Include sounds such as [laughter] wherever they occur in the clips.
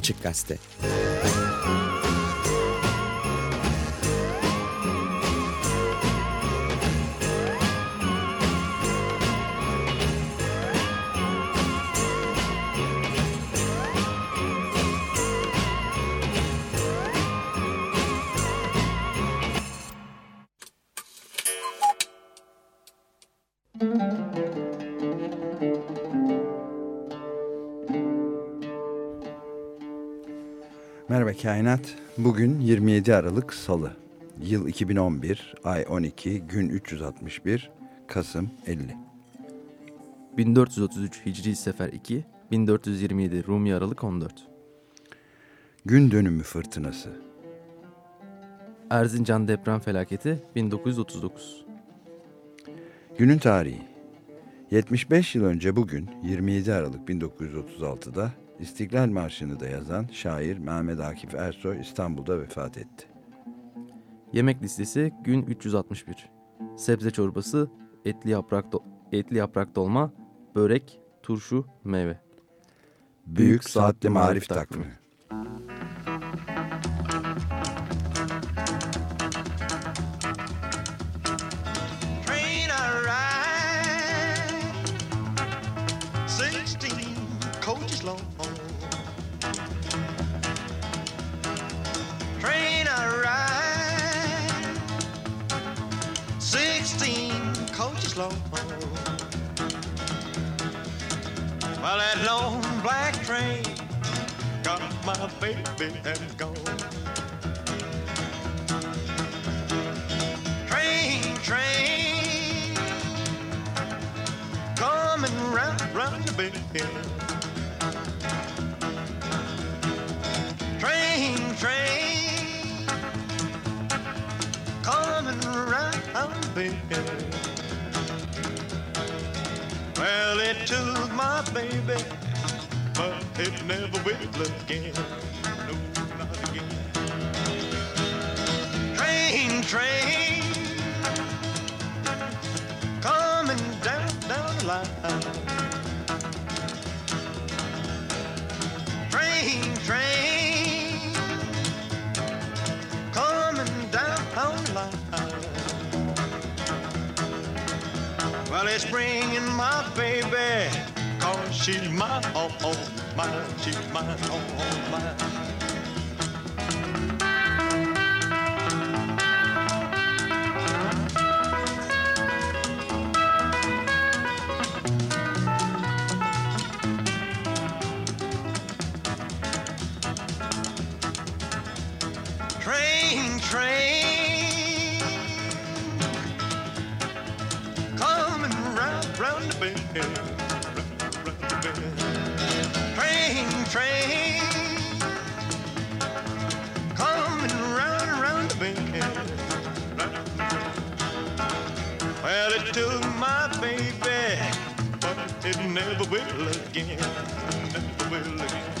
Açık Gazete. Merhaba Kainat. Bugün 27 Aralık Salı. Yıl 2011, ay 12, gün 361, Kasım 50. 1433 Hicri Sefer 2, 1427 Rumi Aralık 14. Gün dönümü fırtınası. Erzincan deprem felaketi 1939. Günün tarihi. 75 yıl önce bugün 27 Aralık 1936'da İstiklal Marşı'nı da yazan şair Mehmet Akif Ersoy İstanbul'da vefat etti. Yemek listesi gün 361. Sebze çorbası, etli yaprak do- etli yaprak dolma, börek, turşu, meyve. Büyük Saatli Marif Takvimi. Train got my baby and gone. train, train, coming round, round the bend. Train, train, coming round the bend. Well, it took my baby, it never will again. No, not again. Train, train coming down, down the line. Train, train, coming down, the line. Well, it's bringing my baby, she's mine, oh, oh, mine, she's mine, oh, oh, mine. train, train, coming round, round the bend, will again, will again.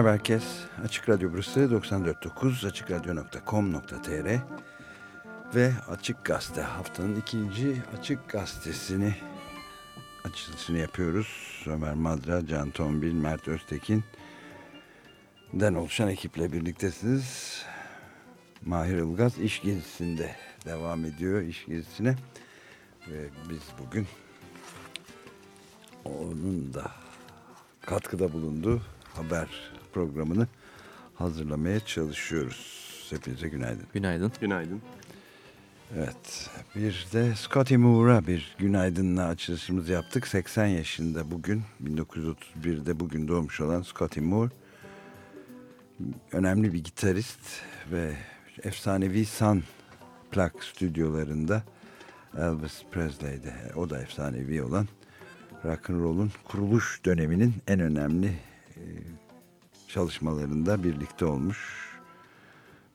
Merhaba herkes. Açık Radyo burası 94.9 açıkradyo.com.tr ve Açık Gazete haftanın ikinci Açık Gazetesini açılışını yapıyoruz. Ömer Madra, Can Tombil, Mert Öztekin den oluşan ekiple birliktesiniz. Mahir Ilgaz iş gezisinde devam ediyor iş gezisine ve biz bugün onun da katkıda bulunduğu haber programını hazırlamaya çalışıyoruz. Hepinize günaydın. Günaydın. Günaydın. Evet, bir de Scotty Moore'a bir günaydınla açılışımızı yaptık. 80 yaşında bugün, 1931'de bugün doğmuş olan Scotty Moore. Önemli bir gitarist ve efsanevi Sun plak stüdyolarında Elvis Presley'de, o da efsanevi olan rock and roll'un kuruluş döneminin en önemli e, çalışmalarında birlikte olmuş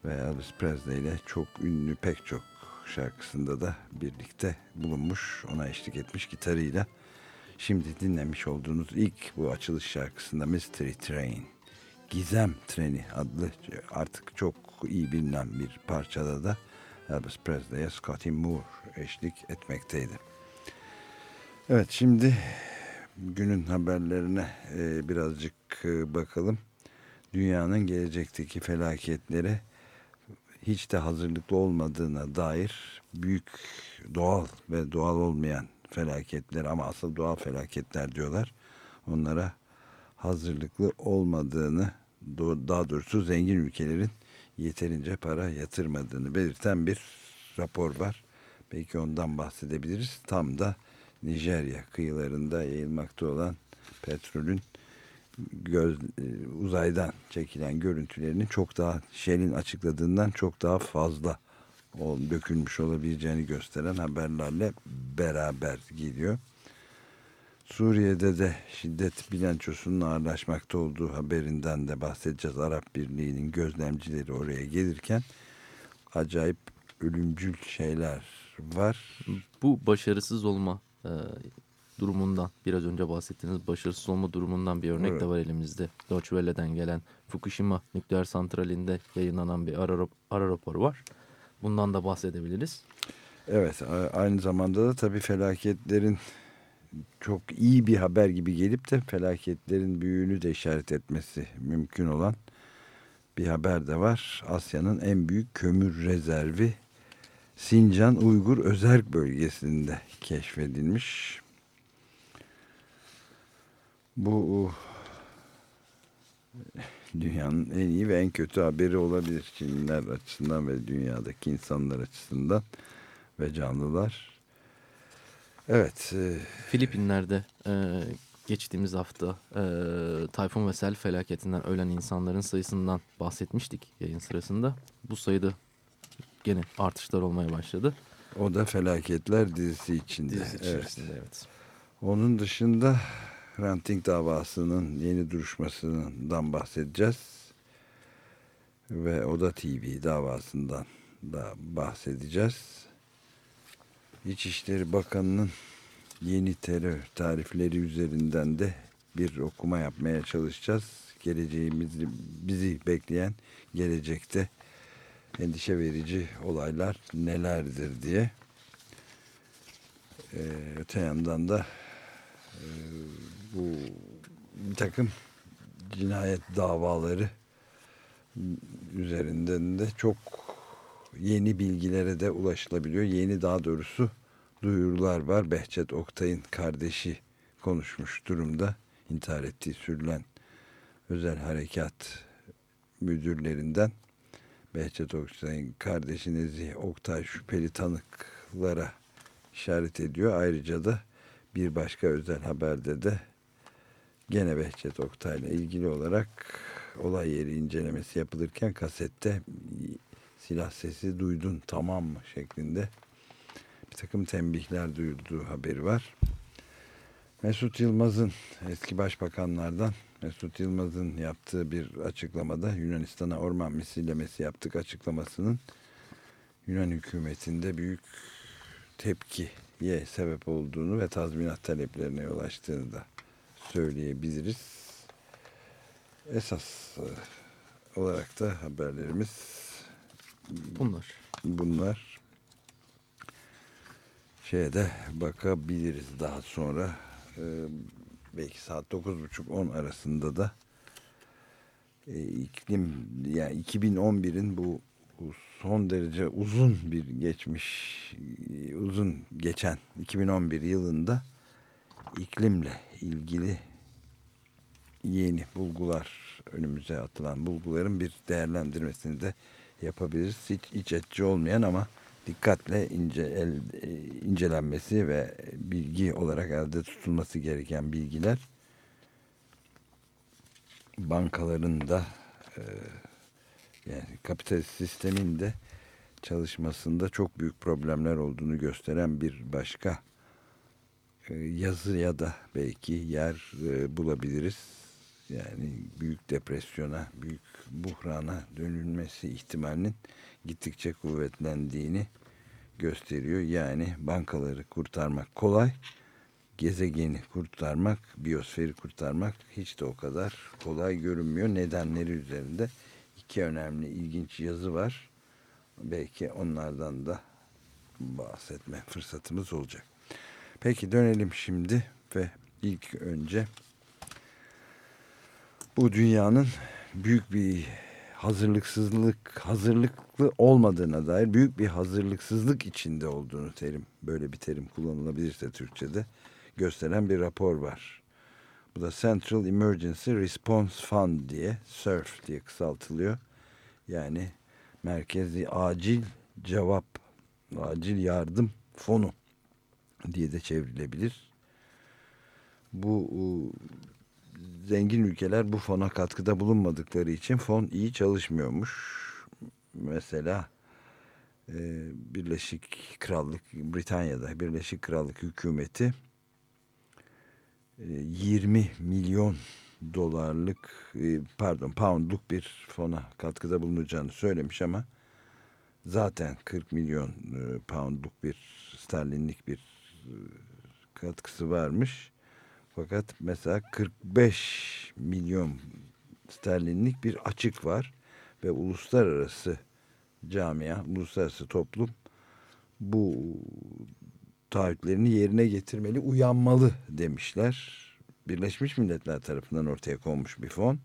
ve Elvis Presley ile çok ünlü pek çok şarkısında da birlikte bulunmuş, ona eşlik etmiş gitarıyla. Şimdi dinlemiş olduğunuz ilk bu açılış şarkısında Mystery Train, Gizem Treni adlı artık çok iyi bilinen bir parçada da Elvis Presley'e Scotty Moore eşlik etmekteydi. Evet şimdi günün haberlerine e, birazcık e, bakalım. Dünyanın gelecekteki felaketlere hiç de hazırlıklı olmadığına dair büyük doğal ve doğal olmayan felaketler ama asıl doğal felaketler diyorlar. Onlara hazırlıklı olmadığını daha doğrusu zengin ülkelerin yeterince para yatırmadığını belirten bir rapor var. Belki ondan bahsedebiliriz. Tam da Nijerya kıyılarında yayılmakta olan petrolün göz, e, uzaydan çekilen görüntülerinin çok daha Shell'in açıkladığından çok daha fazla dökülmüş olabileceğini gösteren haberlerle beraber geliyor. Suriye'de de şiddet bilançosunun ağırlaşmakta olduğu haberinden de bahsedeceğiz. Arap Birliği'nin gözlemcileri oraya gelirken acayip ölümcül şeyler var. Bu başarısız olma e, durumundan biraz önce bahsettiğiniz başarısız olma durumundan bir örnek evet. de var elimizde. Deutsche Welle'den gelen Fukushima nükleer santralinde yayınlanan bir ara, ara raporu var. Bundan da bahsedebiliriz. Evet aynı zamanda da tabii felaketlerin çok iyi bir haber gibi gelip de felaketlerin büyüğünü de işaret etmesi mümkün olan bir haber de var. Asya'nın en büyük kömür rezervi Sincan Uygur Özerk bölgesinde keşfedilmiş. Bu dünyanın en iyi ve en kötü haberi olabilir Çinliler açısından ve dünyadaki insanlar açısından ve canlılar. Evet. E, Filipinler'de e, geçtiğimiz hafta e, tayfun ve sel felaketinden ölen insanların sayısından bahsetmiştik yayın sırasında. Bu sayıda gene artışlar olmaya başladı. O da felaketler dizisi içinde. Dizisi içerisinde evet. evet. Onun dışında Ranting davasının yeni duruşmasından bahsedeceğiz. Ve Oda TV davasından da bahsedeceğiz. İçişleri Bakanı'nın yeni terör tarifleri üzerinden de bir okuma yapmaya çalışacağız. Geleceğimizi bizi bekleyen gelecekte endişe verici olaylar nelerdir diye. Ee, öte yandan da e, bu bir takım cinayet davaları üzerinden de çok yeni bilgilere de ulaşılabiliyor. Yeni daha doğrusu duyurular var. Behçet Oktay'ın kardeşi konuşmuş durumda. intihar ettiği sürülen özel harekat müdürlerinden Behçet Oktay'ın kardeşi Nezih Oktay şüpheli tanıklara işaret ediyor. Ayrıca da bir başka özel haberde de gene Behçet Oktay'la ilgili olarak olay yeri incelemesi yapılırken kasette silah sesi duydun tamam mı şeklinde bir takım tembihler duyulduğu haberi var. Mesut Yılmaz'ın eski başbakanlardan Mesut Yılmaz'ın yaptığı bir açıklamada Yunanistan'a orman misillemesi yaptık açıklamasının Yunan hükümetinde büyük tepkiye sebep olduğunu ve tazminat taleplerine yol açtığını da söyleyebiliriz. Esas e, olarak da haberlerimiz bunlar. Bunlar şeye de bakabiliriz daha sonra. Ee, belki saat 9.30-10 arasında da e, iklim yani 2011'in bu, bu son derece uzun bir geçmiş uzun geçen 2011 yılında iklimle ilgili yeni bulgular önümüze atılan bulguların bir değerlendirmesini de yapabiliriz. Hiç iç açıcı olmayan ama dikkatle ince, el, e, incelenmesi ve bilgi olarak elde tutulması gereken bilgiler bankaların da e, yani kapitalist sistemin de çalışmasında çok büyük problemler olduğunu gösteren bir başka e, yazı ya da belki yer bulabiliriz. yani büyük depresyona, büyük buhrana dönülmesi ihtimalinin gittikçe kuvvetlendiğini gösteriyor. Yani bankaları kurtarmak kolay, gezegeni kurtarmak, biyosferi kurtarmak hiç de o kadar kolay görünmüyor. Nedenleri üzerinde iki önemli ilginç yazı var. Belki onlardan da bahsetme fırsatımız olacak. Peki dönelim şimdi ve ilk önce bu dünyanın büyük bir hazırlıksızlık, hazırlıklı olmadığına dair büyük bir hazırlıksızlık içinde olduğunu terim, böyle bir terim kullanılabilirse Türkçe'de gösteren bir rapor var. Bu da Central Emergency Response Fund diye, SERF diye kısaltılıyor. Yani Merkezi Acil Cevap, Acil Yardım Fonu diye de çevrilebilir. Bu zengin ülkeler bu fona katkıda bulunmadıkları için fon iyi çalışmıyormuş. Mesela e, Birleşik Krallık, Britanya'da Birleşik Krallık hükümeti 20 e, milyon dolarlık e, pardon poundluk bir fona katkıda bulunacağını söylemiş ama zaten 40 milyon poundluk bir sterlinlik bir katkısı varmış. Fakat mesela 45 milyon sterlinlik bir açık var ve uluslararası camia, uluslararası toplum bu taahhütlerini yerine getirmeli, uyanmalı demişler. Birleşmiş Milletler tarafından ortaya konmuş bir fon.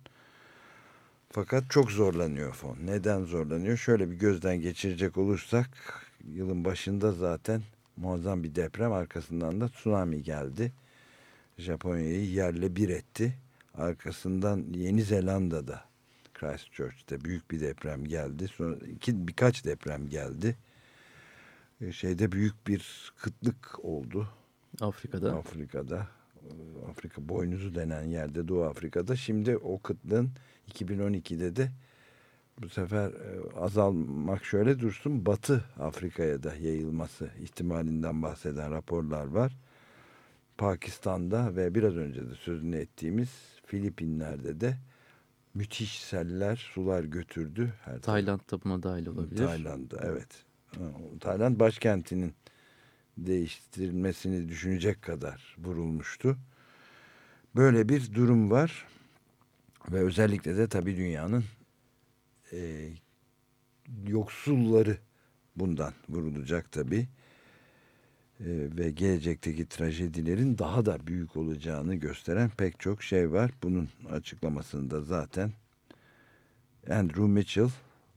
Fakat çok zorlanıyor fon. Neden zorlanıyor? Şöyle bir gözden geçirecek olursak yılın başında zaten muazzam bir deprem arkasından da tsunami geldi Japonya'yı yerle bir etti. Arkasından Yeni Zelanda'da Christchurch'te büyük bir deprem geldi. Sonra iki, birkaç deprem geldi. E, şeyde büyük bir kıtlık oldu. Afrika'da. Afrika'da. E, Afrika boynuzu denen yerde Doğu Afrika'da. Şimdi o kıtlığın 2012'de de bu sefer e, azalmak şöyle dursun Batı Afrika'ya da yayılması ihtimalinden bahseden raporlar var. Pakistan'da ve biraz önce de sözünü ettiğimiz Filipinler'de de müthiş seller, sular götürdü. Her Tayland'da buna dahil olabilir. Tayland'da evet. Tayland başkentinin değiştirilmesini düşünecek kadar vurulmuştu. Böyle bir durum var. Ve özellikle de tabii dünyanın e, yoksulları bundan vurulacak tabii. Ee, ve gelecekteki trajedilerin daha da büyük olacağını gösteren pek çok şey var. Bunun açıklamasında zaten Andrew Mitchell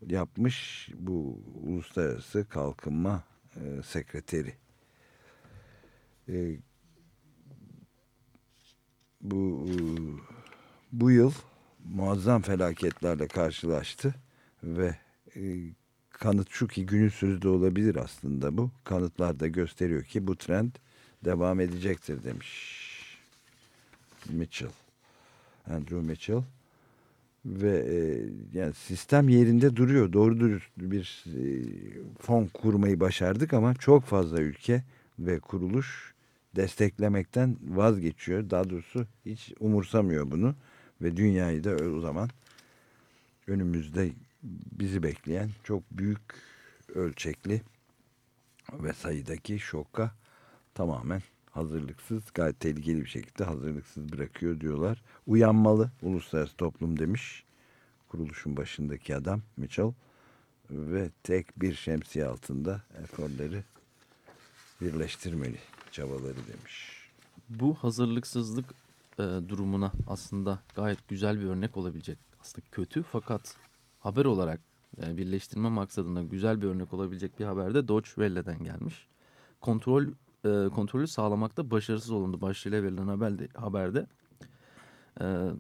yapmış bu uluslararası kalkınma e, sekreteri. E, bu bu yıl muazzam felaketlerle karşılaştı ve e, kanıt şu ki günün sözü de olabilir aslında bu. Kanıtlar da gösteriyor ki bu trend devam edecektir demiş Mitchell. Andrew Mitchell ve e, yani sistem yerinde duruyor. Doğru dürüst bir e, fon kurmayı başardık ama çok fazla ülke ve kuruluş desteklemekten vazgeçiyor. Daha doğrusu hiç umursamıyor bunu ve dünyayı da o zaman önümüzde bizi bekleyen çok büyük ölçekli ve sayıdaki şoka tamamen hazırlıksız, gayet tehlikeli bir şekilde hazırlıksız bırakıyor diyorlar. Uyanmalı uluslararası toplum demiş kuruluşun başındaki adam Mitchell ve tek bir şemsiye altında eforları birleştirmeli çabaları demiş. Bu hazırlıksızlık e, durumuna aslında gayet güzel bir örnek olabilecek. Aslında kötü fakat haber olarak yani birleştirme maksadında güzel bir örnek olabilecek bir haber de Deutsche Welle'den gelmiş. Kontrol e, kontrolü sağlamakta başarısız olundu başlığıyla verilen haberde, haberde e,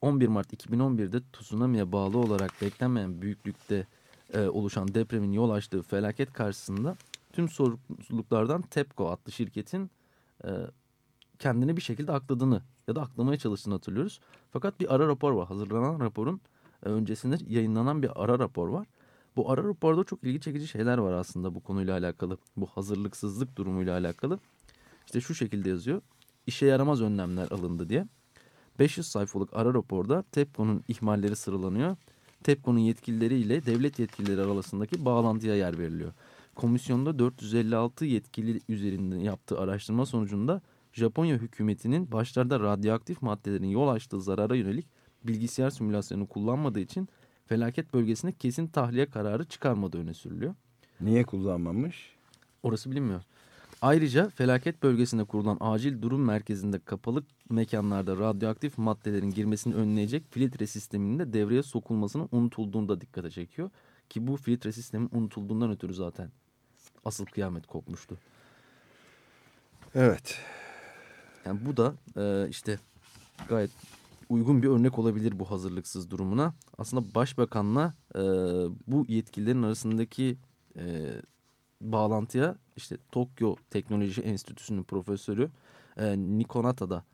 11 Mart 2011'de tsunami'ye bağlı olarak beklenmeyen büyüklükte e, oluşan depremin yol açtığı felaket karşısında tüm sorumluluklardan TEPCO adlı şirketin e, kendini bir şekilde akladığını ya da aklamaya çalıştığını hatırlıyoruz. Fakat bir ara rapor var. Hazırlanan raporun e, öncesinde yayınlanan bir ara rapor var. Bu ara raporda çok ilgi çekici şeyler var aslında bu konuyla alakalı. Bu hazırlıksızlık durumuyla alakalı. İşte şu şekilde yazıyor. İşe yaramaz önlemler alındı diye. 500 sayfalık ara raporda TEPCO'nun ihmalleri sıralanıyor. TEPCO'nun yetkilileriyle devlet yetkilileri arasındaki bağlantıya yer veriliyor. Komisyonda 456 yetkili üzerinde yaptığı araştırma sonucunda Japonya hükümetinin başlarda radyoaktif maddelerin yol açtığı zarara yönelik bilgisayar simülasyonu kullanmadığı için felaket bölgesine kesin tahliye kararı çıkarmadığı öne sürülüyor. Niye kullanmamış? Orası bilinmiyor. Ayrıca felaket bölgesinde kurulan acil durum merkezinde kapalı mekanlarda radyoaktif maddelerin girmesini önleyecek filtre sisteminin de devreye sokulmasının unutulduğunu da dikkate çekiyor. Ki bu filtre sistemin unutulduğundan ötürü zaten asıl kıyamet kopmuştu. Evet. Yani bu da e, işte gayet uygun bir örnek olabilir bu hazırlıksız durumuna. Aslında başbakanla e, bu yetkililerin arasındaki e, bağlantıya işte Tokyo Teknoloji Enstitüsü'nün profesörü e, Nikonata da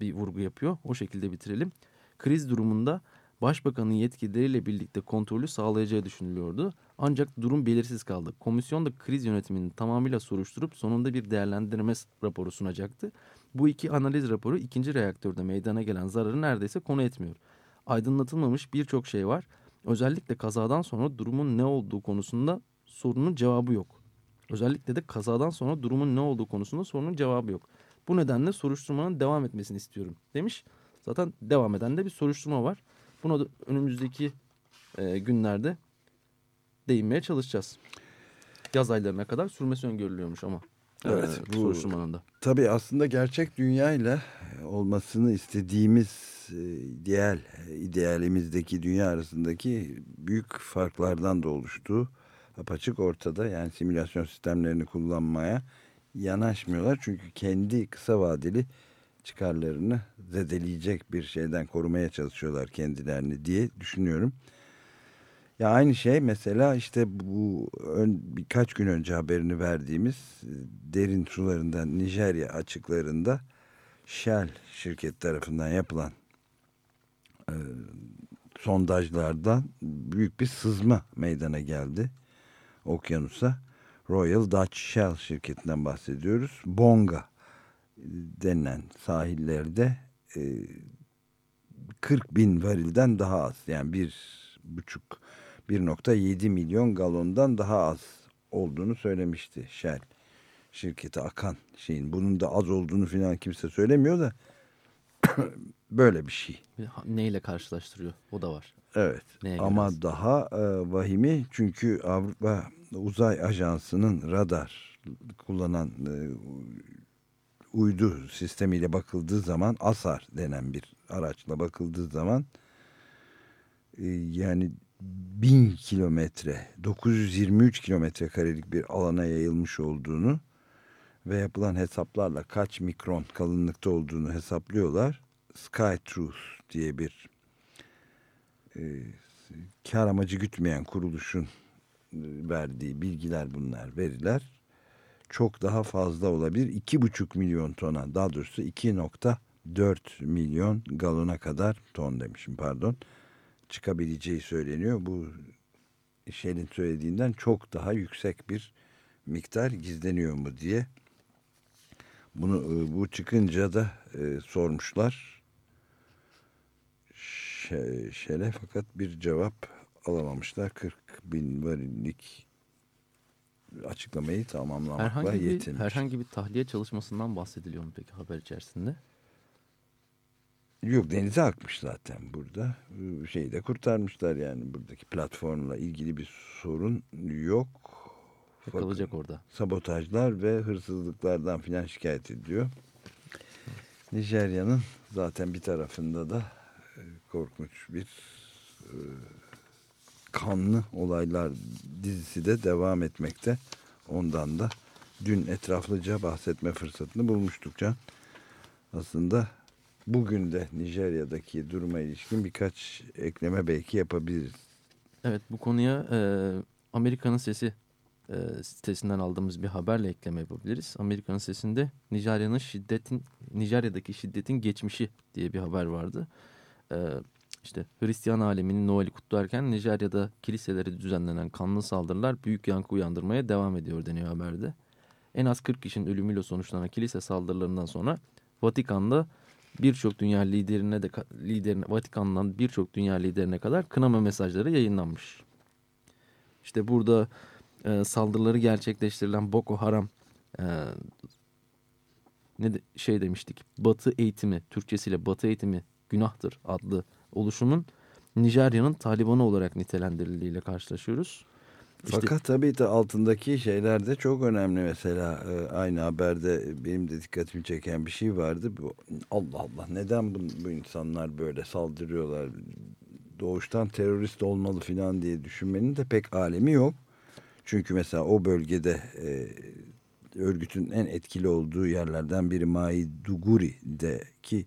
bir vurgu yapıyor. O şekilde bitirelim. Kriz durumunda başbakanın yetkilileriyle birlikte kontrolü sağlayacağı düşünülüyordu. Ancak durum belirsiz kaldı. Komisyon da kriz yönetimini tamamıyla soruşturup sonunda bir değerlendirme raporu sunacaktı. Bu iki analiz raporu ikinci reaktörde meydana gelen zararı neredeyse konu etmiyor. Aydınlatılmamış birçok şey var. Özellikle kazadan sonra durumun ne olduğu konusunda sorunun cevabı yok. Özellikle de kazadan sonra durumun ne olduğu konusunda sorunun cevabı yok. Bu nedenle soruşturmanın devam etmesini istiyorum demiş. Zaten devam eden de bir soruşturma var. Buna da önümüzdeki e, günlerde değinmeye çalışacağız. Yaz aylarına kadar sürmesi öngörülüyormuş ama. Evet, e, bu- soruşturmanın da. Tabii aslında gerçek dünyayla olmasını istediğimiz e, ideal, idealimizdeki dünya arasındaki büyük farklardan da oluştuğu apaçık ortada. Yani simülasyon sistemlerini kullanmaya yanaşmıyorlar. Çünkü kendi kısa vadeli çıkarlarını zedeleyecek bir şeyden korumaya çalışıyorlar kendilerini diye düşünüyorum. Ya aynı şey mesela işte bu ön, birkaç gün önce haberini verdiğimiz e, derin sularından Nijerya açıklarında Shell şirket tarafından yapılan e, sondajlardan büyük bir sızma meydana geldi okyanusa. Royal Dutch Shell şirketinden bahsediyoruz. Bonga e, denilen sahillerde e, 40 bin varilden daha az yani bir buçuk 1.7 milyon galondan daha az olduğunu söylemişti Shell şirketi akan şeyin. Bunun da az olduğunu falan kimse söylemiyor da [coughs] böyle bir şey. Neyle karşılaştırıyor? O da var. Evet Neye ama az? daha e, vahimi çünkü Avrupa Uzay Ajansı'nın radar kullanan e, uydu sistemiyle bakıldığı zaman ASAR denen bir araçla bakıldığı zaman e, yani bin kilometre 923 kilometre karelik bir alana yayılmış olduğunu ve yapılan hesaplarla kaç mikron kalınlıkta olduğunu hesaplıyorlar. Sky Truth diye bir e, kar amacı gütmeyen kuruluşun e, verdiği bilgiler bunlar veriler çok daha fazla olabilir. iki buçuk milyon tona daha doğrusu 2.4 milyon galona kadar ton demişim pardon çıkabileceği söyleniyor. Bu Shell'in söylediğinden çok daha yüksek bir miktar gizleniyor mu diye. Bunu e, bu çıkınca da e, sormuşlar. Şe- Shell'e fakat bir cevap alamamışlar. 40 bin varillik açıklamayı tamamlamakla Herhangi bir, yetinmiş. herhangi bir tahliye çalışmasından bahsediliyor mu peki haber içerisinde? Yok denize akmış zaten burada. Ee, Şeyi de kurtarmışlar yani buradaki platformla ilgili bir sorun yok. Kalacak orada. Sabotajlar ve hırsızlıklardan filan şikayet ediyor. Nijerya'nın zaten bir tarafında da e, korkunç bir e, kanlı olaylar dizisi de devam etmekte. Ondan da dün etraflıca bahsetme fırsatını bulmuştuk Can. Aslında bugün de Nijerya'daki duruma ilişkin birkaç ekleme belki yapabiliriz. Evet bu konuya e, Amerika'nın Sesi e, sitesinden aldığımız bir haberle ekleme yapabiliriz. Amerika'nın Sesi'nde Nijerya'nın şiddetin Nijerya'daki şiddetin geçmişi diye bir haber vardı. E, işte Hristiyan aleminin Noel'i kutlarken Nijerya'da kiliselere düzenlenen kanlı saldırılar büyük yankı uyandırmaya devam ediyor deniyor haberde. En az 40 kişinin ölümüyle sonuçlanan kilise saldırılarından sonra Vatikan'da birçok dünya liderine de liderine Vatikan'dan birçok dünya liderine kadar kınama mesajları yayınlanmış. İşte burada e, saldırıları gerçekleştirilen Boko Haram e, ne de, şey demiştik Batı eğitimi Türkçesiyle Batı eğitimi günahtır adlı oluşumun Nijerya'nın Talibanı olarak nitelendirildiğiyle karşılaşıyoruz. İşte, Fakat tabii de altındaki şeyler de çok önemli. Mesela e, aynı haberde benim de dikkatimi çeken bir şey vardı. Bu, Allah Allah neden bu, bu insanlar böyle saldırıyorlar? Doğuştan terörist olmalı falan diye düşünmenin de pek alemi yok. Çünkü mesela o bölgede e, örgütün en etkili olduğu yerlerden biri Maiduguri'deki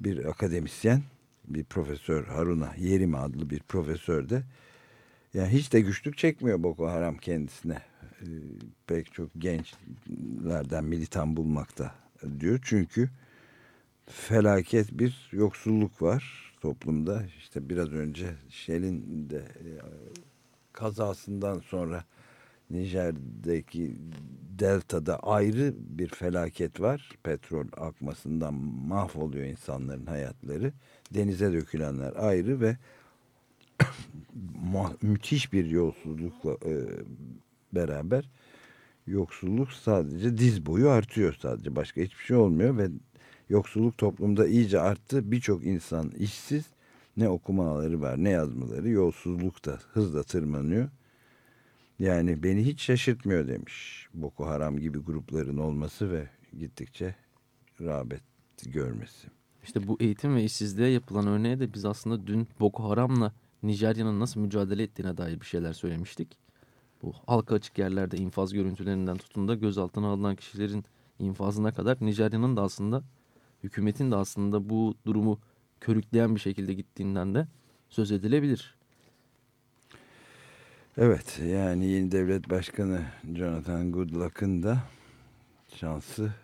bir akademisyen, bir profesör Haruna Yerimi adlı bir profesör de yani hiç de güçlük çekmiyor Boko Haram kendisine. Ee, pek çok gençlerden militan bulmakta diyor. Çünkü felaket bir yoksulluk var toplumda. İşte biraz önce Shell'in de e, kazasından sonra Nijer'deki deltada ayrı bir felaket var. Petrol akmasından mahvoluyor insanların hayatları. Denize dökülenler ayrı ve müthiş bir yolsuzlukla e, beraber yoksulluk sadece diz boyu artıyor sadece. Başka hiçbir şey olmuyor ve yoksulluk toplumda iyice arttı. Birçok insan işsiz. Ne okumaları var ne yazmaları yolsuzluk da hızla tırmanıyor. Yani beni hiç şaşırtmıyor demiş Boko Haram gibi grupların olması ve gittikçe rağbet görmesi. İşte bu eğitim ve işsizliğe yapılan örneğe de biz aslında dün Boko Haram'la Nijerya'nın nasıl mücadele ettiğine dair bir şeyler söylemiştik. Bu halka açık yerlerde infaz görüntülerinden tutun da gözaltına alınan kişilerin infazına kadar Nijerya'nın da aslında hükümetin de aslında bu durumu körükleyen bir şekilde gittiğinden de söz edilebilir. Evet yani yeni devlet başkanı Jonathan Goodluck'ın da şansı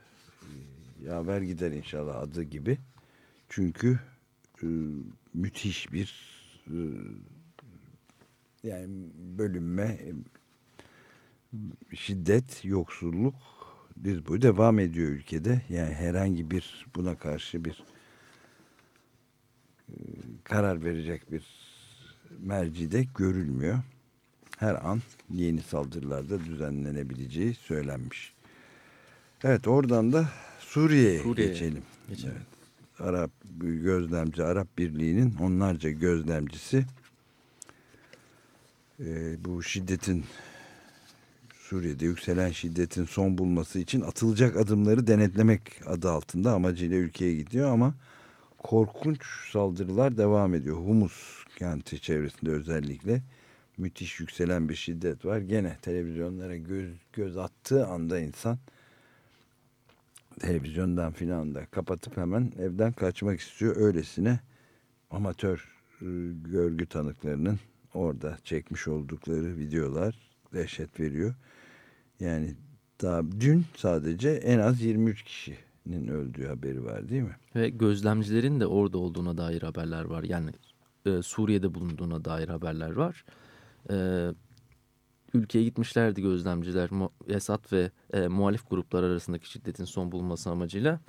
yaver gider inşallah adı gibi. Çünkü e, müthiş bir e, yani bölünme şiddet, yoksulluk biz bu devam ediyor ülkede. Yani herhangi bir buna karşı bir e, karar verecek bir mercide görülmüyor. Her an yeni saldırılarda düzenlenebileceği söylenmiş. Evet oradan da Suriye'ye Suriye. geçelim. geçelim. Evet. Arap gözlemci Arap Birliği'nin onlarca gözlemcisi e, bu şiddetin Suriye'de yükselen şiddetin son bulması için atılacak adımları denetlemek adı altında amacıyla ülkeye gidiyor ama korkunç saldırılar devam ediyor. Humus kenti çevresinde özellikle müthiş yükselen bir şiddet var. Gene televizyonlara göz, göz attığı anda insan televizyondan filan da kapatıp hemen evden kaçmak istiyor. Öylesine amatör e, görgü tanıklarının orada çekmiş oldukları videolar dehşet veriyor. Yani daha dün sadece en az 23 kişinin öldüğü haberi var değil mi? Ve gözlemcilerin de orada olduğuna dair haberler var. Yani e, Suriye'de bulunduğuna dair haberler var. E, ülkeye gitmişlerdi gözlemciler Esad ve e, muhalif gruplar arasındaki şiddetin son bulması amacıyla.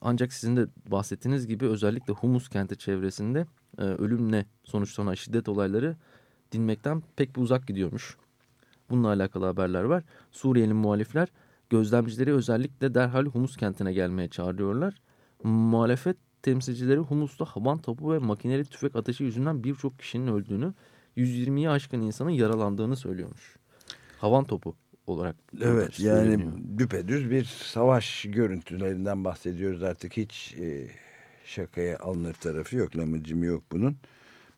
Ancak sizin de bahsettiğiniz gibi özellikle Humus kenti çevresinde e, ölümle sonuçlanan şiddet olayları dinmekten pek bir uzak gidiyormuş. Bununla alakalı haberler var. Suriyeli muhalifler gözlemcileri özellikle derhal Humus kentine gelmeye çağırıyorlar. Muhalefet temsilcileri Humus'ta havan topu ve makineli tüfek ateşi yüzünden birçok kişinin öldüğünü 120'yi aşkın insanın yaralandığını söylüyormuş. Havan topu olarak. Evet yani düpedüz bir savaş görüntülerinden bahsediyoruz artık hiç e, şakaya alınır tarafı yok lamıcım yok bunun.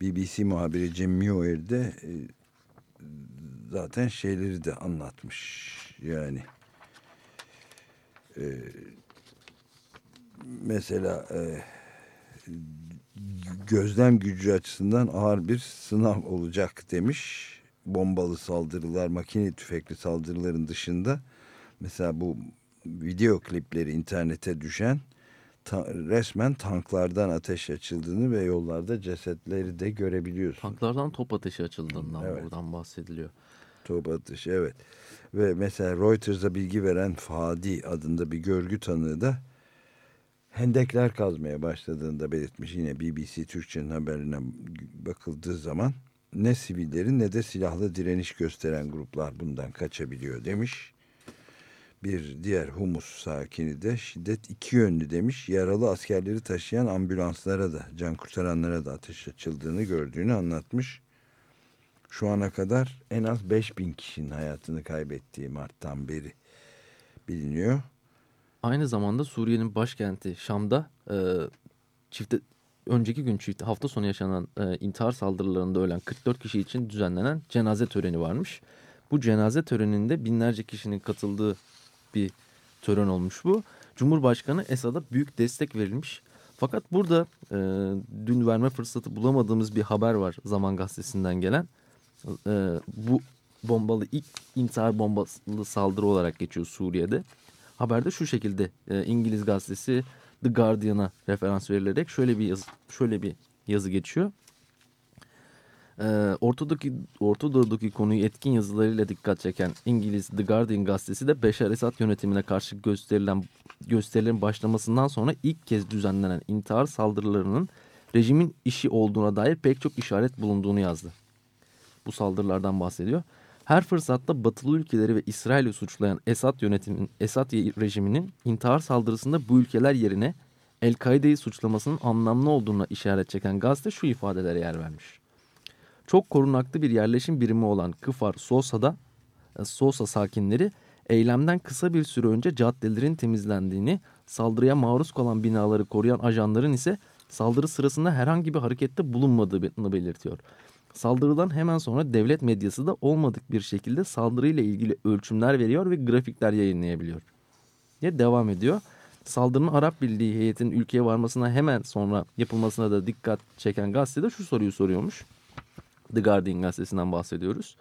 BBC muhabiri Jim Muir de e, zaten şeyleri de anlatmış yani. E, mesela e, gözlem gücü açısından ağır bir sınav olacak demiş. Bombalı saldırılar, makine tüfekli saldırıların dışında mesela bu video klipleri internete düşen ta, resmen tanklardan ateş açıldığını ve yollarda cesetleri de görebiliyorsun. Tanklardan top ateşi açıldığından evet. buradan bahsediliyor. Top ateşi evet. Ve mesela Reuters'a bilgi veren Fadi adında bir görgü tanığı da hendekler kazmaya başladığında belirtmiş. Yine BBC Türkçe'nin haberine bakıldığı zaman ne sivillerin ne de silahlı direniş gösteren gruplar bundan kaçabiliyor demiş. Bir diğer Humus sakini de şiddet iki yönlü demiş. Yaralı askerleri taşıyan ambulanslara da can kurtaranlara da ateş açıldığını gördüğünü anlatmış. Şu ana kadar en az 5000 kişinin hayatını kaybettiği Mart'tan beri biliniyor. Aynı zamanda Suriye'nin başkenti Şam'da e, çifte önceki gün çift hafta sonu yaşanan e, intihar saldırılarında ölen 44 kişi için düzenlenen cenaze töreni varmış. Bu cenaze töreninde binlerce kişinin katıldığı bir tören olmuş bu. Cumhurbaşkanı Esad'a büyük destek verilmiş. Fakat burada e, dün verme fırsatı bulamadığımız bir haber var Zaman Gazetesi'nden gelen. E, bu bombalı ilk intihar bombalı saldırı olarak geçiyor Suriye'de. Haberde şu şekilde e, İngiliz gazetesi The Guardian'a referans verilerek şöyle bir yazı, şöyle bir yazı geçiyor. Ee, Ortadaki, Ortadoğu'daki konuyu etkin yazılarıyla dikkat çeken İngiliz The Guardian gazetesi de Beşar Esad yönetimine karşı gösterilen gösterilerin başlamasından sonra ilk kez düzenlenen intihar saldırılarının rejimin işi olduğuna dair pek çok işaret bulunduğunu yazdı. Bu saldırılardan bahsediyor. Her fırsatta batılı ülkeleri ve İsrail'i suçlayan Esad yönetiminin, Esad rejiminin intihar saldırısında bu ülkeler yerine El-Kaide'yi suçlamasının anlamlı olduğuna işaret çeken gazete şu ifadelere yer vermiş. Çok korunaklı bir yerleşim birimi olan Kıfar Sosa'da e, Sosa sakinleri eylemden kısa bir süre önce caddelerin temizlendiğini, saldırıya maruz kalan binaları koruyan ajanların ise saldırı sırasında herhangi bir harekette bulunmadığını belirtiyor. Saldırıdan hemen sonra devlet medyası da olmadık bir şekilde saldırıyla ilgili ölçümler veriyor ve grafikler yayınlayabiliyor. diye devam ediyor. Saldırının Arap Birliği heyetinin ülkeye varmasına hemen sonra yapılmasına da dikkat çeken gazetede şu soruyu soruyormuş. The Guardian gazetesinden bahsediyoruz.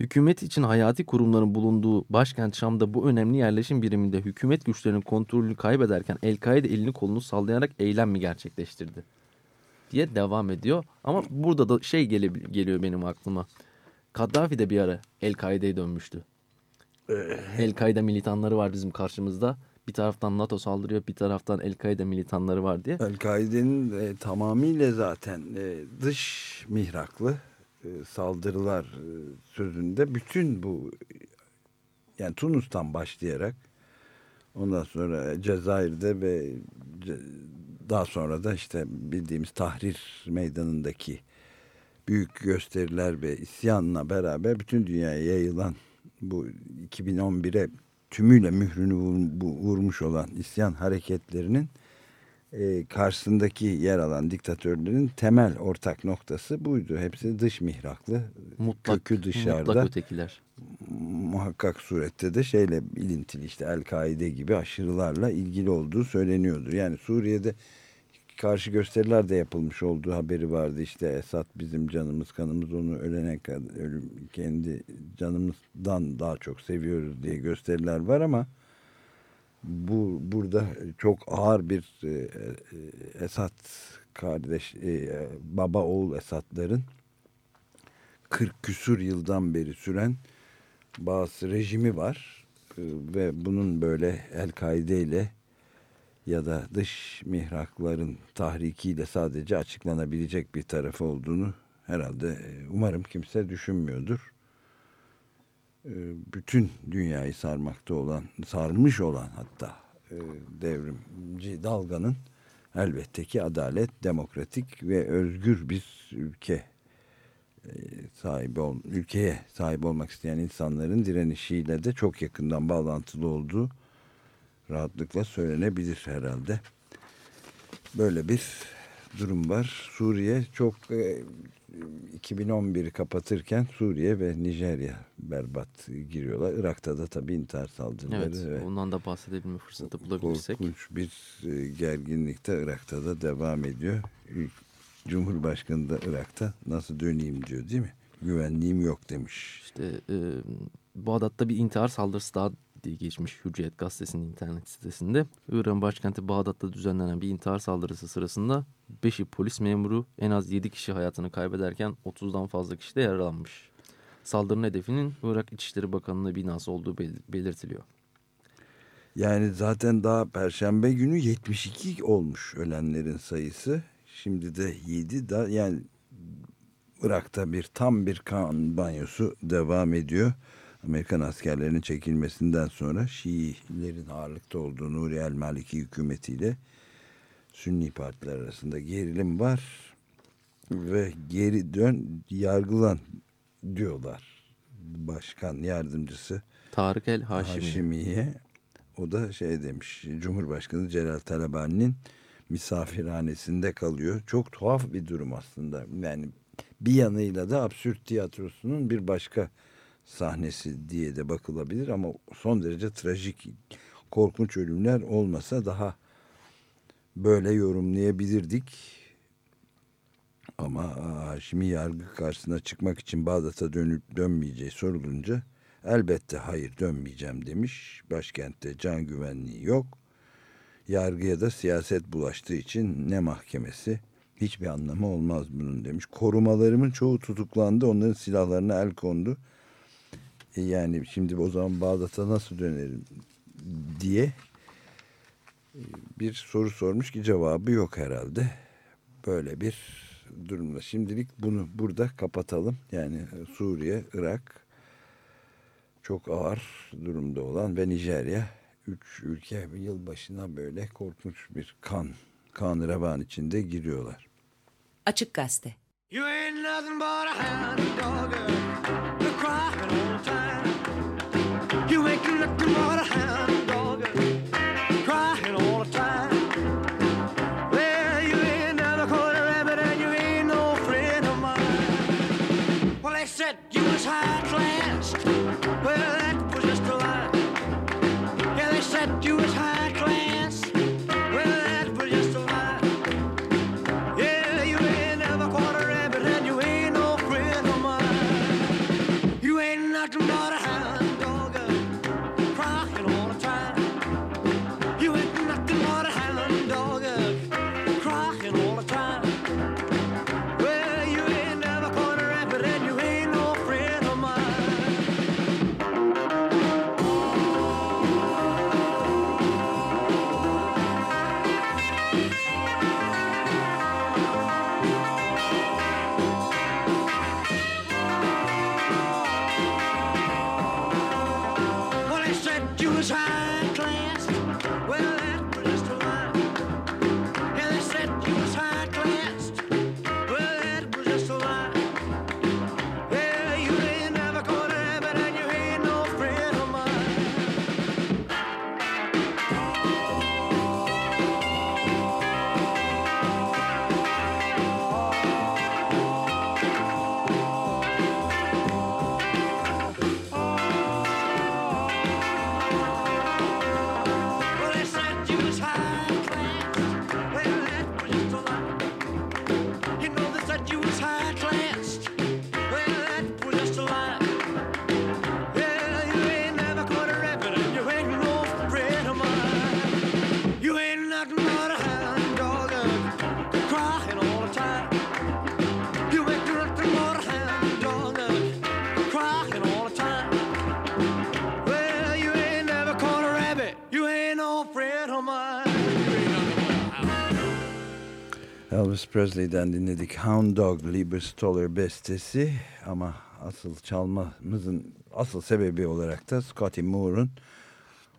Hükümet için hayati kurumların bulunduğu başkent Şam'da bu önemli yerleşim biriminde hükümet güçlerinin kontrolünü kaybederken El-Kaide elini kolunu sallayarak eylem mi gerçekleştirdi? Diye devam ediyor. Ama burada da şey gele, geliyor benim aklıma. Kaddafi de bir ara El-Kaide'ye dönmüştü. El-Kaide militanları var bizim karşımızda. Bir taraftan NATO saldırıyor, bir taraftan El-Kaide militanları var diye. El-Kaide'nin e, tamamıyla zaten e, dış mihraklı e, saldırılar e, sözünde bütün bu yani Tunus'tan başlayarak ondan sonra Cezayir'de ve daha sonra da işte bildiğimiz Tahrir Meydanı'ndaki büyük gösteriler ve isyanla beraber bütün dünyaya yayılan bu 2011'e tümüyle mührünü vurmuş olan isyan hareketlerinin e, karşısındaki yer alan diktatörlerin temel ortak noktası buydu. Hepsi dış mihraklı, mutlak, kökü dışarıda. Mutlak ötekiler. Muhakkak surette de şeyle ilintili işte El-Kaide gibi aşırılarla ilgili olduğu söyleniyordu. Yani Suriye'de karşı gösteriler de yapılmış olduğu haberi vardı. İşte Esad bizim canımız kanımız onu ölene kadar ölüm kendi canımızdan daha çok seviyoruz diye gösteriler var ama bu burada çok ağır bir e, e, Esad kardeş e, baba oğul Esadların 40 küsur yıldan beri süren bazı rejimi var e, ve bunun böyle El-Kaide ile ya da dış mihrakların tahrikiyle sadece açıklanabilecek bir tarafı olduğunu herhalde e, umarım kimse düşünmüyordur. E, bütün dünyayı sarmakta olan, sarmış olan hatta e, devrimci dalganın elbette ki adalet, demokratik ve özgür bir ülke sahibi ol, ülkeye sahip olmak isteyen insanların direnişiyle de çok yakından bağlantılı olduğu rahatlıkla söylenebilir herhalde. Böyle bir durum var. Suriye çok e, 2011'i kapatırken Suriye ve Nijerya berbat giriyorlar. Irak'ta da tabii intihar saldırıları. Evet, ve ondan da bahsedebilme fırsatı bulabilirsek. Korkunç bir e, gerginlikte Irak'ta da devam ediyor. Cumhurbaşkanı da Irak'ta nasıl döneyim diyor değil mi? Güvenliğim yok demiş. İşte e, Bağdat'ta bir intihar saldırısı daha diye geçmiş Hürriyet Gazetesi'nin internet sitesinde. İran başkenti Bağdat'ta düzenlenen bir intihar saldırısı sırasında 5'i polis memuru en az 7 kişi hayatını kaybederken 30'dan fazla kişi de yaralanmış. Saldırının hedefinin Irak İçişleri Bakanlığı binası olduğu belirtiliyor. Yani zaten daha perşembe günü 72 olmuş ölenlerin sayısı. Şimdi de 7 da yani Irak'ta bir tam bir kan banyosu devam ediyor. Amerikan askerlerinin çekilmesinden sonra Şiilerin ağırlıkta olduğu Nuri el Maliki hükümetiyle Sünni partiler arasında gerilim var ve geri dön yargılan diyorlar. Başkan yardımcısı Tarık el Haşimi. Haşimiye o da şey demiş Cumhurbaşkanı Celal Talabani'nin misafirhanesinde kalıyor. Çok tuhaf bir durum aslında. Yani bir yanıyla da absürt tiyatrosunun bir başka sahnesi diye de bakılabilir ama son derece trajik korkunç ölümler olmasa daha böyle yorumlayabilirdik. Ama Haşimi yargı karşısına çıkmak için Bağdat'a dönüp dönmeyeceği sorulunca elbette hayır dönmeyeceğim demiş. Başkentte can güvenliği yok. Yargıya da siyaset bulaştığı için ne mahkemesi hiçbir anlamı olmaz bunun demiş. Korumalarımın çoğu tutuklandı onların silahlarına el kondu. E yani şimdi o zaman Bağdat'a nasıl dönerim diye e, bir soru sormuş ki cevabı yok herhalde. Böyle bir durumda. Şimdilik bunu burada kapatalım. Yani Suriye, Irak çok ağır durumda olan ve Nijerya üç ülke yılbaşına böyle korkunç bir kan, kan revan içinde giriyorlar. Açık Gazete You ain't nothing but a hound dog, you're crying all the time. You ain't nothing but a hound dog, Elvis Presley'den dinledik. Hound Dog, Lieber Stoller bestesi. Ama asıl çalmamızın asıl sebebi olarak da Scotty Moore'un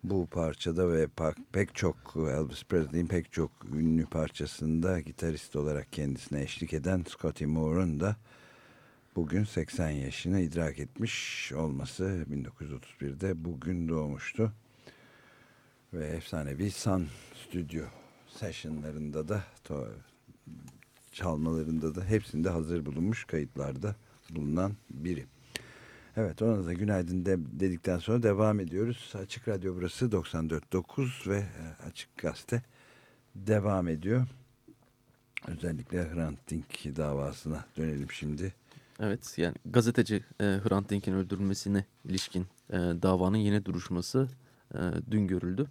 bu parçada ve pek çok Elvis Presley'in pek çok ünlü parçasında gitarist olarak kendisine eşlik eden Scotty Moore'un da bugün 80 yaşını idrak etmiş olması. 1931'de bugün doğmuştu. Ve efsanevi Sun Studio sessionlarında da çalmalarında da hepsinde hazır bulunmuş kayıtlarda bulunan biri. Evet ona da günaydın de, dedikten sonra devam ediyoruz. Açık Radyo burası 94.9 ve e, Açık Gazete devam ediyor. Özellikle Hrant Dink davasına dönelim şimdi. Evet yani gazeteci e, Hrant Dink'in öldürülmesine ilişkin e, davanın yeni duruşması e, dün görüldü.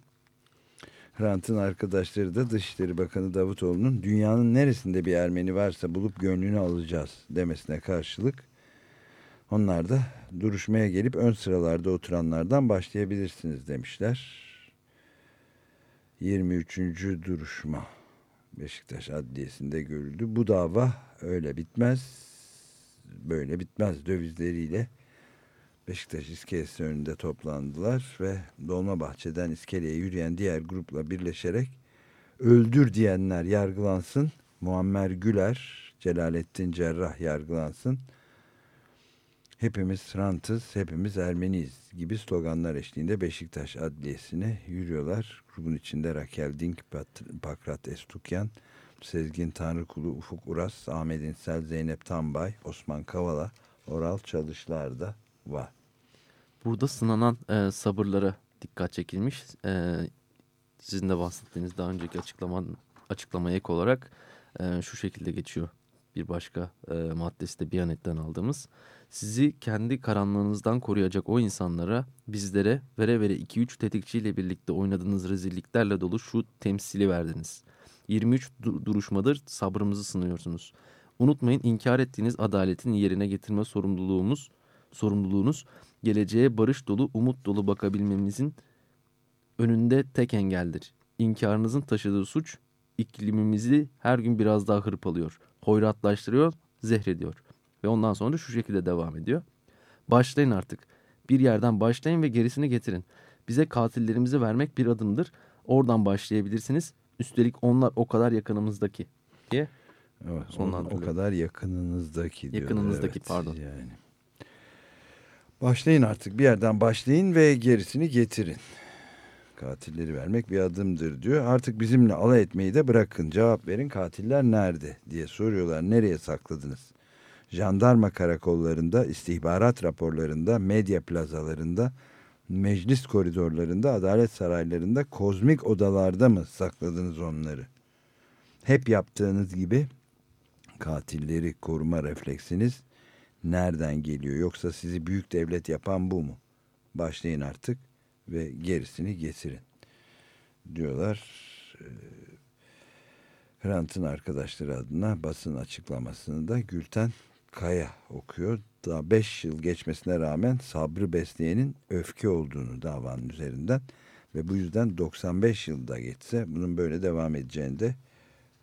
Hrant'ın arkadaşları da Dışişleri Bakanı Davutoğlu'nun dünyanın neresinde bir Ermeni varsa bulup gönlünü alacağız demesine karşılık onlar da duruşmaya gelip ön sıralarda oturanlardan başlayabilirsiniz demişler. 23. duruşma Beşiktaş Adliyesi'nde görüldü. Bu dava öyle bitmez, böyle bitmez dövizleriyle Beşiktaş iskelesi önünde toplandılar ve Dolmabahçe'den iskeleye yürüyen diğer grupla birleşerek öldür diyenler yargılansın, Muammer Güler, Celalettin Cerrah yargılansın, hepimiz Frantız, hepimiz Ermeniyiz gibi sloganlar eşliğinde Beşiktaş Adliyesi'ne yürüyorlar. Grubun içinde Rakel Dink, Pakrat Estukyan, Sezgin Tanrıkulu, Ufuk Uras, Ahmet İnsel, Zeynep Tambay, Osman Kavala, Oral Çalışlar da var. Burada sınanan e, sabırlara dikkat çekilmiş. E, sizin de bahsettiğiniz daha önceki açıklama, açıklamaya ek olarak e, şu şekilde geçiyor. Bir başka e, maddesi de Biyanet'ten aldığımız. Sizi kendi karanlığınızdan koruyacak o insanlara, bizlere vere vere 2-3 tetikçiyle birlikte oynadığınız rezilliklerle dolu şu temsili verdiniz. 23 du duruşmadır sabrımızı sınıyorsunuz. Unutmayın inkar ettiğiniz adaletin yerine getirme sorumluluğumuz, sorumluluğunuz geleceğe barış dolu, umut dolu bakabilmemizin önünde tek engeldir. İnkarınızın taşıdığı suç iklimimizi her gün biraz daha hırpalıyor, hoyratlaştırıyor, zehrediyor. Ve ondan sonra da şu şekilde devam ediyor. Başlayın artık. Bir yerden başlayın ve gerisini getirin. Bize katillerimizi vermek bir adımdır. Oradan başlayabilirsiniz. Üstelik onlar o kadar yakınımızdaki diye Evet, o, o kadar yakınınızdaki diyorlar. Yakınınızdaki evet, pardon. Yani. Başlayın artık bir yerden başlayın ve gerisini getirin. Katilleri vermek bir adımdır diyor. Artık bizimle alay etmeyi de bırakın. Cevap verin katiller nerede diye soruyorlar. Nereye sakladınız? Jandarma karakollarında, istihbarat raporlarında, medya plazalarında, meclis koridorlarında, adalet saraylarında, kozmik odalarda mı sakladınız onları? Hep yaptığınız gibi katilleri koruma refleksiniz nereden geliyor? Yoksa sizi büyük devlet yapan bu mu? Başlayın artık ve gerisini getirin diyorlar. Ee, Hrant'ın arkadaşları adına basın açıklamasını da Gülten Kaya okuyor. Daha 5 yıl geçmesine rağmen sabrı besleyenin öfke olduğunu davanın üzerinden ve bu yüzden 95 yılda geçse bunun böyle devam edeceğini de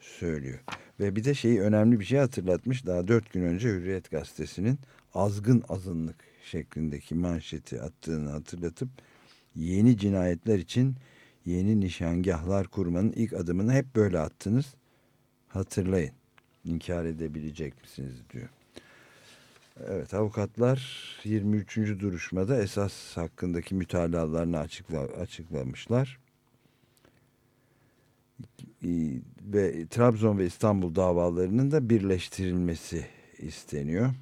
söylüyor. Ve bir de şeyi önemli bir şey hatırlatmış. Daha dört gün önce Hürriyet Gazetesi'nin azgın azınlık şeklindeki manşeti attığını hatırlatıp yeni cinayetler için yeni nişangahlar kurmanın ilk adımını hep böyle attınız. Hatırlayın. İnkar edebilecek misiniz diyor. Evet avukatlar 23. duruşmada esas hakkındaki mütalalarını açıkla, açıklamışlar. Ve Trabzon ve İstanbul davalarının da birleştirilmesi isteniyor.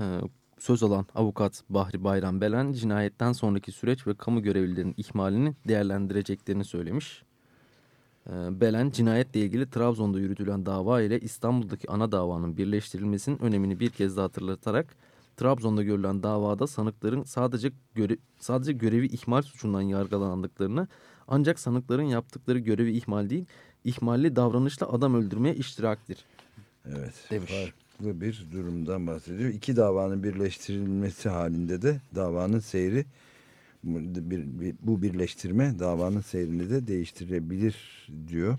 Ee, söz alan avukat Bahri Bayram Belen cinayetten sonraki süreç ve kamu görevlilerinin ihmalini değerlendireceklerini söylemiş. Ee, Belen cinayetle ilgili Trabzon'da yürütülen dava ile İstanbul'daki ana davanın birleştirilmesinin önemini bir kez daha hatırlatarak Trabzon'da görülen davada sanıkların sadece göre sadece görevi ihmal suçundan yargılandıklarını ancak sanıkların yaptıkları görevi ihmal değil ihmalli davranışla adam öldürmeye iştiraktir. Evet demiş. farklı bir durumdan bahsediyor. İki davanın birleştirilmesi halinde de davanın seyri bu birleştirme davanın seyrini de değiştirebilir diyor.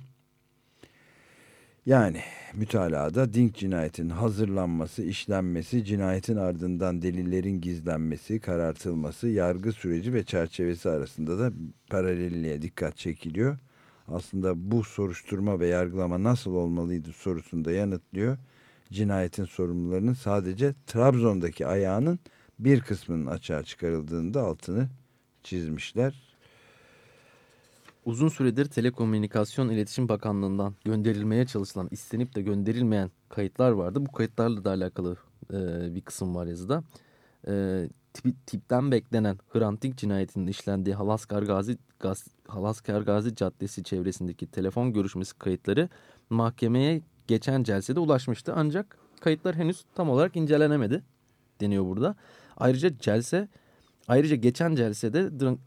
Yani mütalada Dink cinayetinin hazırlanması, işlenmesi, cinayetin ardından delillerin gizlenmesi, karartılması, yargı süreci ve çerçevesi arasında da paralelliğe dikkat çekiliyor. Aslında bu soruşturma ve yargılama nasıl olmalıydı sorusunda yanıtlıyor. Cinayetin sorumlularının sadece Trabzon'daki ayağının bir kısmının açığa çıkarıldığında altını çizmişler. Uzun süredir Telekomünikasyon İletişim Bakanlığı'ndan gönderilmeye çalışılan, istenip de gönderilmeyen kayıtlar vardı. Bu kayıtlarla da alakalı e, bir kısım var yazıda. E, tip, tipten beklenen Hrant cinayetinin işlendiği Halaskar Gazi, Gaz, Halaskar Gazi Caddesi çevresindeki telefon görüşmesi kayıtları mahkemeye geçen celsede ulaşmıştı. Ancak kayıtlar henüz tam olarak incelenemedi deniyor burada. Ayrıca celse ayrıca geçen celsede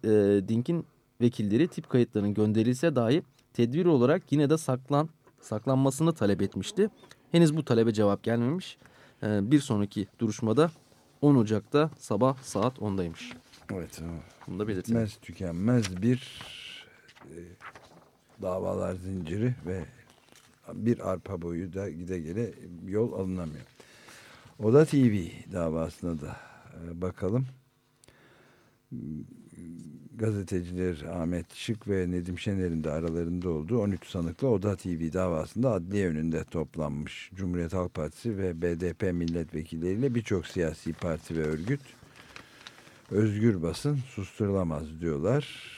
e, Dink'in vekilleri tip kayıtlarının gönderilse dahi tedbir olarak yine de saklan saklanmasını talep etmişti. Henüz bu talebe cevap gelmemiş. Ee, bir sonraki duruşmada 10 Ocak'ta sabah saat 10'daymış. Evet. Bunu da belirtelim. Bitmez tükenmez bir e, davalar zinciri ve bir arpa boyu da gide gele yol alınamıyor. Oda TV davasına da e, bakalım. Gazeteciler Ahmet Şık ve Nedim Şener'in de aralarında olduğu 13 sanıklı Oda TV davasında adliye önünde toplanmış. Cumhuriyet Halk Partisi ve BDP milletvekilleriyle birçok siyasi parti ve örgüt özgür basın susturulamaz diyorlar.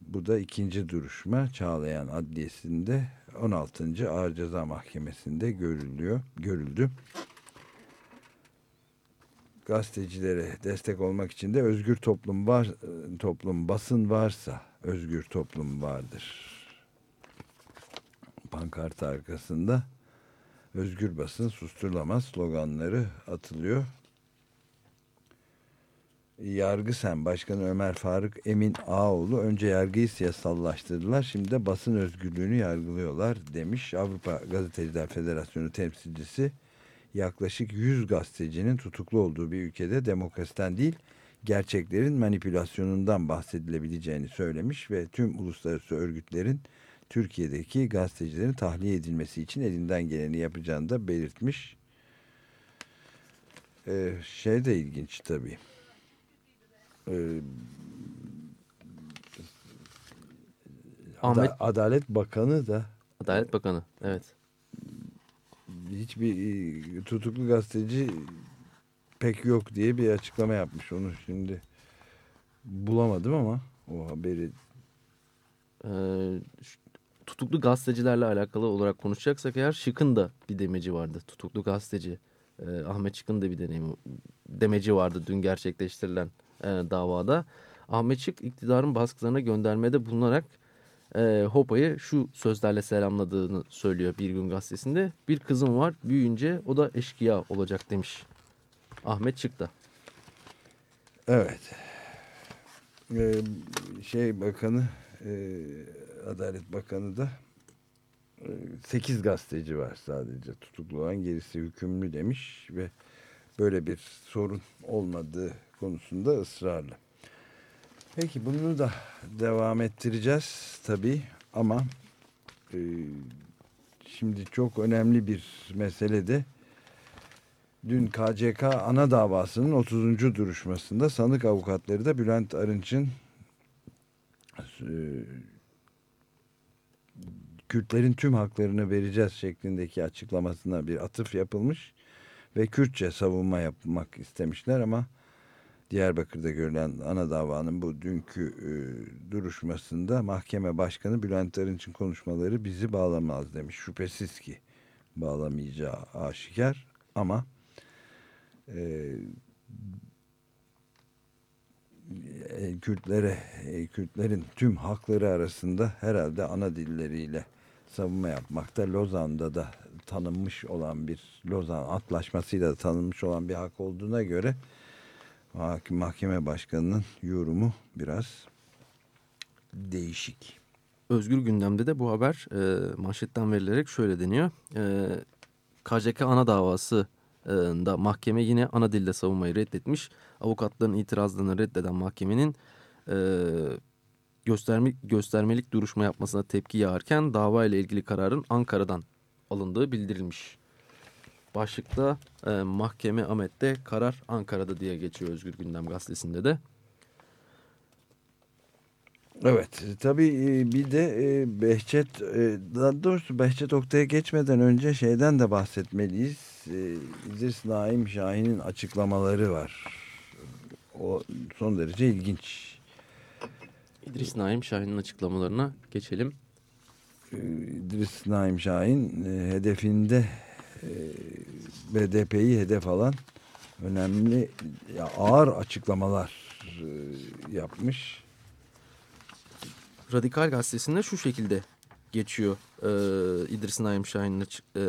Bu da ikinci duruşma Çağlayan Adliyesi'nde 16. Ağır Ceza Mahkemesi'nde görülüyor, görüldü. Gazetecilere destek olmak için de özgür toplum var, toplum basın varsa özgür toplum vardır. Pankart arkasında özgür basın susturulamaz sloganları atılıyor. Yargı Sen Başkanı Ömer Faruk Emin Ağoğlu önce yargıyı siyasallaştırdılar şimdi de basın özgürlüğünü yargılıyorlar demiş Avrupa Gazeteciler Federasyonu temsilcisi yaklaşık 100 gazetecinin tutuklu olduğu bir ülkede demokrasiden değil gerçeklerin manipülasyonundan bahsedilebileceğini söylemiş ve tüm uluslararası örgütlerin Türkiye'deki gazetecilerin tahliye edilmesi için elinden geleni yapacağını da belirtmiş. Ee, şey de ilginç tabii. Ee, Ahmet Adalet Bakanı da Adalet Bakanı evet. Hiçbir e, tutuklu gazeteci pek yok diye bir açıklama yapmış. Onu şimdi bulamadım ama o haberi Ee, tutuklu gazetecilerle alakalı olarak konuşacaksak eğer Şık'ın da bir demeci vardı. Tutuklu gazeteci e, Ahmet Şık'ın da bir deneyimi, demeci vardı dün gerçekleştirilen e, davada. Ahmet Şık iktidarın baskılarına göndermede bulunarak e, Hopa'yı şu sözlerle selamladığını söylüyor Bir Gün Gazetesi'nde. Bir kızım var büyüyünce o da eşkıya olacak demiş Ahmet Şık da. Evet. Ee, şey bakanı e, Adalet Bakanı da 8 gazeteci var sadece tutuklu olan gerisi hükümlü demiş ve böyle bir sorun olmadığı konusunda ısrarlı. Peki bunu da devam ettireceğiz tabii ama e, şimdi çok önemli bir mesele de dün KCK ana davasının 30. duruşmasında sanık avukatları da Bülent Arınç'ın e, Kürtlerin tüm haklarını vereceğiz şeklindeki açıklamasına bir atıf yapılmış ve Kürtçe savunma yapmak istemişler ama Diyarbakır'da görülen ana davanın bu dünkü e, duruşmasında mahkeme başkanı Bülent Arınç'ın konuşmaları bizi bağlamaz demiş. Şüphesiz ki bağlamayacağı aşikar ama e, e, Kürtlere, e, Kürtlerin tüm hakları arasında herhalde ana dilleriyle savunma yapmakta Lozan'da da tanınmış olan bir Lozan Antlaşması'yla tanınmış olan bir hak olduğuna göre mahkeme başkanının yorumu biraz değişik. Özgür gündemde de bu haber e, manşetten verilerek şöyle deniyor. E, KCK ana davası da mahkeme yine ana dilde savunmayı reddetmiş. Avukatların itirazlarını reddeden mahkemenin e, gösterme, göstermelik duruşma yapmasına tepki yağarken dava ile ilgili kararın Ankara'dan alındığı bildirilmiş. Başlıkta e, mahkeme Ahmet'te karar Ankara'da diye geçiyor Özgür Gündem gazetesinde de. Evet tabii e, bir de e, Behçet e, daha doğrusu Behçet Oktay'a geçmeden önce şeyden de bahsetmeliyiz. İdris Naim Şahin'in açıklamaları var. O son derece ilginç. İdris Naim Şahin'in açıklamalarına geçelim. İdris Naim Şahin hedefinde BDP'yi hedef alan önemli ağır açıklamalar yapmış Radikal Gazetesi'nde şu şekilde geçiyor e, İdris Naim Şahin'in açık, e,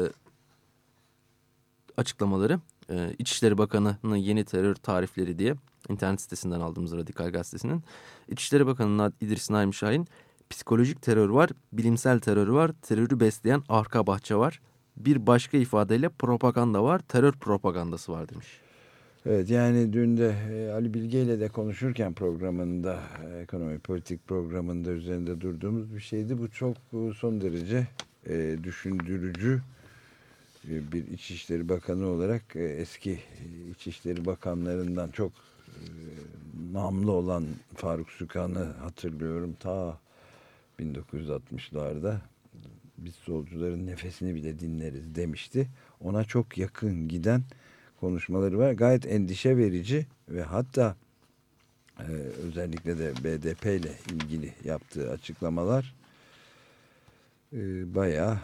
açıklamaları. E, İçişleri Bakanı'nın yeni terör tarifleri diye internet sitesinden aldığımız Radikal Gazetesi'nin. İçişleri Bakanı'nın İdris Naim Şahin psikolojik terör var, bilimsel terör var, terörü besleyen arka bahçe var. Bir başka ifadeyle propaganda var, terör propagandası var demiş. Evet yani dün de e, Ali Bilge ile de konuşurken programında e, ekonomi politik programında üzerinde durduğumuz bir şeydi. Bu çok e, son derece düşündürücü bir İçişleri Bakanı olarak eski İçişleri Bakanlarından çok namlı olan Faruk Sükan'ı hatırlıyorum. Ta 1960'larda biz solcuların nefesini bile dinleriz demişti. Ona çok yakın giden konuşmaları var. Gayet endişe verici ve hatta e, özellikle de BDP ile ilgili yaptığı açıklamalar e, bayağı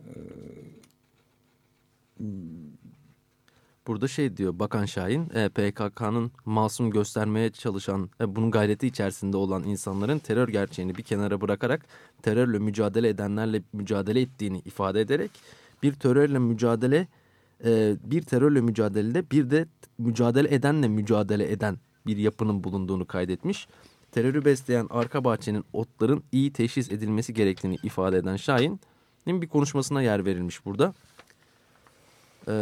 e, Burada şey diyor Bakan Şahin, e, PKK'nın masum göstermeye çalışan, e, bunun gayreti içerisinde olan insanların terör gerçeğini bir kenara bırakarak terörle mücadele edenlerle mücadele ettiğini ifade ederek bir terörle mücadele, e, bir terörle mücadelede bir de mücadele edenle mücadele eden bir yapının bulunduğunu kaydetmiş. Terörü besleyen arka bahçenin otların iyi teşhis edilmesi gerektiğini ifade eden Şahin'in bir konuşmasına yer verilmiş burada. Ee,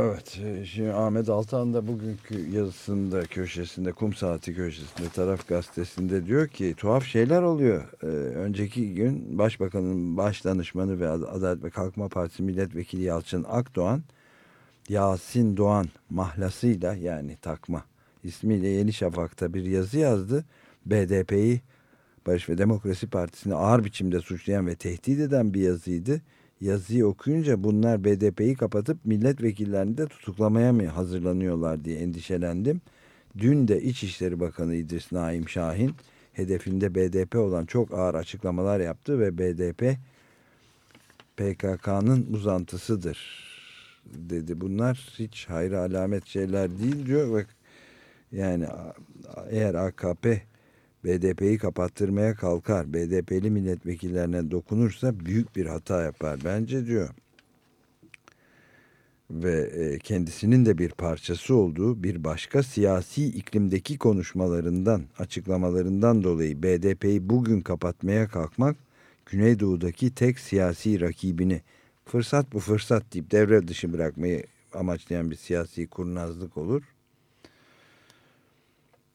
Evet, e, şimdi Ahmet Altan da bugünkü yazısında, köşesinde, Kum Saati köşesinde, Taraf Gazetesi'nde diyor ki tuhaf şeyler oluyor. Ee, önceki gün Başbakanın baş danışmanı ve Adalet ve Kalkınma Partisi Milletvekili Yalçın Akdoğan, Yasin Doğan mahlasıyla yani takma ismiyle Yeni Şafak'ta bir yazı yazdı. BDP'yi Barış ve Demokrasi Partisi'ni ağır biçimde suçlayan ve tehdit eden bir yazıydı yazıyı okuyunca bunlar BDP'yi kapatıp milletvekillerini de tutuklamaya mı hazırlanıyorlar diye endişelendim. Dün de İçişleri Bakanı İdris Naim Şahin hedefinde BDP olan çok ağır açıklamalar yaptı ve BDP PKK'nın uzantısıdır dedi. Bunlar hiç hayra alamet şeyler değil diyor ve yani eğer AKP BDP'yi kapattırmaya kalkar, BDP'li milletvekillerine dokunursa büyük bir hata yapar bence diyor. Ve e, kendisinin de bir parçası olduğu bir başka siyasi iklimdeki konuşmalarından, açıklamalarından dolayı BDP'yi bugün kapatmaya kalkmak Güneydoğu'daki tek siyasi rakibini fırsat bu fırsat deyip devre dışı bırakmayı amaçlayan bir siyasi kurnazlık olur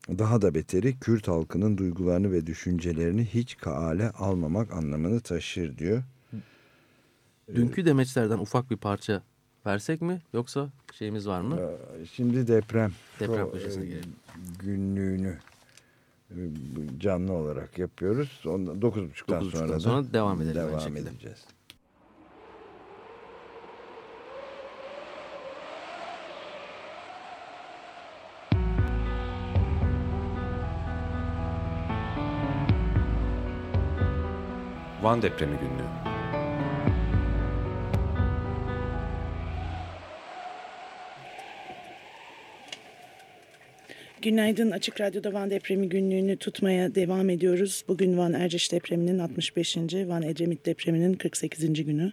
daha da beteri Kürt halkının duygularını ve düşüncelerini hiç kaale almamak anlamını taşır diyor. Dünkü demeçlerden ufak bir parça versek mi yoksa şeyimiz var mı? Ee, şimdi deprem. Deprem köşesine gelelim. Günlüğünü e, canlı olarak yapıyoruz. 9.30'dan sonra, sonra devam edelim. Devam edeceğiz. Van depremi günlüğü. Günaydın Açık Radyo'da Van depremi günlüğünü tutmaya devam ediyoruz. Bugün Van Erciş depreminin 65. Van Ecemit depreminin 48. günü.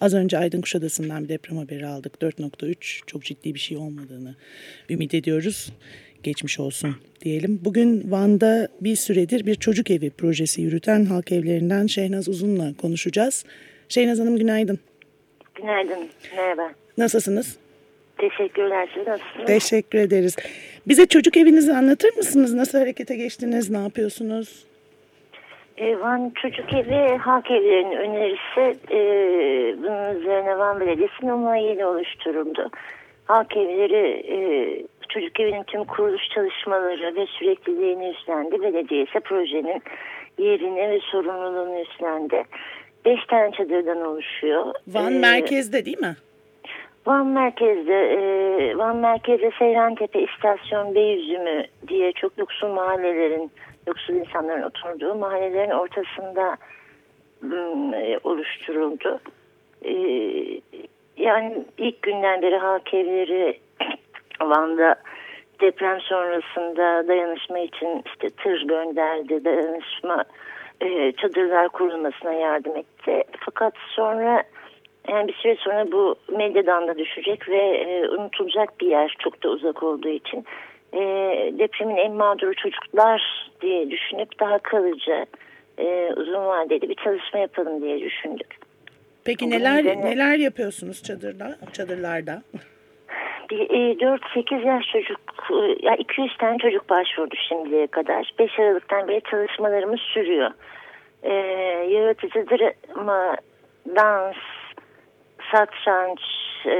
Az önce Aydın Kuşadası'ndan bir deprem haberi aldık. 4.3 çok ciddi bir şey olmadığını ümit ediyoruz geçmiş olsun diyelim. Bugün Van'da bir süredir bir çocuk evi projesi yürüten halk evlerinden Şehnaz Uzun'la konuşacağız. Şehnaz Hanım günaydın. Günaydın, merhaba. Nasılsınız? Teşekkürler, siz nasılsınız? Teşekkür ederiz. Bize çocuk evinizi anlatır mısınız? Nasıl harekete geçtiniz, ne yapıyorsunuz? E, Van Çocuk Evi halk evlerinin önerisi e, bunun üzerine Van Belediyesi numarayla oluşturuldu. Halk evleri e, çocuk evinin tüm kuruluş çalışmaları ve sürekliliğini üstlendi. Belediye ise projenin yerini ve sorumluluğunu üstlendi. Beş tane çadırdan oluşuyor. Van ee, merkezde değil mi? Van merkezde, e, Van merkezde Seyrantepe istasyon Beyüzümü diye çok yoksul mahallelerin, yoksul insanların oturduğu mahallelerin ortasında e, oluşturuldu. E, yani ilk günden beri halk evleri Van'da deprem sonrasında dayanışma için işte tır gönderdi, dayanışma e, çadırlar kurulmasına yardım etti. Fakat sonra yani bir süre sonra bu medyadan da düşecek ve e, unutulacak bir yer çok da uzak olduğu için e, depremin en mağduru çocuklar diye düşünüp daha kalıcı e, uzun vadeli bir çalışma yapalım diye düşündük. Peki neler neler yapıyorsunuz çadırda, çadırlarda? Bir, e, 4-8 yaş çocuk, e, ya 200 tane çocuk başvurdu şimdiye kadar. 5 Aralık'tan beri çalışmalarımız sürüyor. E, yaratıcı drama, dans, satranç, e,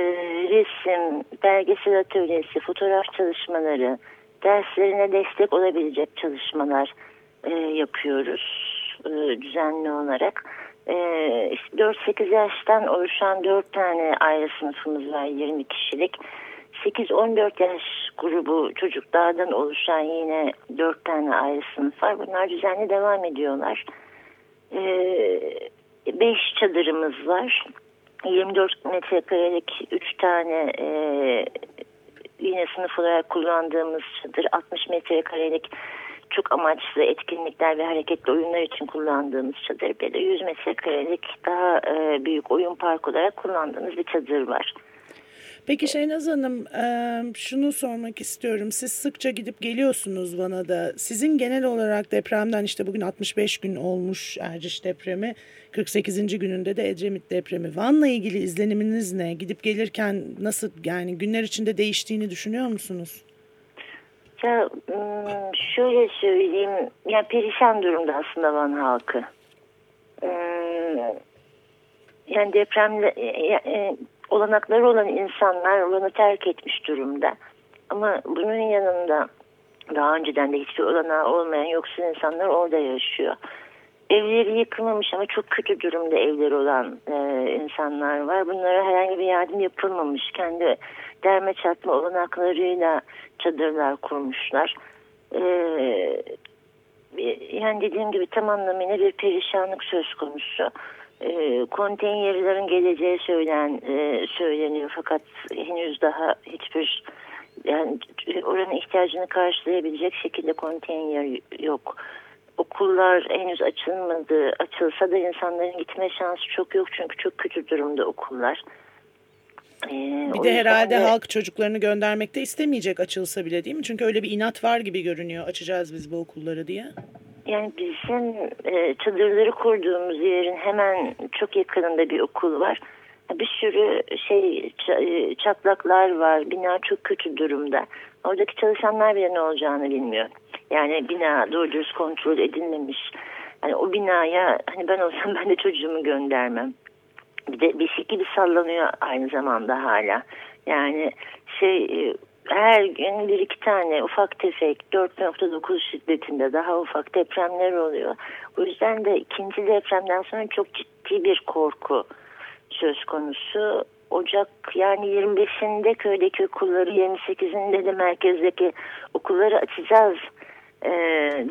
resim, belgesel atölyesi, fotoğraf çalışmaları, derslerine destek olabilecek çalışmalar e, yapıyoruz e, düzenli olarak. E, işte 4-8 yaştan oluşan 4 tane aile sınıfımız var 20 kişilik. 8-14 yaş grubu çocuklardan oluşan yine 4 tane aile sınıf var. Bunlar düzenli devam ediyorlar. 5 çadırımız var. 24 metrekarelik 3 tane e, yine sınıf olarak kullandığımız çadır 60 metrekarelik çok amaçlı etkinlikler ve hareketli oyunlar için kullandığımız çadır bir de 100 metrekarelik daha e, büyük oyun park olarak kullandığımız bir çadır var. Peki Şeynaz Hanım şunu sormak istiyorum. Siz sıkça gidip geliyorsunuz Van'a Sizin genel olarak depremden işte bugün 65 gün olmuş Erciş depremi. 48. gününde de Edremit depremi. Van'la ilgili izleniminiz ne? Gidip gelirken nasıl yani günler içinde değiştiğini düşünüyor musunuz? Ya hmm, şöyle söyleyeyim. Yani perişan durumda aslında Van halkı. Yani depremle e, olanakları olan insanlar olanı terk etmiş durumda. Ama bunun yanında daha önceden de hiçbir olanağı olmayan yoksul insanlar orada yaşıyor. Evleri yıkılmamış ama çok kötü durumda evleri olan e, insanlar var. Bunlara herhangi bir yardım yapılmamış. Kendi derme çatma olanaklarıyla çadırlar kurmuşlar. Ee, yani dediğim gibi tam anlamıyla bir perişanlık söz konusu. Ee, konteynerlerin geleceği söylen, e, söyleniyor fakat henüz daha hiçbir yani oranın ihtiyacını karşılayabilecek şekilde konteyner yok. Okullar henüz açılmadı. Açılsa da insanların gitme şansı çok yok çünkü çok kötü durumda okullar. Ee, bir de herhalde de, halk çocuklarını göndermekte istemeyecek açılsa bile değil mi? Çünkü öyle bir inat var gibi görünüyor açacağız biz bu okulları diye. Yani bizim e, çadırları kurduğumuz yerin hemen çok yakınında bir okul var. Bir sürü şey e, çatlaklar var. Bina çok kötü durumda. Oradaki çalışanlar bile ne olacağını bilmiyor. Yani bina doğru dürüst kontrol edilmemiş. Hani o binaya hani ben olsam [laughs] ben de çocuğumu göndermem. Bir de beşik gibi sallanıyor aynı zamanda hala. Yani şey e, her gün bir iki tane ufak tefek 4.9 şiddetinde daha ufak depremler oluyor. O yüzden de ikinci depremden sonra çok ciddi bir korku söz konusu. Ocak yani 25'inde köydeki okulları 28'inde de merkezdeki okulları açacağız e,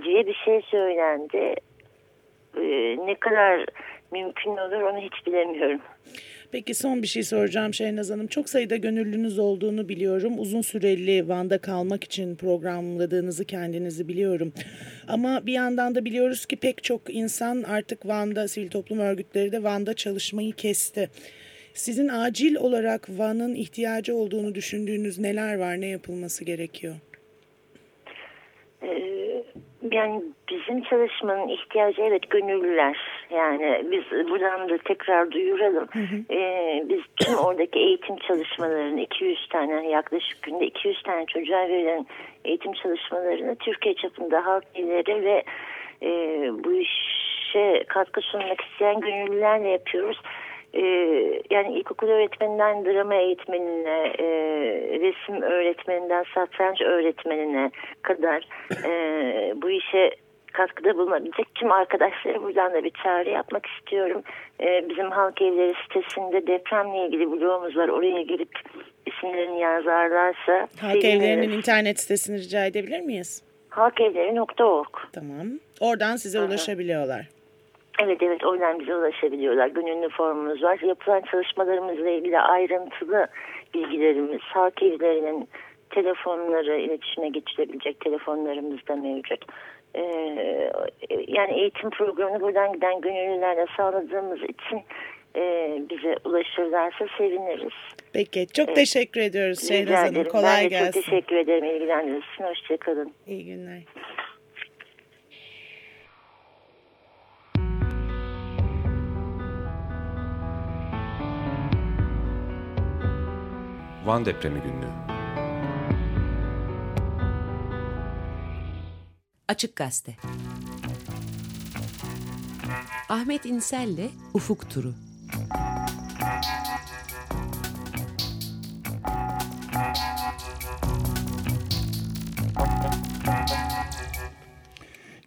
diye bir şey söylendi. E, ne kadar mümkün olur onu hiç bilemiyorum. Peki son bir şey soracağım Şehnaz Hanım. Çok sayıda gönüllünüz olduğunu biliyorum. Uzun süreli Van'da kalmak için programladığınızı kendinizi biliyorum. Ama bir yandan da biliyoruz ki pek çok insan artık Van'da, sivil toplum örgütleri de Van'da çalışmayı kesti. Sizin acil olarak Van'ın ihtiyacı olduğunu düşündüğünüz neler var, ne yapılması gerekiyor? Ee, yani bizim çalışmanın ihtiyacı evet gönüllüler. Yani biz buradan da tekrar duyuralım. Hı hı. Ee, biz tüm oradaki eğitim çalışmalarını 200 tane yaklaşık günde 200 tane çocuğa verilen eğitim çalışmalarını Türkiye çapında halk ileri ve e, bu işe katkı sunmak isteyen gönüllülerle yapıyoruz. Ee, yani ilkokul öğretmeninden drama eğitmenine, e, resim öğretmeninden satranç öğretmenine kadar e, bu işe katkıda bulunabilecek tüm arkadaşlara buradan da bir çağrı yapmak istiyorum. Ee, bizim Halk Evleri sitesinde depremle ilgili blogumuz var. Oraya girip isimlerini yazarlarsa... Halk Evleri'nin internet sitesini rica edebilir miyiz? halkevleri.org Tamam. Oradan size Aha. ulaşabiliyorlar. Evet evet oradan bize ulaşabiliyorlar. Gönüllü formumuz var. Yapılan çalışmalarımızla ilgili ayrıntılı bilgilerimiz, halk evlerinin telefonları, iletişime geçirebilecek telefonlarımız da mevcut. Ee, yani eğitim programını buradan giden gönüllülerle sağladığımız için e, bize ulaşırlarsa seviniriz. Peki çok ee, teşekkür ediyoruz Şehnaz Hanım. Kolay ben gelsin. çok teşekkür ederim ilgilendiğiniz için. Hoşçakalın. İyi günler. Van Depremi Günlüğü. Açık Gazete. Ahmet İnsel'le Ufuk Turu.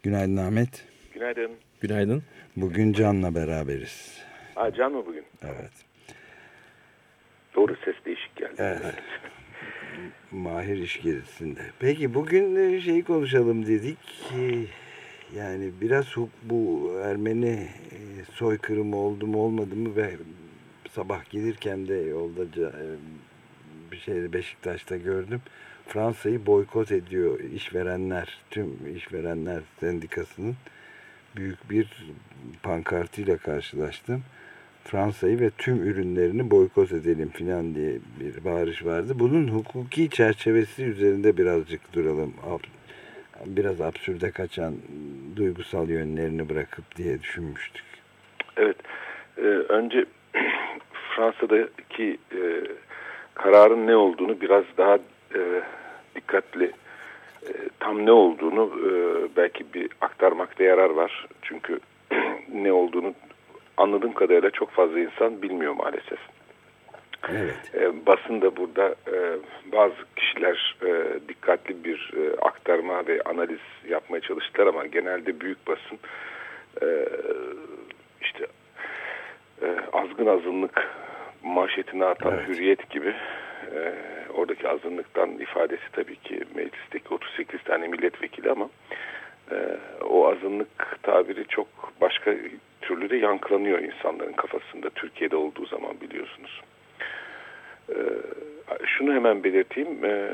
Günaydın Ahmet. Günaydın. Günaydın. Bugün Can'la beraberiz. Aa, Can mı bugün? Evet. Doğru ses değişik geldi. Evet. Mahir iş gerisinde. Peki bugün de şeyi konuşalım dedik. Yani biraz bu Ermeni e, soykırımı oldu mu olmadı mı ve sabah gelirken de yolda e, bir şeyde Beşiktaş'ta gördüm. Fransa'yı boykot ediyor işverenler, tüm işverenler sendikasının büyük bir pankartıyla karşılaştım. Fransa'yı ve tüm ürünlerini boykot edelim filan diye bir bağırış vardı. Bunun hukuki çerçevesi üzerinde birazcık duralım. Biraz absürde kaçan duygusal yönlerini bırakıp diye düşünmüştük. Evet. Ee, önce [clears throat] Fransa'daki e, kararın ne olduğunu biraz daha e, dikkatli e, tam ne olduğunu belki bir aktarmakta yarar var. Çünkü [clears throat] ne olduğunu anladığım kadarıyla çok fazla insan bilmiyor maalesef. Evet. E, basın da burada e, bazı kişiler e, dikkatli bir e, aktarma ve analiz yapmaya çalıştılar ama genelde büyük basın e, işte e, azgın azınlık manşetine atan Evet. hürriyet gibi e, oradaki azınlıktan ifadesi tabii ki meclisteki 38 tane milletvekili ama e, o azınlık tabiri çok başka türlü de yankılanıyor insanların kafasında Türkiye'de olduğu zaman biliyorsunuz. Ee, şunu hemen belirteyim. Ee,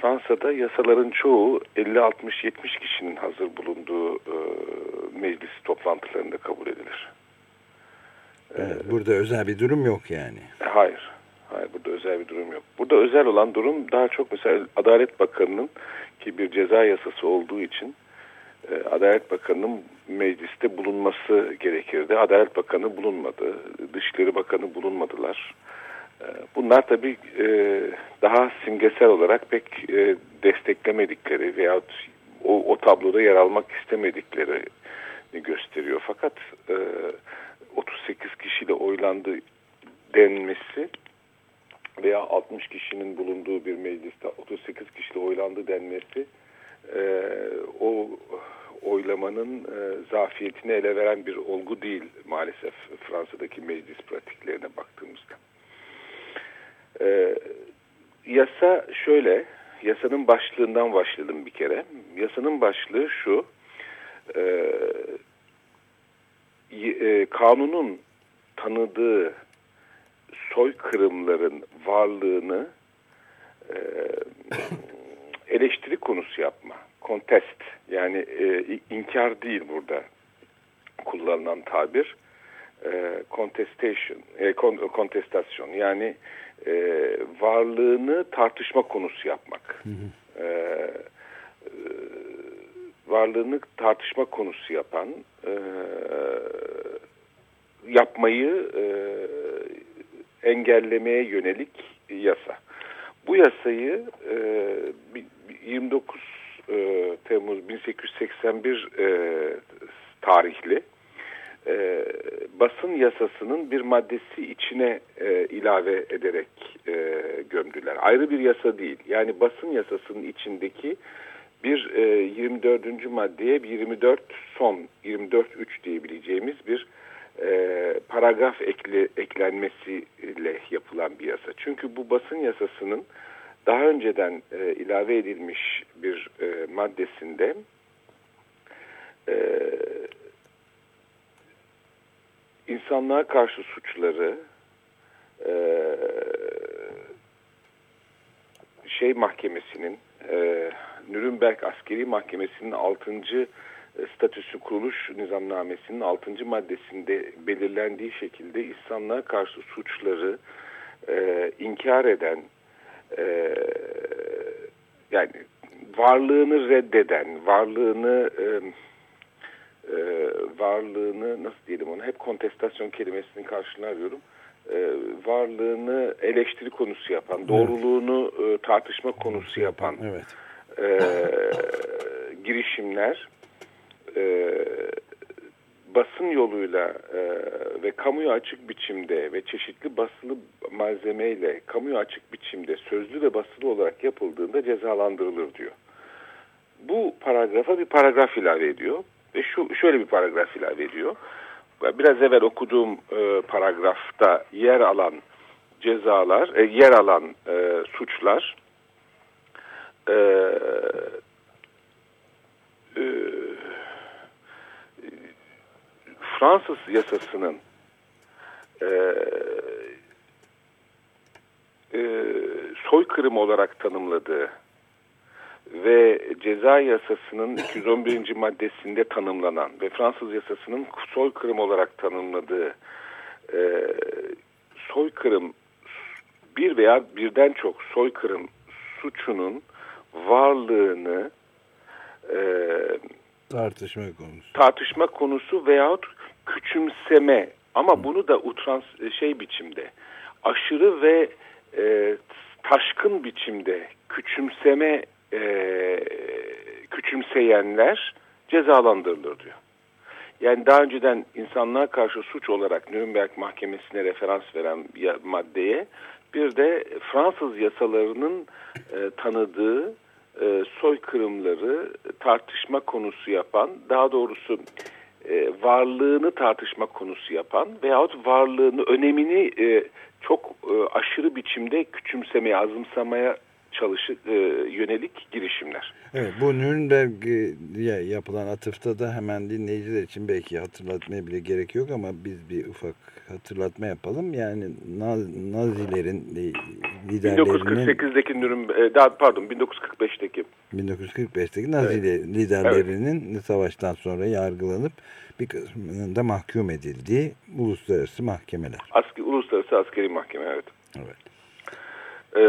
Fransa'da yasaların çoğu 50-60-70 kişinin hazır bulunduğu e, meclis toplantılarında kabul edilir. evet. Burada özel bir durum yok yani. Hayır. Hayır burada özel bir durum yok. Burada özel olan durum daha çok mesela Adalet Bakanı'nın ki bir ceza yasası olduğu için e, Adalet Bakanı'nın mecliste bulunması gerekirdi. Adalet Bakanı bulunmadı. Dışişleri Bakanı bulunmadılar. E, Bunlar tabii e, daha simgesel olarak pek desteklemedikleri veyahut o, o tabloda yer almak istemedikleri gösteriyor. Fakat e, 38 kişiyle oylandı denmesi veya 60 kişinin bulunduğu bir mecliste 38 kişiyle oylandı denmesi e, o oylamanın e, zafiyetini ele veren bir olgu değil maalesef Fransa'daki meclis pratiklerine baktığımızda. E, yasa şöyle, yasanın başlığından başladım bir kere. Yasanın başlığı şu, e, e, kanunun tanıdığı soykırımların varlığını e, eleştiri konusu yapma, contest yani e, inkar değil burada kullanılan tabir. E, contestation, e, kon- kontestasyon yani e, varlığını tartışma konusu yapmak. E, e, varlığını tartışma konusu yapan e, yapmayı e, engellemeye yönelik yasa. Bu yasayı e, bi- bi- 29 e, Temmuz 1881 e, tarihli e, basın yasasının bir maddesi içine e, ilave ederek e, gömdüler. Ayrı bir yasa değil. Yani basın yasasının içindeki bir e, 24. maddeye bir 24 son 24.3 diyebileceğimiz bir e, paragraf ekle, eklenmesiyle yapılan bir yasa. Çünkü bu basın yasasının daha önceden e, ilave edilmiş bir e, maddesinde e, insanlığa karşı suçları e, şey mahkemesinin e, Nürnberg Askeri Mahkemesi'nin 6. statüsü kuruluş nizamnamesinin 6. maddesinde belirlendiği şekilde insanlığa karşı suçları e, inkar eden e, yani varlığını reddeden, varlığını e, e, varlığını nasıl diyelim onu hep kontestasyon kelimesinin karşılığını arıyorum. E, varlığını eleştiri konusu yapan, doğruluğunu e, tartışma konusu yapan Evet. e, girişimler e, basın yoluyla e, ve kamuya açık biçimde ve çeşitli basılı malzemeyle kamuya açık biçimde sözlü ve basılı olarak yapıldığında cezalandırılır diyor. Bu paragrafa bir paragraf ilave ediyor ve şu şöyle bir paragraf ilave ediyor. Biraz evvel okuduğum e, paragrafta yer alan cezalar, e, yer alan e, suçlar e, e, Fransız yasasının e, e, soykırım olarak tanımladığı ve ceza yasasının 211. maddesinde tanımlanan ve Fransız yasasının soykırım olarak tanımladığı e, soykırım bir veya birden çok soykırım suçunun varlığını e, Tartışma konusu. tartışma konusu veyahut küçümseme ama bunu da utrans şey biçimde aşırı ve e, taşkın biçimde küçümseme e, küçümseyenler cezalandırılır diyor. Yani daha önceden insanlığa karşı suç olarak Nürnberg Mahkemesi'ne referans veren maddeye bir de Fransız yasalarının e, tanıdığı e, soykırımları tartışma konusu yapan, daha doğrusu e, varlığını tartışma konusu yapan veyahut varlığını, önemini e, çok e, aşırı biçimde küçümsemeye, azımsamaya çalışı, yönelik girişimler. Evet bu Nürnberg'e yapılan atıfta da hemen dinleyiciler için belki hatırlatmaya bile gerek yok ama biz bir ufak hatırlatma yapalım. Yani Naz- Nazilerin liderlerinin 1948'deki Nürnberg, daha pardon 1945'teki 1945'teki Nazi liderlerinin savaştan sonra yargılanıp bir kısmının da mahkum edildiği uluslararası mahkemeler. aski, uluslararası askeri mahkeme evet. Evet. Ee,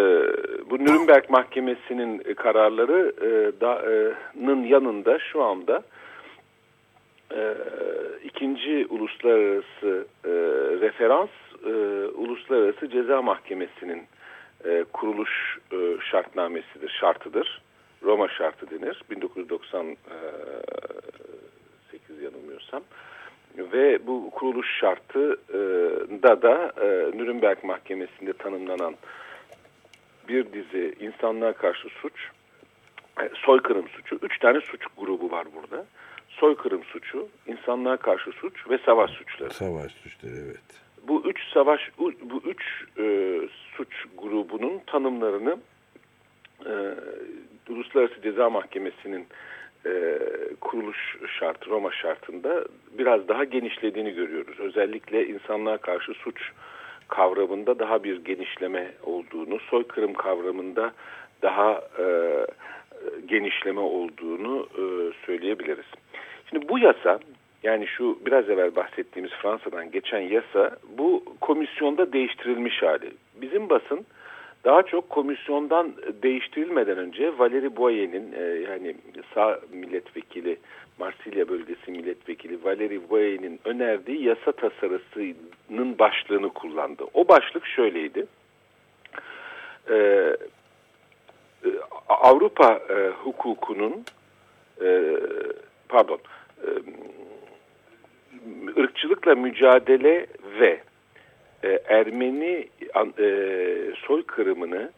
bu Nürnberg Mahkemesi'nin kararları e, e, nın yanında şu anda e, ikinci uluslararası e, referans e, Uluslararası Ceza Mahkemesi'nin e, kuruluş e, şartnamesidir, şartıdır. Roma şartı denir. 1998 yanılmıyorsam. Ve bu kuruluş şartı e, da da e, Nürnberg Mahkemesi'nde tanımlanan bir dizi insanlığa karşı suç, e, soykırım suçu, üç tane suç grubu var burada. Soykırım suçu, insanlığa karşı suç ve savaş suçları. Savaş suçları evet. Bu üç savaş, bu üç e, suç grubunun tanımlarını e, Uluslararası Ceza Mahkemesi'nin e, kuruluş şartı, Roma şartında biraz daha genişlediğini görüyoruz. Özellikle insanlığa karşı suç kavramında daha bir genişleme olduğunu, soykırım kavramında daha e, genişleme olduğunu e, söyleyebiliriz. Şimdi bu yasa, yani şu biraz evvel bahsettiğimiz Fransa'dan geçen yasa, bu komisyonda değiştirilmiş hali. Bizim basın daha çok komisyondan değiştirilmeden önce Valéry Boyen'in e, yani sağ milletvekili Marsilya bölgesi milletvekili Valéry Boyen'in önerdiği yasa tasarısının başlığını kullandı. O başlık şöyleydi. Ee, e, Avrupa e, hukukunun e, pardon e, ırkçılıkla mücadele ve Ermeni e, soykırımını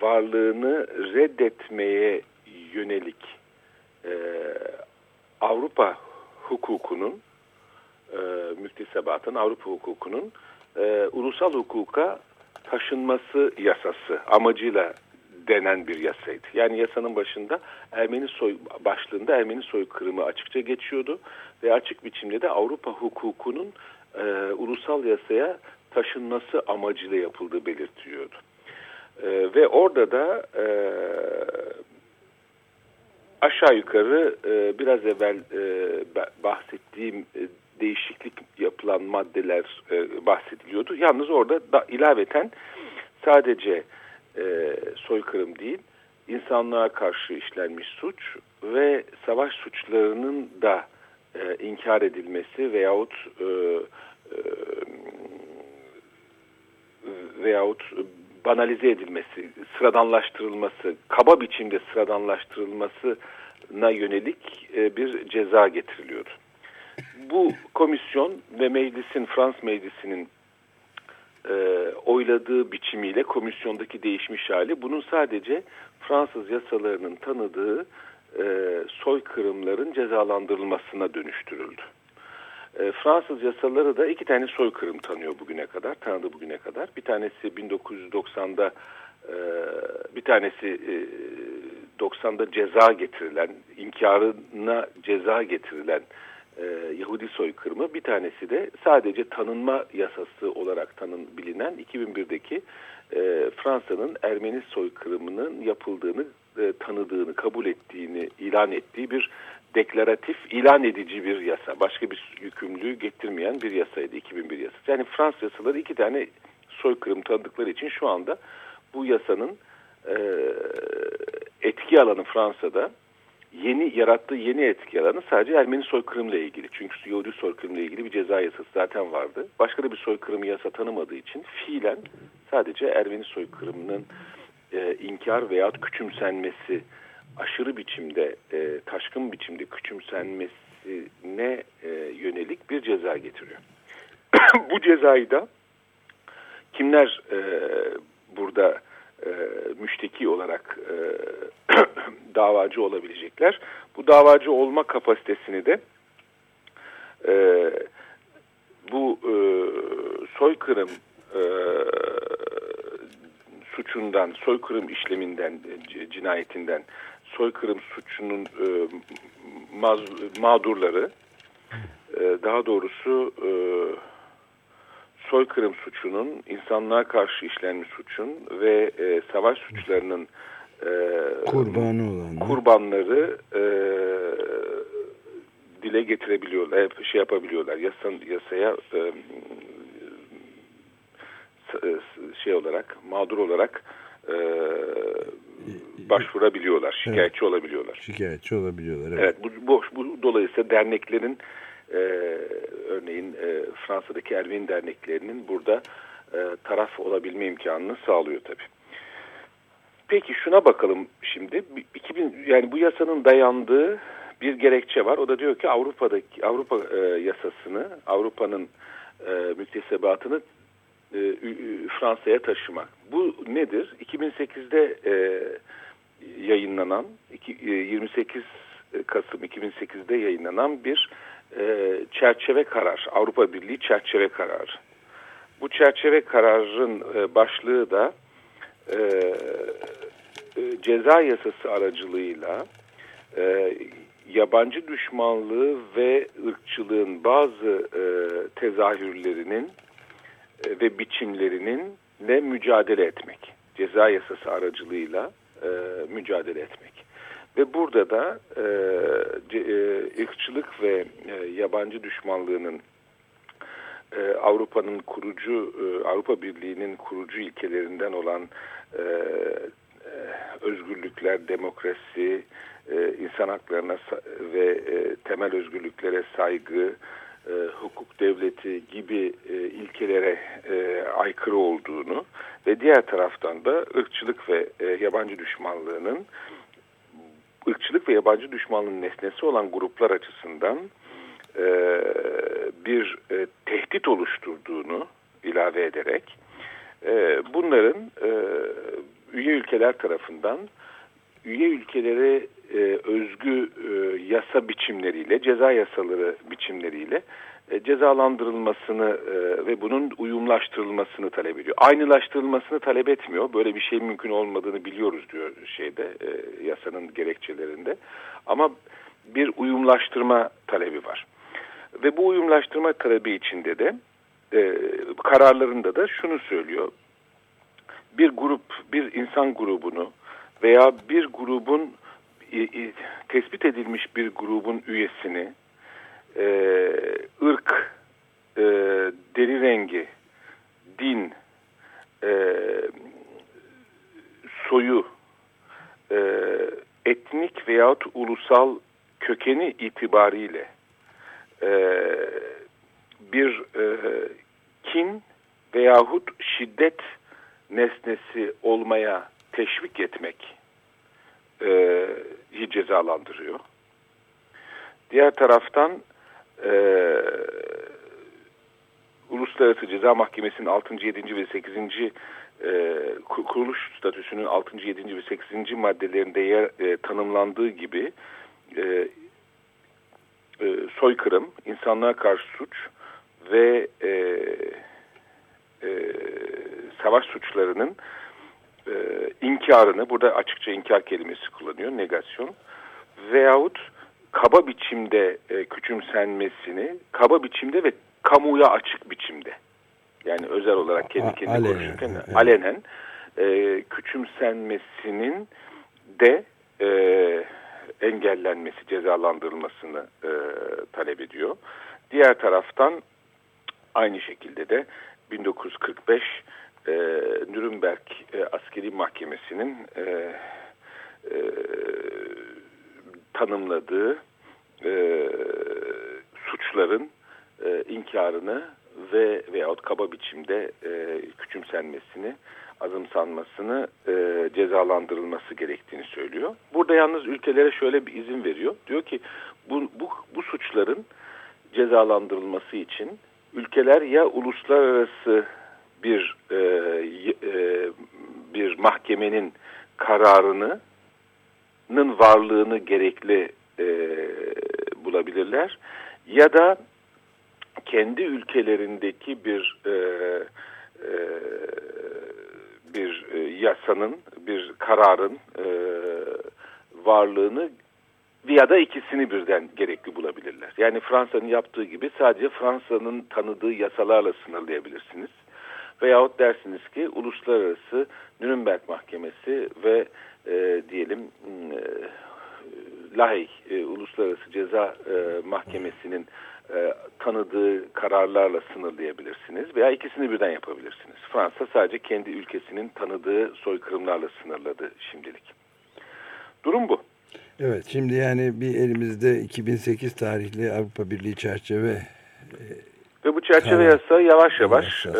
varlığını reddetmeye yönelik Avrupa hukukunun e, müktesebatın Avrupa hukukunun ulusal hukuka taşınması yasası amacıyla denen bir yasaydı. Yani yasanın başında Ermeni soy başlığında Ermeni soykırımı açıkça geçiyordu ve açık biçimde de Avrupa hukukunun e, ulusal yasaya taşınması amacıyla yapıldığı belirtiyordu. E, ve orada da e, aşağı yukarı e, biraz evvel e, bahsettiğim e, değişiklik yapılan maddeler e, bahsediliyordu. Yalnız orada da ilaveten sadece e, soykırım değil, insanlığa karşı işlenmiş suç ve savaş suçlarının da e, inkar edilmesi veyahut e, e, veyahut banalize edilmesi, sıradanlaştırılması, kaba biçimde sıradanlaştırılmasına yönelik e, bir ceza getiriliyordu. Bu komisyon ve meclisin, Frans meclisinin e, oyladığı biçimiyle komisyondaki değişmiş hali bunun sadece Fransız yasalarının tanıdığı e, soykırımların cezalandırılmasına dönüştürüldü. E, Fransız yasaları da iki tane soykırım tanıyor bugüne kadar, tanıdı bugüne kadar. Bir tanesi 1990'da, e, bir tanesi e, 90'da ceza getirilen, inkarına ceza getirilen e, Yahudi soykırımı, bir tanesi de sadece tanınma yasası olarak tanın bilinen 2001'deki e, Fransa'nın Ermeni soykırımının yapıldığını e, tanıdığını, kabul ettiğini ilan ettiği bir deklaratif, ilan edici bir yasa. Başka bir yükümlülüğü getirmeyen bir yasaydı 2001 yasası. Yani Fransız yasaları iki tane soykırım tanıdıkları için şu anda bu yasanın e, etki alanı Fransa'da yeni yarattığı yeni etki alanı sadece Ermeni soykırımla ilgili. Çünkü Yahudi soykırımla ilgili bir ceza yasası zaten vardı. Başka da bir soykırım yasa tanımadığı için fiilen sadece Ermeni soykırımının e, inkar veya küçümsenmesi aşırı biçimde, e, taşkın biçimde küçümsenmesine e, yönelik bir ceza getiriyor. [coughs] Bu cezayı da kimler e, burada e, müşteki olarak e, [clears throat] davacı olabilecekler? Bu davacı olma kapasitesini de e, bu e, soykırım e, suçundan, soykırım işleminden, e, cinayetinden, soykırım suçunun e, maz, mağdurları, e, daha doğrusu e, soykırım suçunun, insanlığa karşı işlenmiş suçun ve e, savaş suçlarının e, Kurbanı olan. kurbanları e, dile getirebiliyorlar, hep şey yapabiliyorlar. Yasan, yasaya e, e, şey olarak, mağdur olarak e, başvurabiliyorlar, şikayetçi olabiliyorlar. Şikayetçi olabiliyorlar. Evet. Evet, bu, bu, bu dolayısıyla derneklerin e, örneğin e, Fransa'daki Ermeni derneklerinin burada e, taraf olabilme imkanını sağlıyor tabii. Peki şuna bakalım şimdi. 2000 yani bu yasanın dayandığı bir gerekçe var. O da diyor ki Avrupa'daki Avrupa e, yasasını, Avrupa'nın e, müktesebatını e, Fransa'ya taşımak. Bu nedir? 2008'de e, yayınlanan, iki, e, 28 Kasım 2008'de yayınlanan bir e, çerçeve karar, Avrupa Birliği çerçeve kararı. Bu çerçeve kararın e, başlığı da e, e, ceza yasası aracılığıyla e, yabancı düşmanlığı ve ırkçılığın bazı e, tezahürlerinin e, ve biçimlerinin ne mücadele etmek. Ceza yasası aracılığıyla e, mücadele etmek. Ve burada da e, e, ırkçılık ve e, yabancı düşmanlığının e, Avrupa'nın kurucu, e, Avrupa Birliği'nin kurucu ilkelerinden olan e, e, özgürlükler, demokrasi, e, insan haklarına ve e, temel özgürlüklere saygı, hukuk devleti gibi ilkelere aykırı olduğunu ve diğer taraftan da ırkçılık ve yabancı düşmanlığının ırkçılık ve yabancı düşmanlığın nesnesi olan gruplar açısından e, bir e, tehdit oluşturduğunu ilave ederek e, bunların e, üye ülkeler tarafından üye ülkelere e, özgü e, yasa biçimleriyle, ceza yasaları biçimleriyle e, cezalandırılmasını e, ve bunun uyumlaştırılmasını talep ediyor. Aynılaştırılmasını talep etmiyor. Böyle bir şey mümkün olmadığını biliyoruz diyor şeyde e, yasanın gerekçelerinde. Ama bir uyumlaştırma talebi var. Ve bu uyumlaştırma talebi içinde de kararlarında da şunu söylüyor. Bir grup, bir insan grubunu veya bir grubun tespit edilmiş bir grubun üyesini e, ırk, e, deri rengi, din, e, soyu, e, etnik veyahut ulusal kökeni itibariyle e, bir e, kin veyahut şiddet nesnesi olmaya teşvik etmek e, cezalandırıyor. Diğer taraftan e, Uluslararası Ceza Mahkemesi'nin 6. 7. ve 8. E, kuruluş statüsünün 6. 7. ve 8. maddelerinde yer e, tanımlandığı gibi e, e, soykırım, insanlığa karşı suç ve e, e, savaş suçlarının e, inkarını, burada açıkça inkar kelimesi kullanıyor, negasyon, veyahut kaba biçimde e, küçümsenmesini, kaba biçimde ve kamuya açık biçimde, yani özel olarak kendi kendine alenen, konuşurken evet. alenen e, küçümsenmesinin de e, engellenmesi, cezalandırılmasını e, talep ediyor. Diğer taraftan aynı şekilde de 1945 e, Nürnberg e, Askeri Mahkemesi'nin e, e, tanımladığı e, suçların e, inkarını ve veyahut kaba biçimde e, küçümsenmesini, azımsanmasını, e, cezalandırılması gerektiğini söylüyor. Burada yalnız ülkelere şöyle bir izin veriyor. Diyor ki bu, bu, bu suçların cezalandırılması için ülkeler ya uluslararası bir e, e, bir mahkemenin kararının varlığını gerekli e, bulabilirler ya da kendi ülkelerindeki bir e, e, bir e, yasanın, bir kararın e, varlığını ya da ikisini birden gerekli bulabilirler. Yani Fransa'nın yaptığı gibi sadece Fransa'nın tanıdığı yasalarla sınırlayabilirsiniz. Veyahut dersiniz ki uluslararası Nürnberg Mahkemesi ve e, diyelim e, Lahey e, Uluslararası Ceza e, Mahkemesi'nin e, tanıdığı kararlarla sınırlayabilirsiniz veya ikisini birden yapabilirsiniz. Fransa sadece kendi ülkesinin tanıdığı soykırımlarla sınırladı şimdilik. Durum bu. Evet şimdi yani bir elimizde 2008 tarihli Avrupa Birliği çerçeve Ve bu çerçeve Karar. yasa yavaş yavaş e,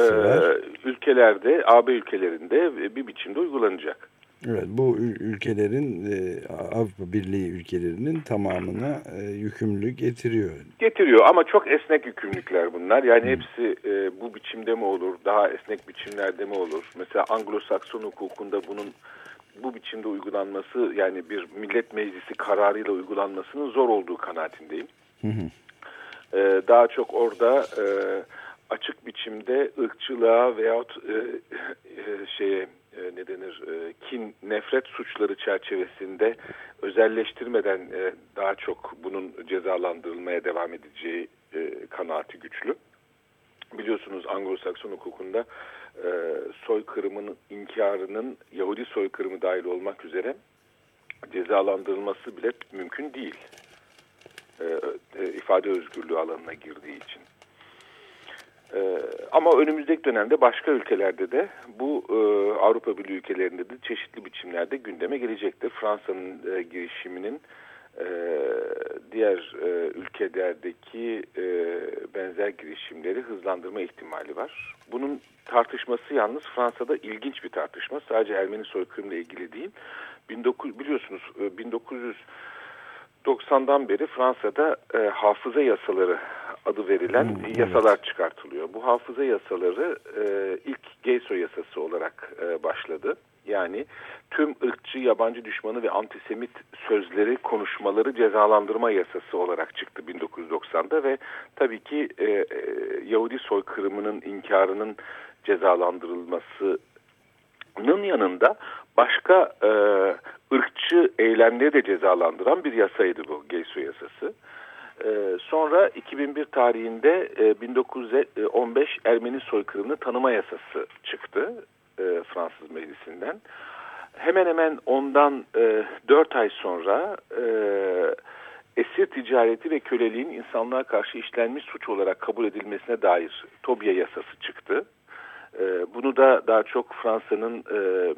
ülkelerde, AB ülkelerinde bir biçimde uygulanacak. Evet bu ül- ülkelerin e, Avrupa Birliği ülkelerinin tamamına e, yükümlülük getiriyor. Getiriyor ama çok esnek yükümlülükler bunlar. Yani hepsi e, bu biçimde mi olur, daha esnek biçimlerde mi olur? Mesela Anglo-Sakson hukukunda bunun bu biçimde uygulanması yani bir millet meclisi kararıyla uygulanmasının zor olduğu kanaatindeyim. Ee, daha çok orada e, açık biçimde ırkçılığa veyahut e, e, şeye e, ne denir e, kin, nefret suçları çerçevesinde özelleştirmeden e, daha çok bunun cezalandırılmaya devam edeceği e, kanaati güçlü. Biliyorsunuz Anglo-Sakson hukukunda e, soykırımın inkarının Yahudi soykırımı dahil olmak üzere cezalandırılması bile mümkün değil. E, e, ifade özgürlüğü alanına girdiği için. E, ama önümüzdeki dönemde başka ülkelerde de bu Avrupa Birliği ülkelerinde de çeşitli biçimlerde gündeme gelecektir. Fransa'nın girişiminin diğer ülkelerdeki benzer girişimleri hızlandırma ihtimali var. Bunun tartışması yalnız Fransa'da ilginç bir tartışma. Sadece Ermeni soykırımla ilgili değil. 19, biliyorsunuz 1900 90'dan beri Fransa'da e, hafıza yasaları adı verilen hmm, evet. yasalar çıkartılıyor. Bu hafıza yasaları e, ilk Geyso yasası olarak e, başladı. Yani tüm ırkçı, yabancı düşmanı ve antisemit sözleri, konuşmaları cezalandırma yasası olarak çıktı 1990'da ve tabii ki e, e, Yahudi soykırımının inkarının cezalandırılmasının yanında başka e, ırkçı eylemleri de cezalandıran bir yasaydı bu Geyso yasası. E, sonra 2001 tarihinde e, 1915 Ermeni soykırımını tanıma yasası çıktı e, Fransız meclisinden. Hemen hemen ondan e, 4 ay sonra e, esir ticareti ve köleliğin insanlığa karşı işlenmiş suç olarak kabul edilmesine dair Tobya yasası çıktı. E, bunu da daha çok Fransa'nın e, e,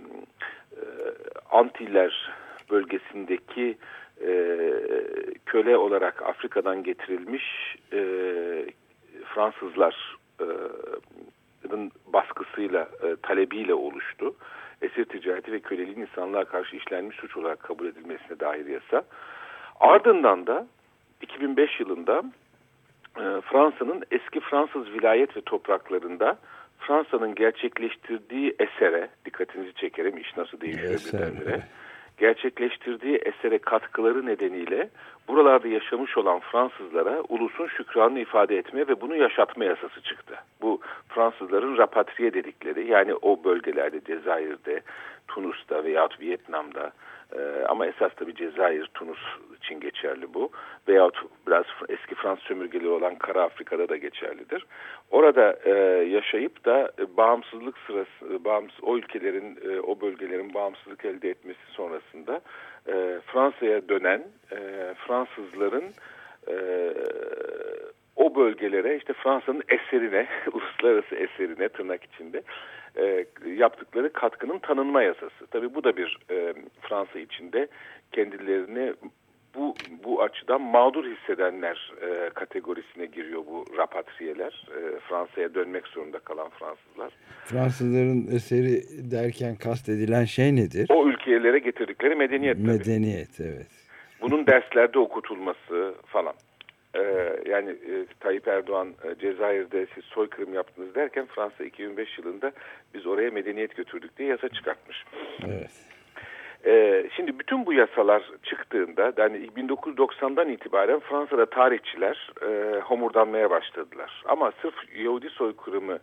Antiller bölgesindeki e, köle olarak Afrika'dan getirilmiş e, Fransızlar e, baskısıyla, e, talebiyle oluştu. Esir ticareti ve köleliğin insanlığa karşı işlenmiş suç olarak kabul edilmesine dair yasa. Ardından da 2005 yılında e, Fransa'nın eski Fransız vilayet ve topraklarında Fransa'nın gerçekleştirdiği esere, dikkatinizi çekerim iş nasıl değişiyor birdenbire. Gerçekleştirdiği esere katkıları nedeniyle buralarda yaşamış olan Fransızlara ulusun şükranını ifade etme ve bunu yaşatma yasası çıktı. Bu Fransızların rapatriye dedikleri yani o bölgelerde Cezayir'de, Tunus'ta veyahut Vietnam'da e, ama esas tabi Cezayir, Tunus için geçerli bu. Veyahut biraz eski Fransız sömürgeleri olan Kara Afrika'da da geçerlidir. Orada e, yaşayıp da e, bağımsızlık sırası, e, bağımsız, o ülkelerin, e, o bölgelerin bağımsızlık elde etmesi sonrasında e, Fransa'ya dönen e, Fransızların e, o bölgelere işte Fransa'nın eserine, [laughs] uluslararası eserine tırnak içinde e, yaptıkları katkının tanınma yasası. Tabii bu da bir e, Fransa içinde kendilerini bu bu açıdan mağdur hissedenler e, kategorisine giriyor bu rapatriyeler. E, Fransa'ya dönmek zorunda kalan Fransızlar. Fransızların eseri derken kastedilen şey nedir? O ülkelere getirdikleri medeniyet tabii. Medeniyet evet. Bunun derslerde okutulması falan. Ee, yani e, Tayyip Erdoğan e, Cezayir'de siz soykırım yaptınız derken Fransa 2005 yılında biz oraya medeniyet götürdük diye yasa çıkartmış. Evet. Ee, şimdi bütün bu yasalar çıktığında yani 1990'dan itibaren Fransa'da tarihçiler e, homurdanmaya başladılar. Ama sırf Yahudi soykırımı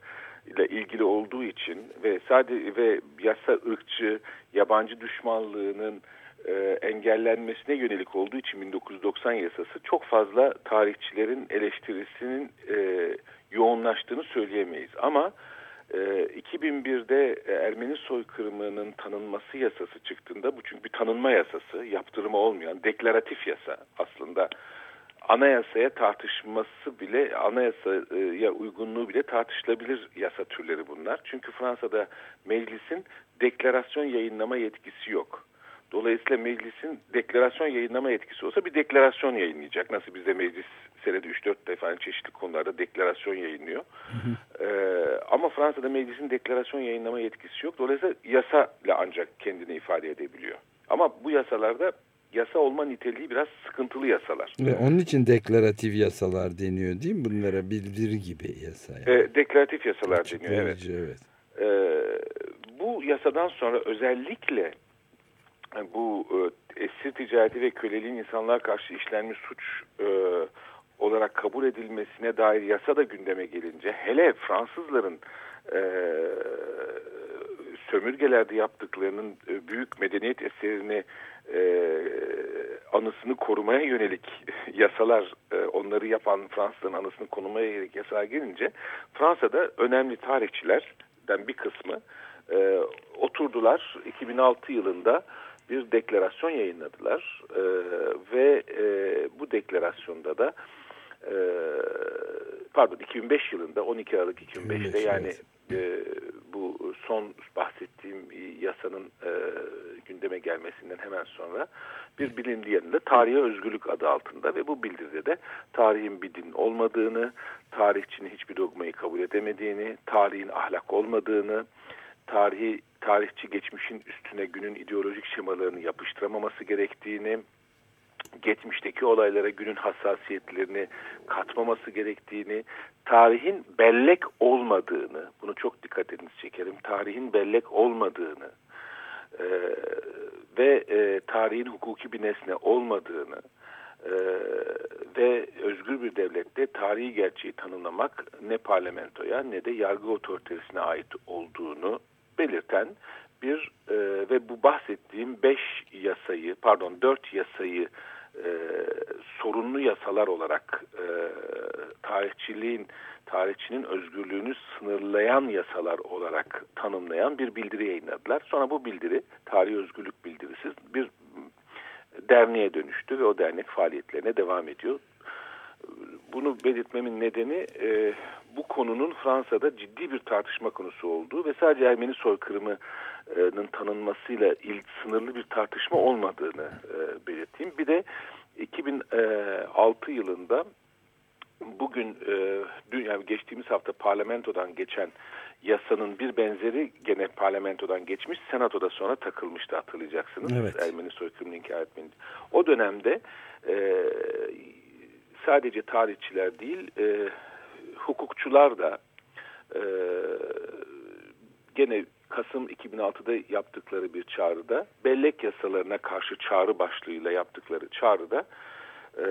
ile ilgili olduğu için ve sadece ve yasa ırkçı yabancı düşmanlığının e, engellenmesine yönelik olduğu için 1990 yasası çok fazla tarihçilerin eleştirisinin e, yoğunlaştığını söyleyemeyiz. Ama e, 2001'de Ermeni soykırımının tanınması yasası çıktığında bu çünkü bir tanınma yasası, yaptırımı olmayan deklaratif yasa aslında anayasaya tartışması bile anayasaya uygunluğu bile tartışılabilir yasa türleri bunlar. Çünkü Fransa'da meclisin deklarasyon yayınlama yetkisi yok. Dolayısıyla meclisin deklarasyon yayınlama yetkisi olsa bir deklarasyon yayınlayacak. Nasıl bizde meclis senede 3-4 defa çeşitli konularda deklarasyon yayınlıyor. Ee, ama Fransa'da meclisin deklarasyon yayınlama yetkisi yok. Dolayısıyla yasa ile ancak kendini ifade edebiliyor. Ama bu yasalarda yasa olma niteliği biraz sıkıntılı yasalar. Ve onun için deklaratif yasalar deniyor değil mi? Bunlara bildiri gibi yasa. Yani. Ee, deklaratif yasalar deniyor evet. Evet. Ee, bu yasadan sonra özellikle bu e, esir ticareti ve köleliğin insanlığa karşı işlenmiş suç e, olarak kabul edilmesine dair yasa da gündeme gelince hele Fransızların e, sömürgelerde yaptıklarının e, büyük medeniyet eserini e, anısını korumaya yönelik [laughs] yasalar e, onları yapan Fransızların anısını korumaya yönelik yasalar gelince Fransa'da önemli tarihçilerden bir kısmı e, oturdular. 2006 yılında bir deklarasyon yayınladılar. E, ve e, bu deklarasyonda da e, pardon 2005 yılında 12 Aralık 2005'te yani e, bu son bahsettiğim yasanın e, gündeme gelmesinden hemen sonra bir bilindiği yanında tarihe özgürlük adı altında ve bu bildiride de tarihin bir din olmadığını, tarihçinin hiçbir dogmayı kabul edemediğini, tarihin ahlak olmadığını, tarihi tarihçi geçmişin üstüne günün ideolojik şemalarını yapıştıramaması gerektiğini, geçmişteki olaylara günün hassasiyetlerini katmaması gerektiğini, tarihin bellek olmadığını, bunu çok dikkat ediniz çekerim, tarihin bellek olmadığını e, ve e, tarihin hukuki bir nesne olmadığını e, ve özgür bir devlette tarihi gerçeği tanımlamak ne parlamentoya ne de yargı otoritesine ait olduğunu belirten bir e, ve bu bahsettiğim beş yasayı pardon dört yasayı e, sorunlu yasalar olarak e, tarihçiliğin tarihçinin özgürlüğünü sınırlayan yasalar olarak tanımlayan bir bildiri yayınladılar. Sonra bu bildiri tarih özgürlük bildirisi bir derneğe dönüştü ve o dernek faaliyetlerine devam ediyor. Bunu belirtmemin nedeni e, bu konunun Fransa'da ciddi bir tartışma konusu olduğu ve sadece Ermeni soykırımının tanınmasıyla il, sınırlı bir tartışma olmadığını e, belirteyim. Bir de 2006 yılında bugün e, dün yani geçtiğimiz hafta parlamentodan geçen yasanın bir benzeri gene parlamentodan geçmiş senatoda sonra takılmıştı hatırlayacaksınız. Evet. Ermeni soykırımını inkar etmeyin. O dönemde e, sadece tarihçiler değil e, hukukçular da e, gene Kasım 2006'da yaptıkları bir çağrıda bellek yasalarına karşı çağrı başlığıyla yaptıkları çağrıda e,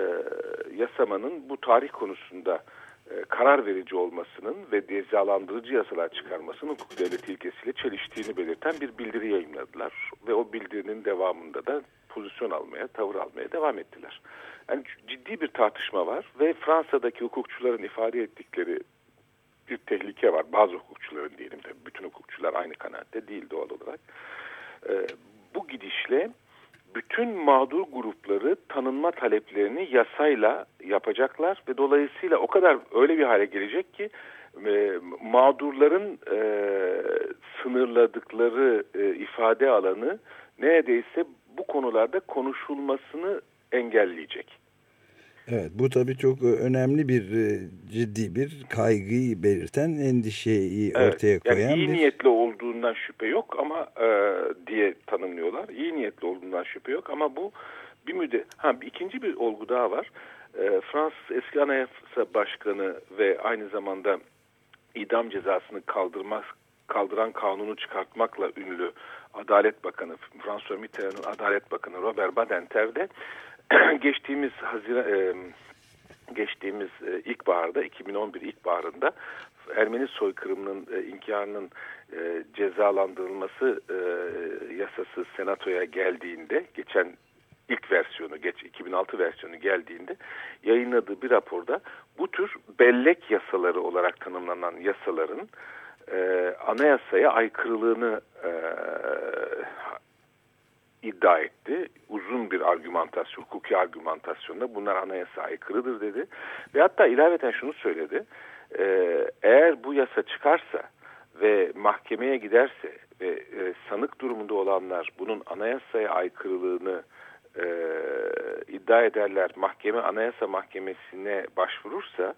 yasamanın bu tarih konusunda e, karar verici olmasının ve cezalandırıcı yasalar çıkarmasının hukuk devleti ilkesiyle çeliştiğini belirten bir bildiri yayınladılar. Ve o bildirinin devamında da pozisyon almaya, tavır almaya devam ettiler. Yani ciddi bir tartışma var ve Fransa'daki hukukçuların ifade ettikleri bir tehlike var. Bazı hukukçuların diyelim de bütün hukukçular aynı kanaatte değil doğal olarak. Ee, bu gidişle bütün mağdur grupları tanınma taleplerini yasayla yapacaklar ve dolayısıyla o kadar öyle bir hale gelecek ki e, mağdurların e, sınırladıkları e, ifade alanı neredeyse bu konularda konuşulmasını engelleyecek. Evet bu tabii çok önemli bir e, ciddi bir kaygıyı belirten endişeyi Evet, ortaya koyan yani iyi bir niyetli olduğundan şüphe yok ama e, diye tanımlıyorlar. İyi niyetli olduğundan şüphe yok ama bu bir müde ha bir ikinci bir olgu daha var. E, Fransız eski Anayasa Başkanı ve aynı zamanda idam cezasını kaldırmak kaldıran kanunu çıkartmakla ünlü Adalet Bakanı François Mitterrand'ın Adalet Bakanı Robert Badinter de [clears throat] geçtiğimiz Haziran e, geçtiğimiz e, ilkbaharda 2011 ilkbaharında Ermeni soykırımının e, inkarının e, cezalandırılması e, yasası senatoya geldiğinde geçen ilk versiyonu geç 2006 versiyonu geldiğinde yayınladığı bir raporda bu tür bellek yasaları olarak tanımlanan yasaların e, anayasaya aykırılığını e, iddia etti. Uzun bir argümantasyon, hukuki argümantasyonda bunlar anayasa aykırıdır dedi. Ve hatta ilaveten şunu söyledi. E, eğer bu yasa çıkarsa ve mahkemeye giderse ve e, sanık durumunda olanlar bunun anayasaya aykırılığını e, iddia ederler, mahkeme anayasa mahkemesine başvurursa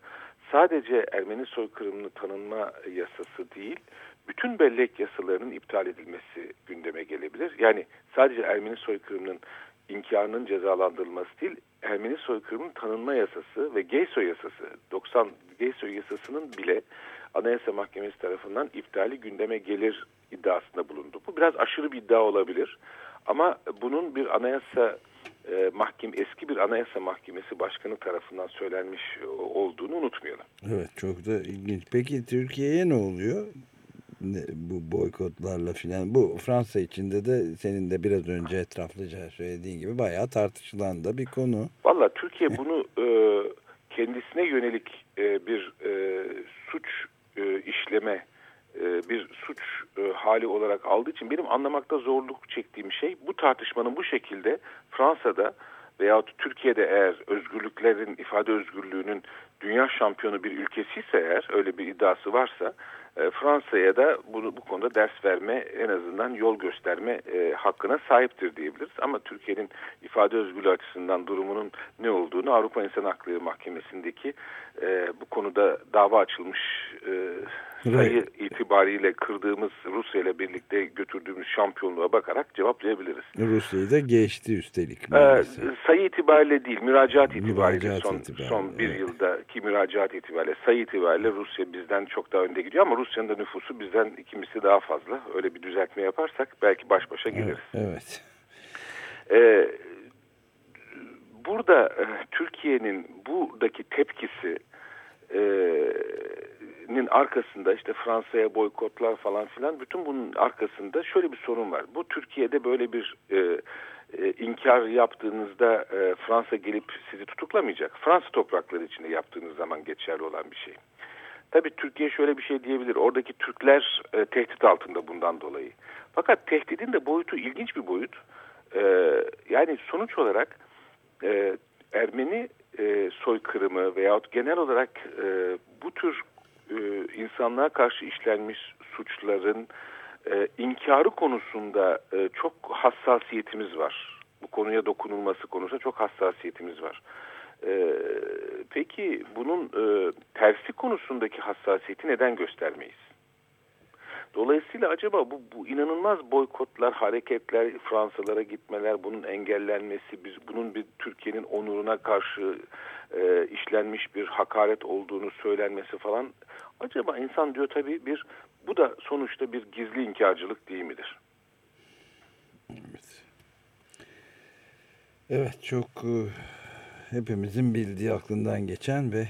sadece Ermeni soykırımını tanınma yasası değil, bütün bellek yasalarının iptal edilmesi gündeme gelebilir. Yani sadece Ermeni soykırımının inkarının cezalandırılması değil, Ermeni soykırımının tanınma yasası ve Geyso yasası, 90 Geyso yasasının bile Anayasa Mahkemesi tarafından iptali gündeme gelir iddiasında bulundu. Bu biraz aşırı bir iddia olabilir ama bunun bir anayasa e, mahkem eski bir anayasa mahkemesi başkanı tarafından söylenmiş olduğunu unutmayalım. Evet çok da ilginç. Peki Türkiye'ye ne oluyor? Ne, bu boykotlarla filan. Bu Fransa içinde de senin de biraz önce etraflıca söylediğin gibi bayağı tartışılan da bir konu. Valla Türkiye bunu e, kendisine yönelik e, bir e, suç e, işleme e, bir suç e, hali olarak aldığı için benim anlamakta zorluk çektiğim şey bu tartışmanın bu şekilde Fransa'da veyahut Türkiye'de eğer özgürlüklerin, ifade özgürlüğünün dünya şampiyonu bir ülkesiyse eğer öyle bir iddiası varsa e, Fransa'ya da bunu bu konuda ders verme en azından yol gösterme e, hakkına sahiptir diyebiliriz. Ama Türkiye'nin ifade özgürlüğü açısından durumunun ne olduğunu Avrupa İnsan Hakları Mahkemesi'ndeki e, bu konuda dava açılmış e, sayı itibariyle kırdığımız Rusya ile birlikte götürdüğümüz şampiyonluğa bakarak cevaplayabiliriz. Rusya'yı da geçti üstelik. Ee, sayı itibariyle değil, müracaat itibariyle Müracaat son, itibariyle, son bir evet. yıldaki müracaat itibariyle sayı itibariyle Rusya bizden çok daha önde gidiyor ama Rusya'nın da nüfusu bizden ikimisi daha fazla. Öyle bir düzeltme yaparsak belki baş başa geliriz. Evet. Ee, burada e, Türkiye'nin buradaki tepkisi e, nin arkasında işte Fransa'ya boykotlar falan filan bütün bunun arkasında şöyle bir sorun var. Bu Türkiye'de böyle bir e, e, inkar yaptığınızda e, Fransa gelip sizi tutuklamayacak. Fransa toprakları içinde yaptığınız zaman geçerli olan bir şey. Tabii Türkiye şöyle bir şey diyebilir. Oradaki Türkler e, tehdit altında bundan dolayı. Fakat tehdidin de boyutu ilginç bir boyut. E, yani sonuç olarak e, Ermeni e, soykırımı veyahut genel olarak e, bu tür e, insanlığa karşı işlenmiş suçların e, inkarı konusunda e, çok hassasiyetimiz var. Bu konuya dokunulması konusunda çok hassasiyetimiz var. E, peki bunun tersi konusundaki hassasiyeti neden göstermeyiz? Dolayısıyla acaba bu, bu inanılmaz boykotlar, hareketler, Fransalara gitmeler, bunun engellenmesi, biz bunun bir Türkiye'nin onuruna karşı e, işlenmiş bir hakaret olduğunu söylenmesi falan. Acaba insan diyor tabii bir bu da sonuçta bir gizli inkarcılık değil midir? Evet. Evet çok e, hepimizin bildiği aklından geçen ve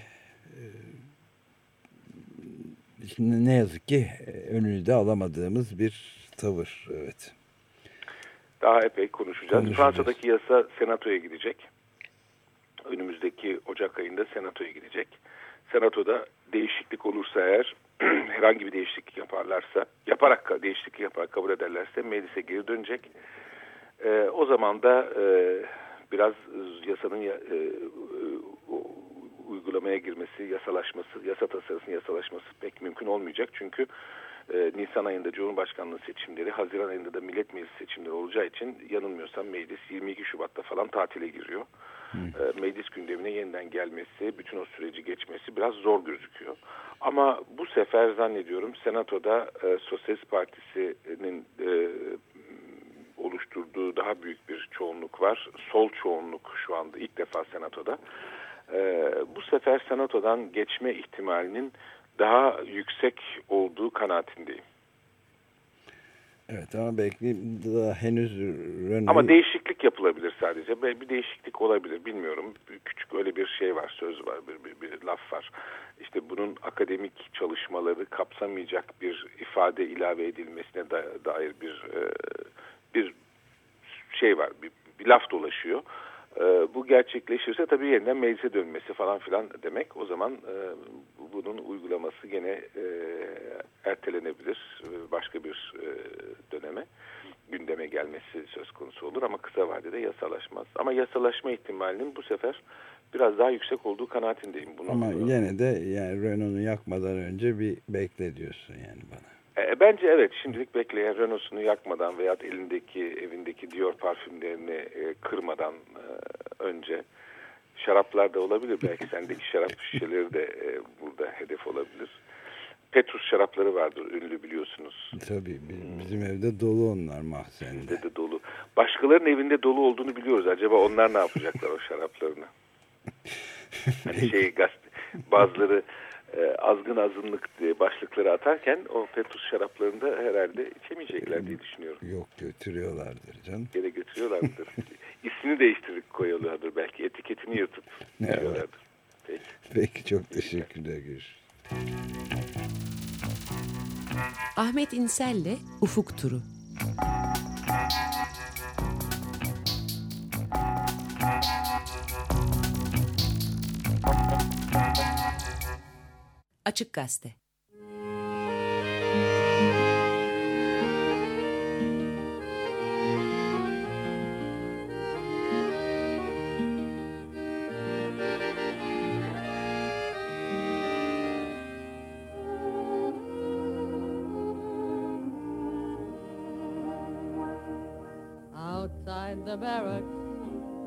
ne yazık ki e, önünü de alamadığımız bir tavır. Evet. Daha epey konuşacağız. Konuşacağız. Fransa'daki yasa senatoya gidecek. Önümüzdeki Ocak ayında senatoya gidecek. Senatoda değişiklik olursa eğer [clears throat] herhangi bir değişiklik yaparlarsa, yaparak değişiklik yaparak kabul ederlerse meclise geri dönecek. Ee, o zaman da e, biraz yasanın ya- e, e, uygulamaya girmesi, yasalaşması, yasa tasarısının yasalaşması pek mümkün olmayacak. Çünkü e, Nisan ayında Cumhurbaşkanlığı seçimleri, Haziran ayında da Millet Meclisi seçimleri olacağı için yanılmıyorsam meclis 22 Şubat'ta falan tatile giriyor. E, meclis gündemine yeniden gelmesi, bütün o süreci geçmesi biraz zor gözüküyor. Ama bu sefer zannediyorum Senato'da e, Sosyalist Partisi'nin e, oluşturduğu daha büyük bir çoğunluk var. Sol çoğunluk şu anda ilk defa Senato'da. E, bu sefer Senato'dan geçme ihtimalinin daha yüksek olduğu kanaatindeyim. Evet ama belki daha henüz Renault... Ama değişiklik yapılabilir sadece. Bir değişiklik olabilir bilmiyorum. Küçük öyle bir şey var, söz var, bir, bir, bir laf var. İşte bunun akademik çalışmaları kapsamayacak bir ifade ilave edilmesine da, dair bir e, bir şey var, bir, bir laf dolaşıyor. E, bu gerçekleşirse tabii yeniden meclise dönmesi falan filan demek. O zaman e, bunun uygulaması gene e, ertelenebilir e, başka bir e, döneme gündeme gelmesi söz konusu olur ama kısa vadede yasalaşmaz. Ama yasalaşma ihtimalinin bu sefer biraz daha yüksek olduğu kanaatindeyim. Bunu, Ama yine de yani Renault'u yakmadan önce bir bekle diyorsun yani bana. E, bence evet şimdilik bekleyen Renault'sunu yakmadan veya elindeki evindeki Dior parfümlerini e, kırmadan e, önce şaraplar da olabilir. Belki sendeki şarap [laughs] şişeleri de e, burada hedef olabilir. Petrus şarapları vardır ünlü biliyorsunuz. Tabii bi- bizim evde dolu onlar mahzende. Bizde de dolu. Başkalarının evinde dolu olduğunu biliyoruz. Acaba onlar ne yapacaklar o şaraplarını? [laughs] Hani şey gazete, bazıları e, azgın azınlık diye başlıkları atarken o Petrus şaraplarını da herhalde içemeyecekler diye düşünüyorum. Yok götürüyorlardır canım. Gene götürüyorlardır. [laughs] İsmini değiştirip koyuyorlardır belki. Etiketini yırtıp [laughs] Evet. koyuyorlardır. Peki. Peki çok teşekkürler. Görüşürüz. Ahmet İnsel'le Ufuk Turu. Açık Gazete. Outside the barracks,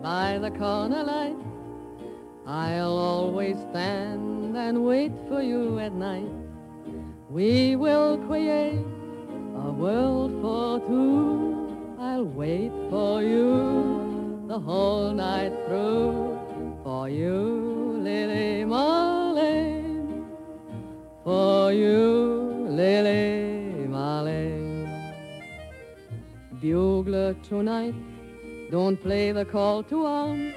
by the corner light, I'll always stand and wait for you at night. We will create a world for two. I'll wait for you the whole night through. For you, Lily Marlene. For you, Lily Marlene. Bugler tonight, don't play the call to arms.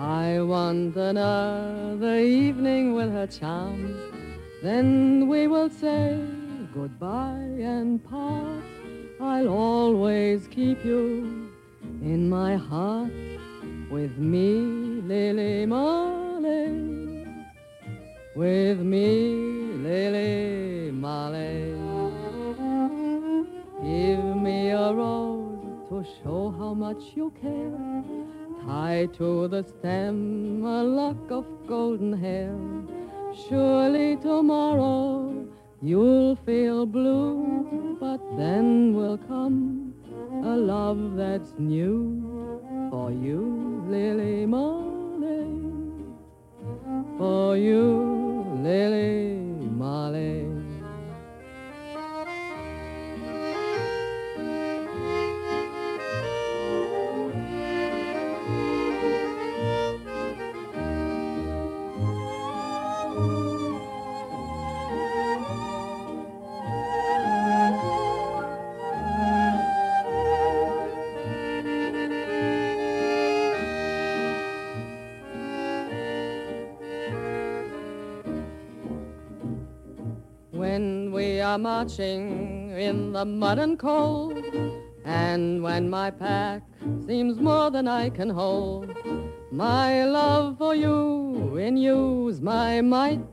I want another evening with her charms. Then we will say goodbye and part. I'll always keep you in my heart with me, Lily Marley. With me, Lily Marley. Give me a rose to show how much you care. High to the stem, a lock of golden hair. Surely tomorrow you'll feel blue, but then will come a love that's new for you, Lily Molly. For you, Lily Molly. Are marching in the mud and cold. And when my pack seems more than I can hold, my love for you in you's my might.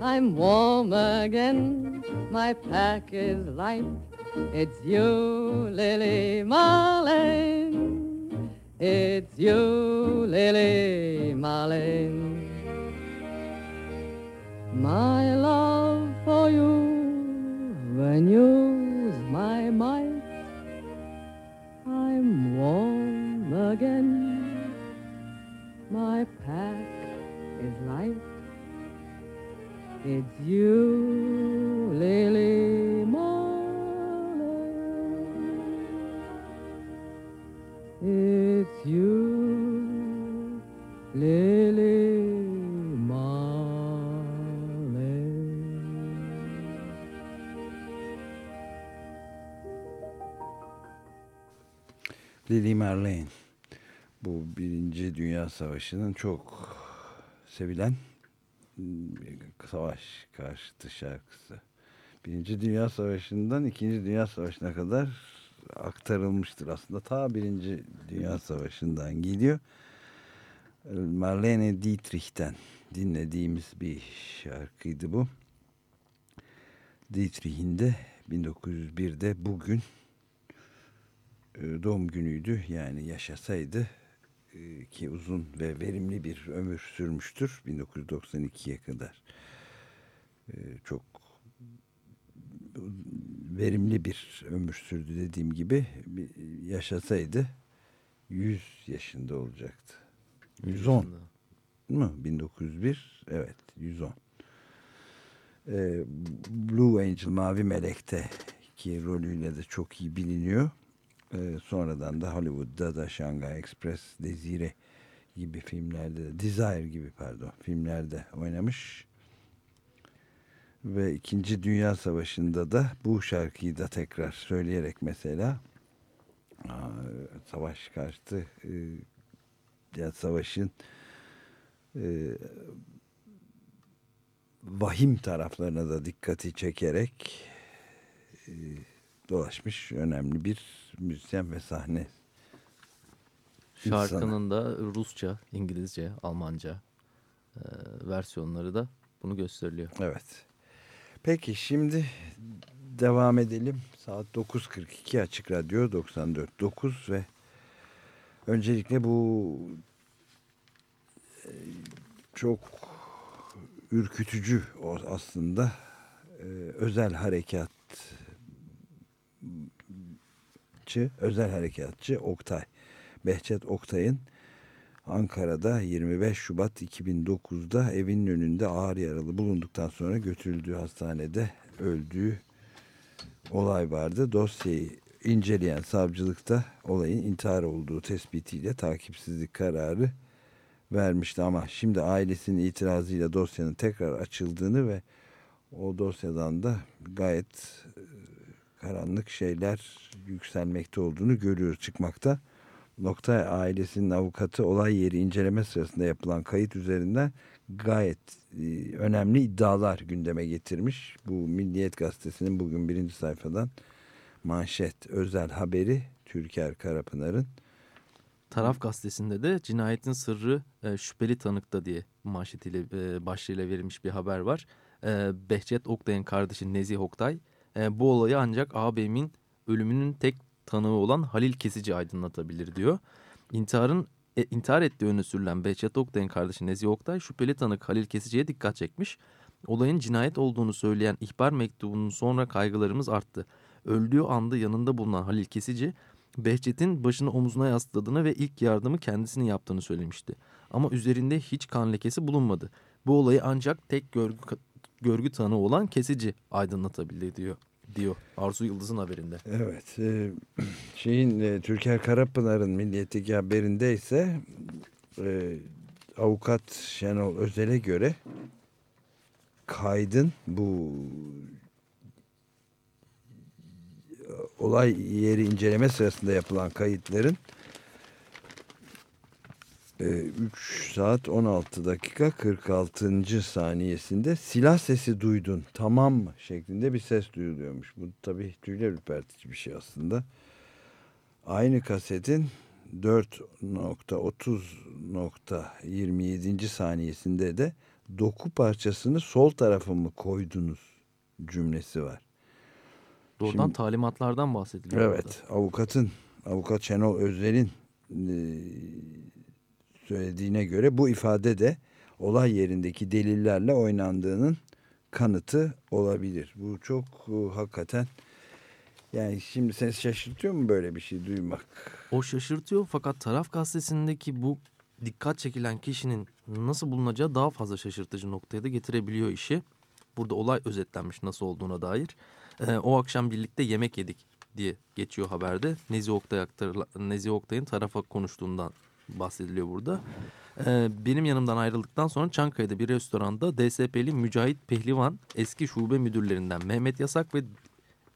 I'm warm again, my pack is light. It's you, Lily Marlene. It's you, Lily Marlene. My love for you, when you's my might. I'm warm again. My pack is light. It's you, Lily Marley. It's you, Lily Marlene. Bu Birinci Dünya Savaşı'nın çok sevilen bir savaş karşıtı şarkısı. Birinci Dünya Savaşı'ndan İkinci Dünya Savaşı'na kadar aktarılmıştır. Aslında ta Birinci Dünya Savaşı'ndan geliyor. Marlene Dietrich'ten dinlediğimiz bir şarkıydı bu. Dietrich'in de 1901'de bugün doğum günüydü. Yani yaşasaydı e, ki uzun ve verimli bir ömür sürmüştür 1992'ye kadar. E, Çok verimli bir ömür sürdü dediğim gibi yaşasaydı 100 yaşında olacaktı. 110 mu? 1901 evet 110. Ee, Blue Angel Mavi Melek'te ki rolüyle de çok iyi biliniyor. Ee, sonradan da Hollywood'da da Shanghai Express, Desire gibi filmlerde de, Desire gibi pardon filmlerde oynamış. Ve İkinci Dünya Savaşı'nda da bu şarkıyı da tekrar söyleyerek mesela savaş karşıtı e, ya savaşın e, vahim taraflarına da dikkati çekerek e, dolaşmış önemli bir müzisyen ve sahne. Şarkının da Rusça, İngilizce, Almanca e, versiyonları da bunu gösteriliyor. Evet. Peki şimdi devam edelim. Saat 9.42 Açık Radyo 94.9 ve öncelikle bu e, çok ürkütücü aslında e, özel harekatçı özel harekatçı Oktay Behçet Oktay'ın Ankara'da 25 Şubat 2009'da evinin önünde ağır yaralı bulunduktan sonra götürüldüğü hastanede öldüğü olay vardı. Dosyayı inceleyen savcılıkta olayın intihar olduğu tespitiyle takipsizlik kararı vermişti ama şimdi ailesinin itirazıyla dosyanın tekrar açıldığını ve o dosyadan da gayet karanlık şeyler yükselmekte olduğunu görüyoruz çıkmakta. Nokta ailesinin avukatı olay yeri inceleme sırasında yapılan kayıt üzerinden gayet e, önemli iddialar gündeme getirmiş. Bu Milliyet Gazetesi'nin bugün birinci sayfadan manşet özel haberi Türker Karapınar'ın Taraf gazetesinde de cinayetin sırrı e, şüpheli tanıkta diye manşetiyle e, başlığıyla verilmiş bir haber var. E, Behçet Oktay'ın kardeşi Nezih Oktay e, bu olayı ancak ağabeyimin ölümünün tek tanığı olan Halil Kesici aydınlatabilir diyor. İntiharın e, intihar ettiği öne sürülen Behçet Oktay'ın kardeşi Nezih Oktay şüpheli tanık Halil Kesici'ye dikkat çekmiş. Olayın cinayet olduğunu söyleyen ihbar mektubunun sonra kaygılarımız arttı. Öldüğü anda yanında bulunan Halil Kesici Behçet'in başını omuzuna yasladığını ve ilk yardımı kendisinin yaptığını söylemişti. Ama üzerinde hiç kan lekesi bulunmadı. Bu olayı ancak tek görgü, görgü tanığı olan kesici aydınlatabilir diyor. Diyor Arzu Yıldız'ın haberinde. Evet. e, [clears throat] şeyin e, Türker Karapınar'ın Milliyet'teki haberinde ise e, avukat Şenol Özel'e göre kaydın bu olay yeri inceleme sırasında yapılan kayıtların 3 saat 16 dakika 46. saniyesinde silah sesi duydun tamam mı şeklinde bir ses duyuluyormuş. Bu tabii tüyler ürpertici bir şey aslında. Aynı kasetin 4.30.27. saniyesinde de doku parçasını sol tarafa mı koydunuz cümlesi var. Doğrudan Şimdi- talimatlardan bahsediliyor. Evet, avukatın, avukat Şenol Özer'in e, söylediğine göre bu ifade de olay yerindeki delillerle oynandığının kanıtı olabilir. Bu çok e, hakikaten yani şimdi seni şaşırtıyor mu böyle bir şey duymak? O şaşırtıyor fakat taraf gazetesindeki bu dikkat çekilen kişinin nasıl bulunacağı daha fazla şaşırtıcı noktaya da getirebiliyor işi. Burada olay özetlenmiş nasıl olduğuna dair. Ee, o akşam birlikte yemek yedik diye geçiyor haberde. Nezi, Oktay Oktay'ın tarafa konuştuğundan bahsediliyor burada. Ee, benim yanımdan ayrıldıktan sonra Çankaya'da bir restoranda DSP'li Mücahit Pehlivan eski şube müdürlerinden Mehmet Yasak ve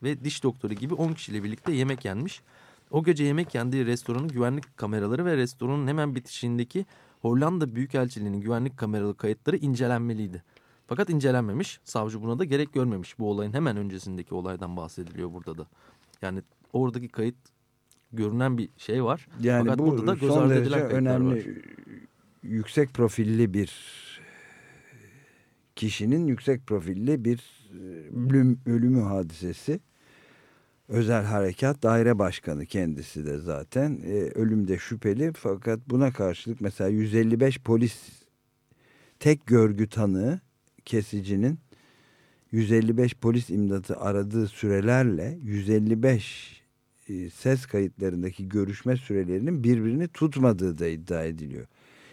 ve diş doktoru gibi 10 kişiyle birlikte yemek yenmiş. O gece yemek yendiği restoranın güvenlik kameraları ve restoranın hemen bitişiğindeki Hollanda Büyükelçiliği'nin güvenlik kameralı kayıtları incelenmeliydi. Fakat incelenmemiş. Savcı buna da gerek görmemiş. Bu olayın hemen öncesindeki olaydan bahsediliyor burada da. Yani oradaki kayıt görünen bir şey var. Yani Fakat bu burada da göz son ardı derece önemli var. yüksek profilli bir kişinin yüksek profilli bir e, ölüm, ölümü hadisesi. Özel Harekat Daire Başkanı kendisi de zaten e, ölümde şüpheli fakat buna karşılık mesela 155 polis tek görgü tanığı kesicinin 155 polis imdatı aradığı sürelerle 155 e, ses kayıtlarındaki görüşme sürelerinin birbirini tutmadığı da iddia ediliyor.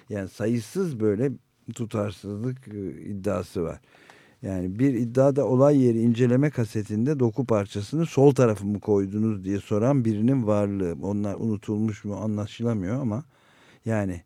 Yani sayısız böyle tutarsızlık e, iddiası var. Yani bir iddiada olay yeri inceleme kasetinde doku parçasını sol tarafı mı koydunuz diye soran birinin varlığı. Onlar unutulmuş mu anlaşılamıyor ama yani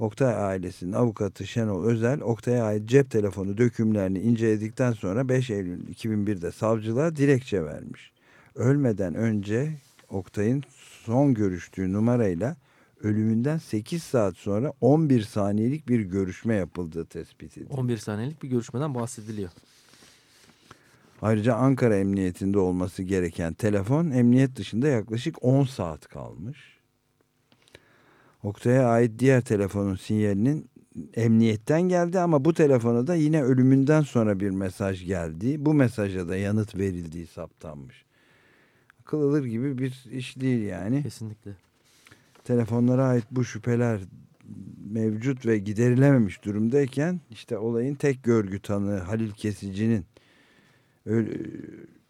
Oktay ailesinin avukatı Şenol Özel Oktay'a ait cep telefonu dökümlerini inceledikten sonra 5 Eylül 2001'de savcılığa dilekçe vermiş. Ölmeden önce Oktay'ın son görüştüğü numarayla ölümünden 8 saat sonra 11 saniyelik bir görüşme yapıldığı tespit edildi. 11 saniyelik bir görüşmeden bahsediliyor. Ayrıca Ankara Emniyetinde olması gereken telefon emniyet dışında yaklaşık 10 saat kalmış. Oktay'a ait diğer telefonun sinyalinin emniyetten geldi ama bu telefona da yine ölümünden sonra bir mesaj geldi. Bu mesaja da yanıt verildiği saptanmış. Akıl alır gibi bir iş değil yani. Kesinlikle. Telefonlara ait bu şüpheler mevcut ve giderilememiş durumdayken işte olayın tek görgü tanığı Halil Kesici'nin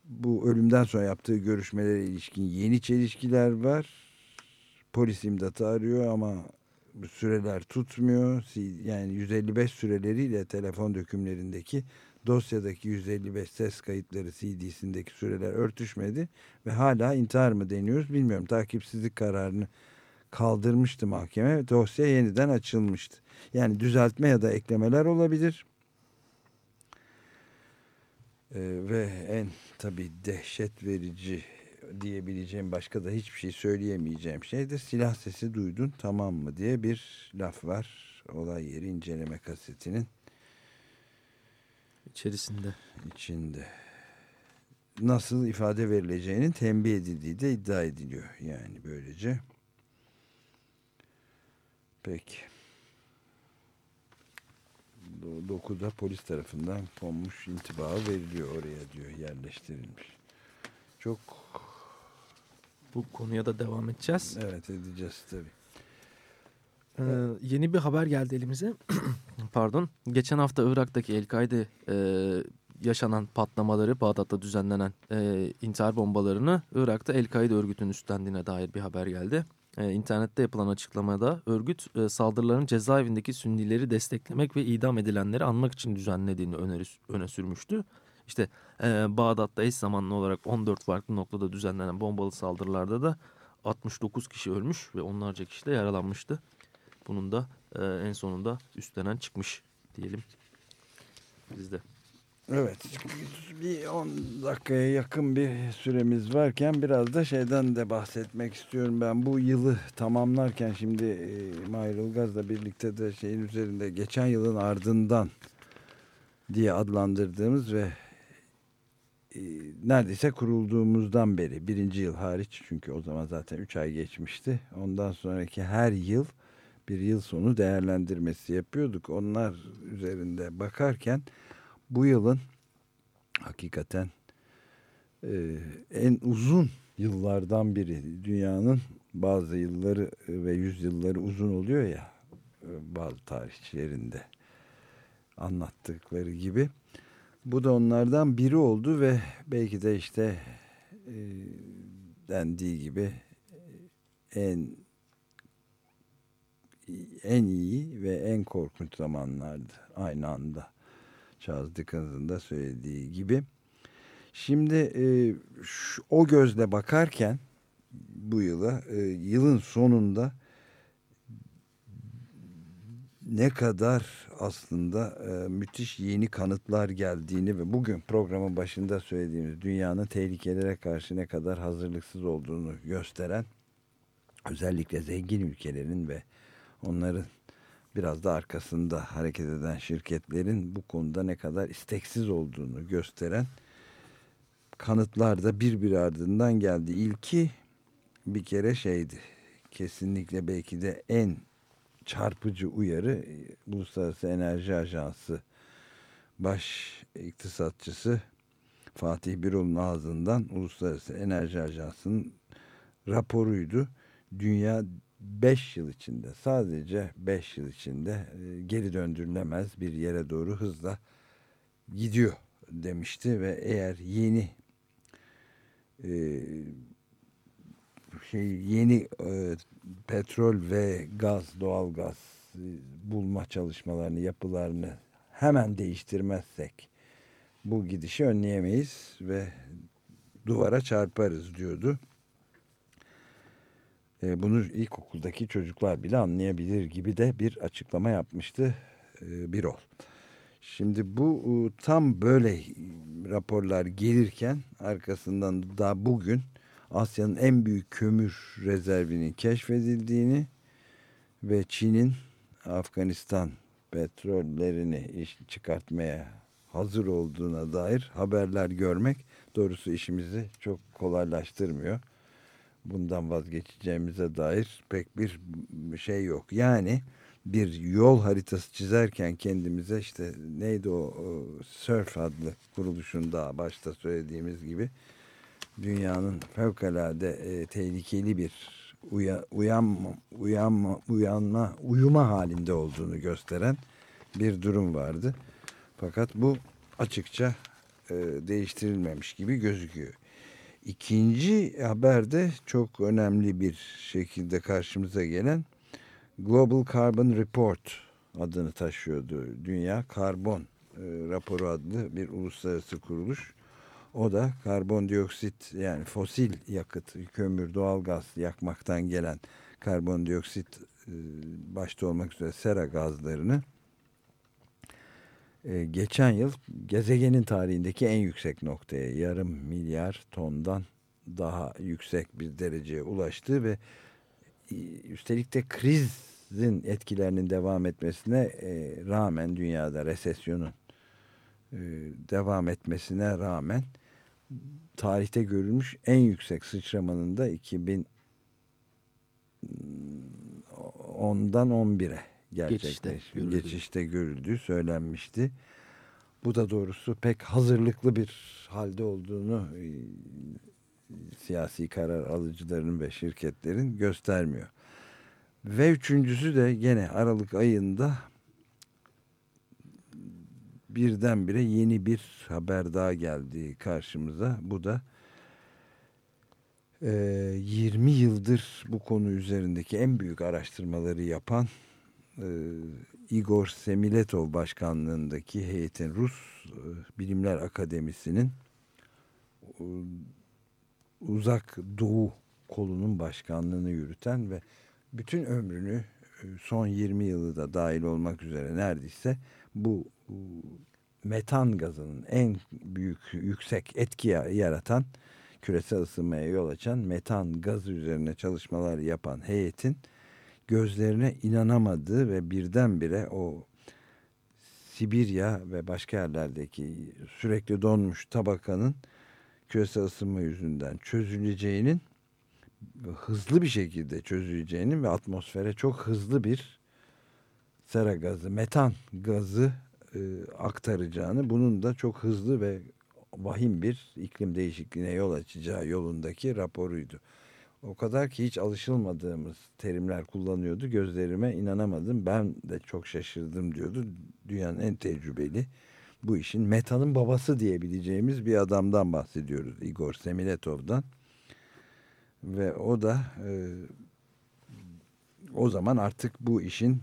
bu ölümden sonra yaptığı görüşmelere ilişkin yeni çelişkiler var. Polis imdatı arıyor ama süreler tutmuyor. Yani 155 süreleriyle telefon dökümlerindeki dosyadaki 155 ses kayıtları CD'sindeki süreler örtüşmedi ve hala intihar mı deniyoruz bilmiyorum. Takipsizlik kararını kaldırmıştı mahkeme. Dosya yeniden açılmıştı. Yani düzeltme ya da eklemeler olabilir. Ee, ve en tabii dehşet verici diyebileceğim başka da hiçbir şey söyleyemeyeceğim şey de silah sesi duydun tamam mı diye bir laf var. Olay yeri inceleme kasetinin İçerisinde. içinde. Nasıl ifade verileceğinin tembih edildiği de iddia ediliyor. Yani böylece. Peki. Do- Dokuda polis tarafından konmuş intibağı veriliyor oraya diyor yerleştirilmiş. Çok Bu konuya da devam edeceğiz. evet edeceğiz tabii. Ee, yeni bir haber geldi elimize. [clears throat] Pardon. Geçen hafta Irak'taki El-Kaide e, yaşanan patlamaları, Bağdat'ta düzenlenen e, intihar bombalarını Irak'ta El-Kaide örgütünün üstlendiğine dair bir haber geldi. E, internette yapılan açıklamada örgüt e, saldırıların cezaevindeki Sünnileri desteklemek ve idam edilenleri anmak için düzenlediğini öneri, öne sürmüştü. İşte e, Bağdat'ta eş zamanlı olarak 14 farklı noktada düzenlenen bombalı saldırılarda da 69 kişi ölmüş ve onlarca kişi de yaralanmıştı. Bunun da e, en sonunda üstlenen çıkmış diyelim bizde. Evet bir 10 dakikaya yakın bir süremiz varken biraz da şeyden de bahsetmek istiyorum ben. Bu yılı tamamlarken şimdi e, Mahir Ilgaz'la birlikte de şeyin üzerinde geçen yılın ardından diye adlandırdığımız ve e, neredeyse kurulduğumuzdan beri birinci yıl hariç çünkü o zaman zaten 3 ay geçmişti. Ondan sonraki her yıl bir yıl sonu değerlendirmesi yapıyorduk. Onlar üzerinde bakarken bu yılın hakikaten e, en uzun yıllardan biri. Dünyanın bazı yılları ve yüzyılları uzun oluyor ya e, bazı tarihçilerinde anlattıkları gibi. Bu da onlardan biri oldu ve belki de işte e, dendiği gibi en en iyi ve en korkunç zamanlardı aynı anda. Charles Dickens'ın da söylediği gibi. Şimdi e, şu, o gözle bakarken bu yıla e, yılın sonunda ne kadar aslında e, müthiş yeni kanıtlar geldiğini ve bugün programın başında söylediğimiz dünyanın tehlikelere karşı ne kadar hazırlıksız olduğunu gösteren özellikle zengin ülkelerin ve onların biraz da arkasında hareket eden şirketlerin bu konuda ne kadar isteksiz olduğunu gösteren kanıtlar da bir bir ardından geldi. İlki bir kere şeydi. Kesinlikle belki de en çarpıcı uyarı e, Uluslararası Enerji Ajansı baş iktisatçısı Fatih Birol'un ağzından Uluslararası Enerji Ajansı'nın raporuydu. Dünya 5 yıl içinde sadece 5 yıl içinde e, geri döndürülemez bir yere doğru hızla gidiyor demişti ve eğer yeni e, şey yeni e, petrol ve gaz doğal gaz bulma çalışmalarını yapılarını hemen değiştirmezsek bu gidişi önleyemeyiz ve duvara çarparız diyordu. E, bunu ilkokuldaki çocuklar bile anlayabilir gibi de bir açıklama yapmıştı e, Birol. Şimdi bu tam böyle raporlar gelirken arkasından daha bugün Asya'nın en büyük kömür rezervinin keşfedildiğini ve Çin'in Afganistan petrollerini çıkartmaya hazır olduğuna dair haberler görmek doğrusu işimizi çok kolaylaştırmıyor bundan vazgeçeceğimize dair pek bir şey yok. Yani bir yol haritası çizerken kendimize işte neydi o, o Surf adlı kuruluşun daha başta söylediğimiz gibi dünyanın fevkalade e, tehlikeli bir uya, uyanma, uyanma, uyanma, uyuma halinde olduğunu gösteren bir durum vardı. Fakat bu açıkça e, değiştirilmemiş gibi gözüküyor. İkinci haberde çok önemli bir şekilde karşımıza gelen Global Carbon Report adını taşıyordu. Dünya Karbon e, raporu adlı bir uluslararası kuruluş. O da karbondioksit yani fosil yakıt, kömür, doğalgaz yakmaktan gelen karbondioksit e, başta olmak üzere sera gazlarını e, geçen yıl gezegenin tarihindeki en yüksek noktaya yarım milyar tondan daha yüksek bir dereceye ulaştı ve e, üstelik de krizin etkilerinin devam etmesine e, rağmen dünyada resesyonun e, devam etmesine rağmen tarihte görülmüş en yüksek sıçramanın da 2010'dan 11'e gerçekleşti. Geçişte, görüldü. Geçişte görüldüğü söylenmişti. Bu da doğrusu pek hazırlıklı bir halde olduğunu e, siyasi karar alıcıların ve şirketlerin göstermiyor. Ve üçüncüsü de gene Aralık ayında birdenbire yeni bir haber daha geldi karşımıza. Bu da e, 20 yıldır bu konu üzerindeki en büyük araştırmaları yapan e, Igor Semiletov başkanlığındaki heyetin Rus e, Bilimler Akademisi'nin e, uzak doğu kolunun başkanlığını yürüten ve bütün ömrünü son 20 yılı da dahil olmak üzere neredeyse bu metan gazının en büyük yüksek etki yaratan küresel ısınmaya yol açan metan gazı üzerine çalışmalar yapan heyetin gözlerine inanamadığı ve birdenbire o Sibirya ve başka yerlerdeki sürekli donmuş tabakanın küresel ısınma yüzünden çözüleceğinin hızlı bir şekilde çözüleceğinin ve atmosfere çok hızlı bir sera gazı, metan gazı e, aktaracağını, bunun da çok hızlı ve vahim bir iklim değişikliğine yol açacağı yolundaki raporuydu. O kadar ki hiç alışılmadığımız terimler kullanıyordu. Gözlerime inanamadım. Ben de çok şaşırdım diyordu. Dünyanın en tecrübeli bu işin metanın babası diyebileceğimiz bir adamdan bahsediyoruz. Igor Semiletov'dan. Ve o da e, o zaman artık bu işin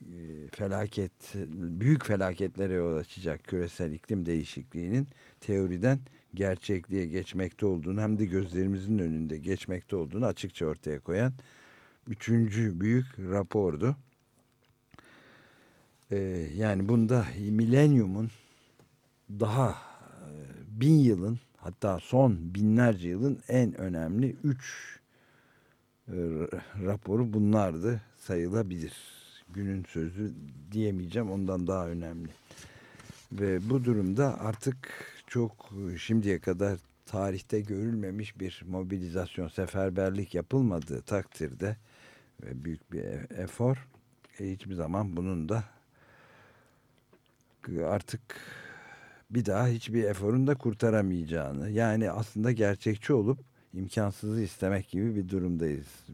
e, felaket, büyük felaketlere yol açacak küresel iklim değişikliğinin teoriden gerçekliğe geçmekte olduğunu hem de gözlerimizin önünde geçmekte olduğunu açıkça ortaya koyan üçüncü büyük rapordu. Ee, yani bunda milenyumun daha e, bin yılın hatta son binlerce yılın en önemli üç e, raporu bunlardı sayılabilir. Günün sözü diyemeyeceğim ondan daha önemli. Ve bu durumda artık çok şimdiye kadar tarihte görülmemiş bir mobilizasyon, seferberlik yapılmadığı takdirde ve büyük bir e, efor e, hiçbir zaman bunun da artık bir daha hiçbir eforun da kurtaramayacağını yani aslında gerçekçi olup imkansızı istemek gibi bir durumdayız.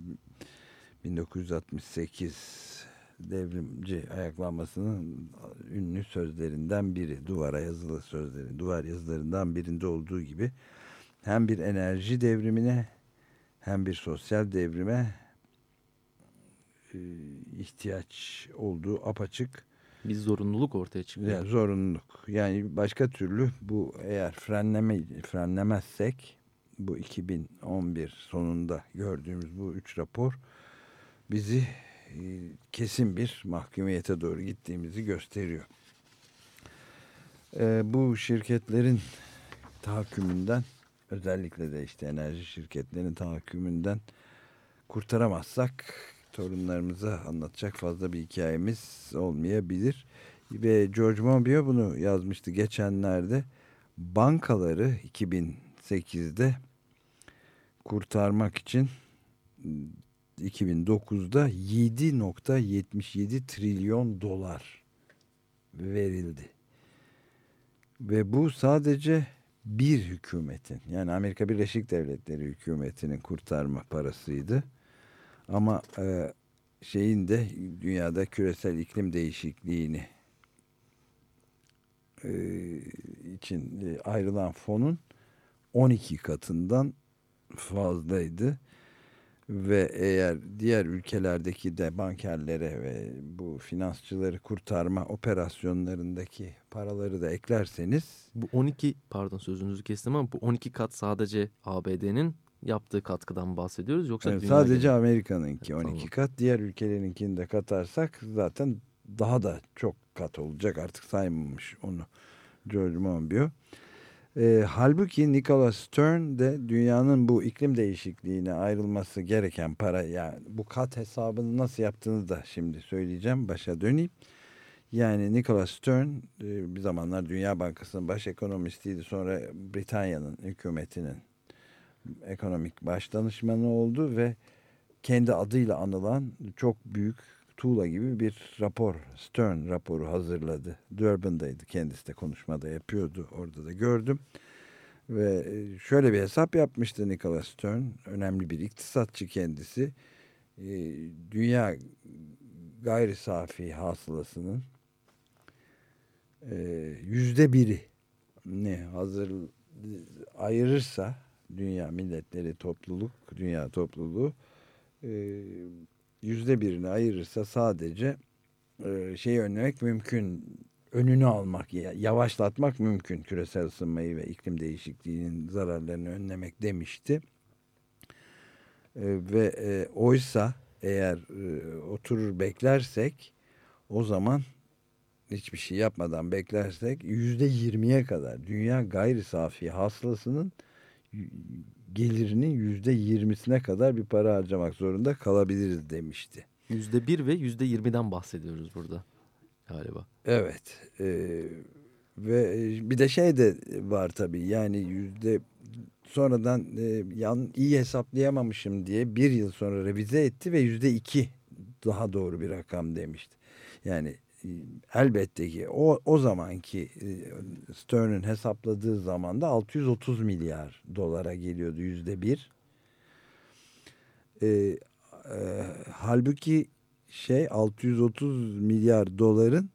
1968 devrimci ayaklanmasının ünlü sözlerinden biri duvara yazılı sözleri duvar yazılarından birinde olduğu gibi hem bir enerji devrimine hem bir sosyal devrime e, ihtiyaç olduğu apaçık bir zorunluluk ortaya çıkıyor. Yani zorunluluk. Yani başka türlü bu eğer frenleme frenlemezsek bu 2011 sonunda gördüğümüz bu üç rapor bizi kesin bir mahkumiyete doğru gittiğimizi gösteriyor. E, bu şirketlerin tahakkümünden özellikle de işte enerji şirketlerinin tahakkümünden kurtaramazsak torunlarımıza anlatacak fazla bir hikayemiz olmayabilir. Ve George Monbiot bunu yazmıştı geçenlerde. Bankaları 2008'de kurtarmak için 2009'da 7.77 trilyon dolar verildi. Ve bu sadece bir hükümetin yani Amerika Birleşik Devletleri hükümetinin kurtarma parasıydı. Ama e, şeyin de dünyada küresel iklim değişikliğini e, için e, ayrılan fonun 12 katından fazlaydı ve eğer diğer ülkelerdeki de bankerlere ve bu finansçıları kurtarma operasyonlarındaki paraları da eklerseniz bu 12 pardon sözünüzü kestim ama bu 12 kat sadece ABD'nin yaptığı katkıdan bahsediyoruz yoksa evet, sadece Amerika'nınki 12 tamam. kat diğer ülkelerinkini de katarsak zaten daha da çok kat olacak artık saymamış onu George Monbiot. E, halbuki Nicholas Stern de dünyanın bu iklim değişikliğine ayrılması gereken para yani bu kat hesabını nasıl yaptığını da şimdi söyleyeceğim başa döneyim. Yani Nicholas Stern e, bir zamanlar Dünya Bankası'nın baş ekonomistiydi sonra Britanya'nın hükümetinin ekonomik baş danışmanı oldu ve kendi adıyla anılan çok büyük tuğla gibi bir rapor, Stern raporu hazırladı. Durban'daydı kendisi de konuşmada yapıyordu. Orada da gördüm. Ve e, şöyle bir hesap yapmıştı Nicholas Stern. Önemli bir iktisatçı kendisi. E, dünya gayri safi hasılasının e, yüzde biri ne hazır ayırırsa dünya milletleri topluluk, dünya topluluğu yüzde birini ayırırsa sadece e, şeyi önlemek mümkün. Önünü almak, yavaşlatmak mümkün küresel ısınmayı ve iklim değişikliğinin zararlarını önlemek demişti. E, ve e, oysa eğer e, oturur beklersek o zaman hiçbir şey yapmadan beklersek yüzde yirmiye kadar dünya gayri safi hasılasının gelirinin yüzde yirmisine kadar bir para harcamak zorunda kalabiliriz demişti. Yüzde bir ve yüzde yirmiden bahsediyoruz burada galiba. Evet. E, ve bir de şey de var tabii yani yüzde sonradan e, yan, iyi hesaplayamamışım diye bir yıl sonra revize etti ve yüzde iki daha doğru bir rakam demişti. Yani e, elbette ki o, o zamanki e, Stern'ın hesapladığı zamanda 630 milyar dolara geliyordu yüzde bir. E, e, halbuki şey 630 milyar doların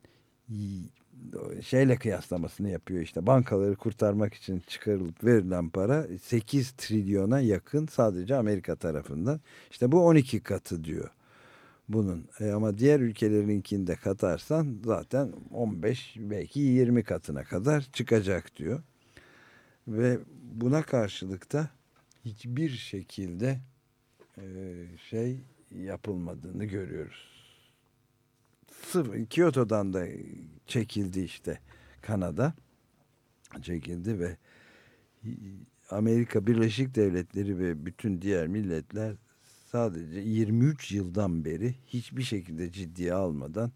şeyle kıyaslamasını yapıyor işte. Bankaları kurtarmak için çıkarılıp verilen para 8 trilyona yakın sadece Amerika tarafından. İşte bu 12 katı diyor bunun e ama diğer ülkelerinkinde katarsan zaten 15 belki 20 katına kadar çıkacak diyor. Ve buna karşılık da hiçbir şekilde e, şey yapılmadığını görüyoruz. Sıfır, Kyoto'dan da çekildi işte Kanada çekildi ve Amerika Birleşik Devletleri ve bütün diğer milletler sadece 23 yıldan beri hiçbir şekilde ciddiye almadan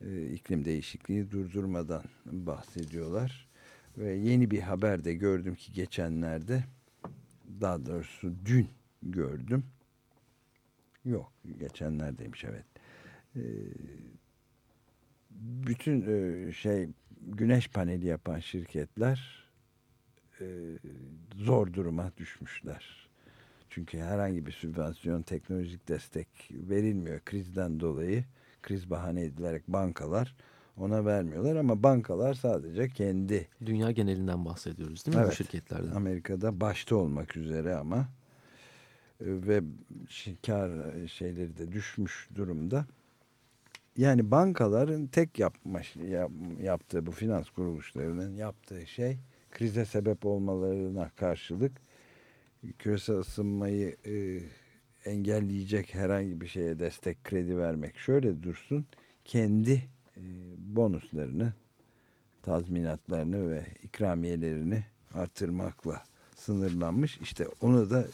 e, iklim değişikliğini durdurmadan bahsediyorlar. Ve yeni bir haber de gördüm ki geçenlerde daha doğrusu dün gördüm. Yok geçenlerdeymiş evet. Ee, bütün e, şey güneş paneli yapan şirketler e, zor duruma düşmüşler. Çünkü herhangi bir sübvansiyon, teknolojik destek verilmiyor krizden dolayı. Kriz bahane edilerek bankalar ona vermiyorlar ama bankalar sadece kendi... Dünya genelinden bahsediyoruz değil mi evet, bu şirketlerden? Amerika'da başta olmak üzere ama e, ve kar şeyleri de düşmüş durumda yani bankaların tek yapmış, yap, yaptığı bu finans kuruluşlarının yaptığı şey krize sebep olmalarına karşılık küresel ısınmayı e, engelleyecek herhangi bir şeye destek kredi vermek şöyle dursun kendi e, bonuslarını tazminatlarını ve ikramiyelerini artırmakla sınırlanmış işte onu da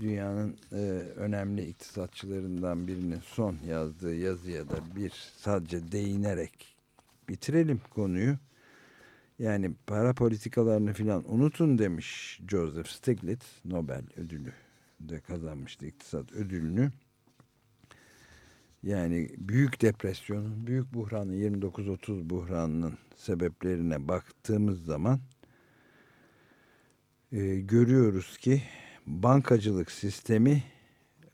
dünyanın e, önemli iktisatçılarından birinin son yazdığı yazıya da bir sadece değinerek bitirelim konuyu. Yani para politikalarını filan unutun demiş Joseph Stiglitz Nobel ödülü de kazanmıştı iktisat ödülünü. Yani büyük depresyonun, büyük buhranın 29-30 buhranının sebeplerine baktığımız zaman e, görüyoruz ki bankacılık sistemi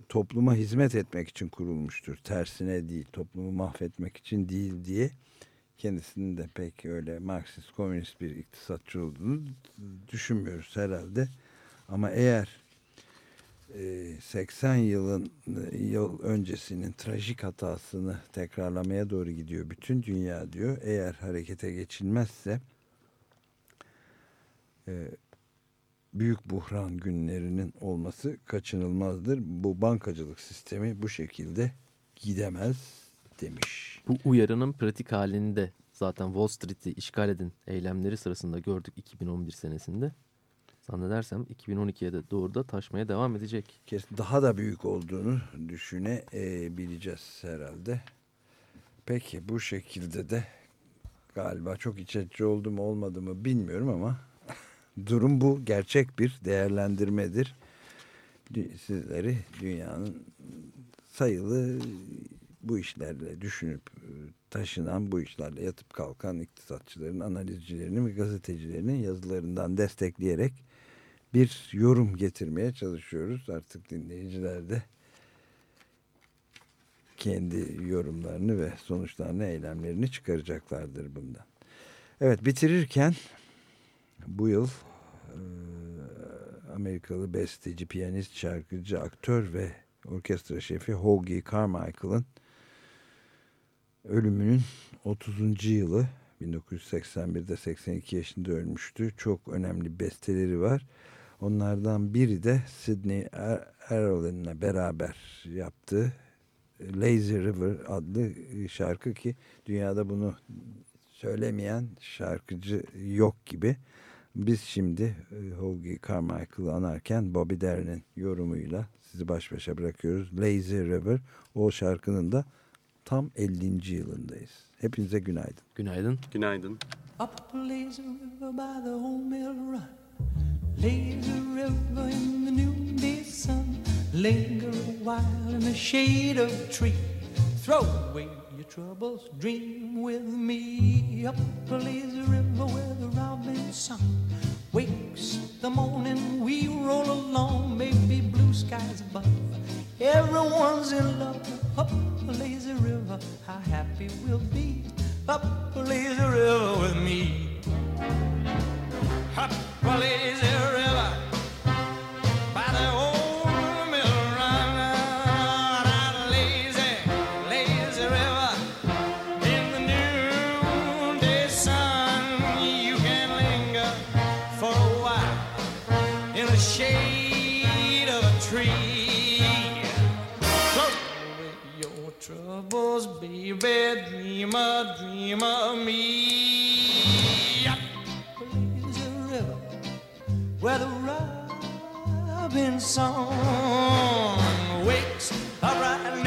topluma hizmet etmek için kurulmuştur. Tersine değil, toplumu mahvetmek için değil diye kendisinin de pek öyle Marksist, komünist bir iktisatçı olduğunu düşünmüyoruz herhalde. Ama eğer 80 yılın yıl öncesinin trajik hatasını tekrarlamaya doğru gidiyor bütün dünya diyor. Eğer harekete geçilmezse büyük buhran günlerinin olması kaçınılmazdır. Bu bankacılık sistemi bu şekilde gidemez demiş. Bu uyarının pratik halinde zaten Wall Street'i işgal edin eylemleri sırasında gördük 2011 senesinde. Zannedersem 2012'ye de doğru da taşmaya devam edecek. Kesin daha da büyük olduğunu düşünebileceğiz herhalde. Peki bu şekilde de galiba çok iç açıcı oldu mu olmadı mı bilmiyorum ama [laughs] durum bu. Gerçek bir değerlendirmedir. Sizleri dünyanın sayılı bu işlerle düşünüp e, taşınan bu işlerle yatıp kalkan iktisatçıların, analizcilerinin ve gazetecilerinin yazılarından destekleyerek bir yorum getirmeye çalışıyoruz. Artık dinleyiciler de kendi yorumlarını ve sonuçlarını, eylemlerini çıkaracaklardır bundan. Evet bitirirken bu yıl e, Amerikalı besteci, piyanist, şarkıcı, aktör ve orkestra şefi Hoagie Carmichael'ın ölümünün 30. yılı 1981'de 82 yaşında ölmüştü. Çok önemli besteleri var. Onlardan biri de Sidney er Erlin'le beraber yaptığı Lazy River adlı şarkı ki dünyada bunu söylemeyen şarkıcı yok gibi. Biz şimdi e, Hoagie Carmichael'ı anarken Bobby Darin'in yorumuyla sizi baş başa bırakıyoruz. Lazy River o şarkının da tam 50. yılındayız. Hepinize günaydın. Günaydın. Günaydın. Up a lazy river by the old mill run. Lazy river in the noonday sun. Linger a while in the shade of a tree. Throw away your troubles, dream with me. Up a lazy river where the robin song wakes the morning. We roll along, maybe blue skies above. Everyone's in love. Up lazy river, how happy we'll be. Up a lazy river with me. Up a lazy river by the old baby. Dream a dream of me. Up lazy river where the robin song wakes a bright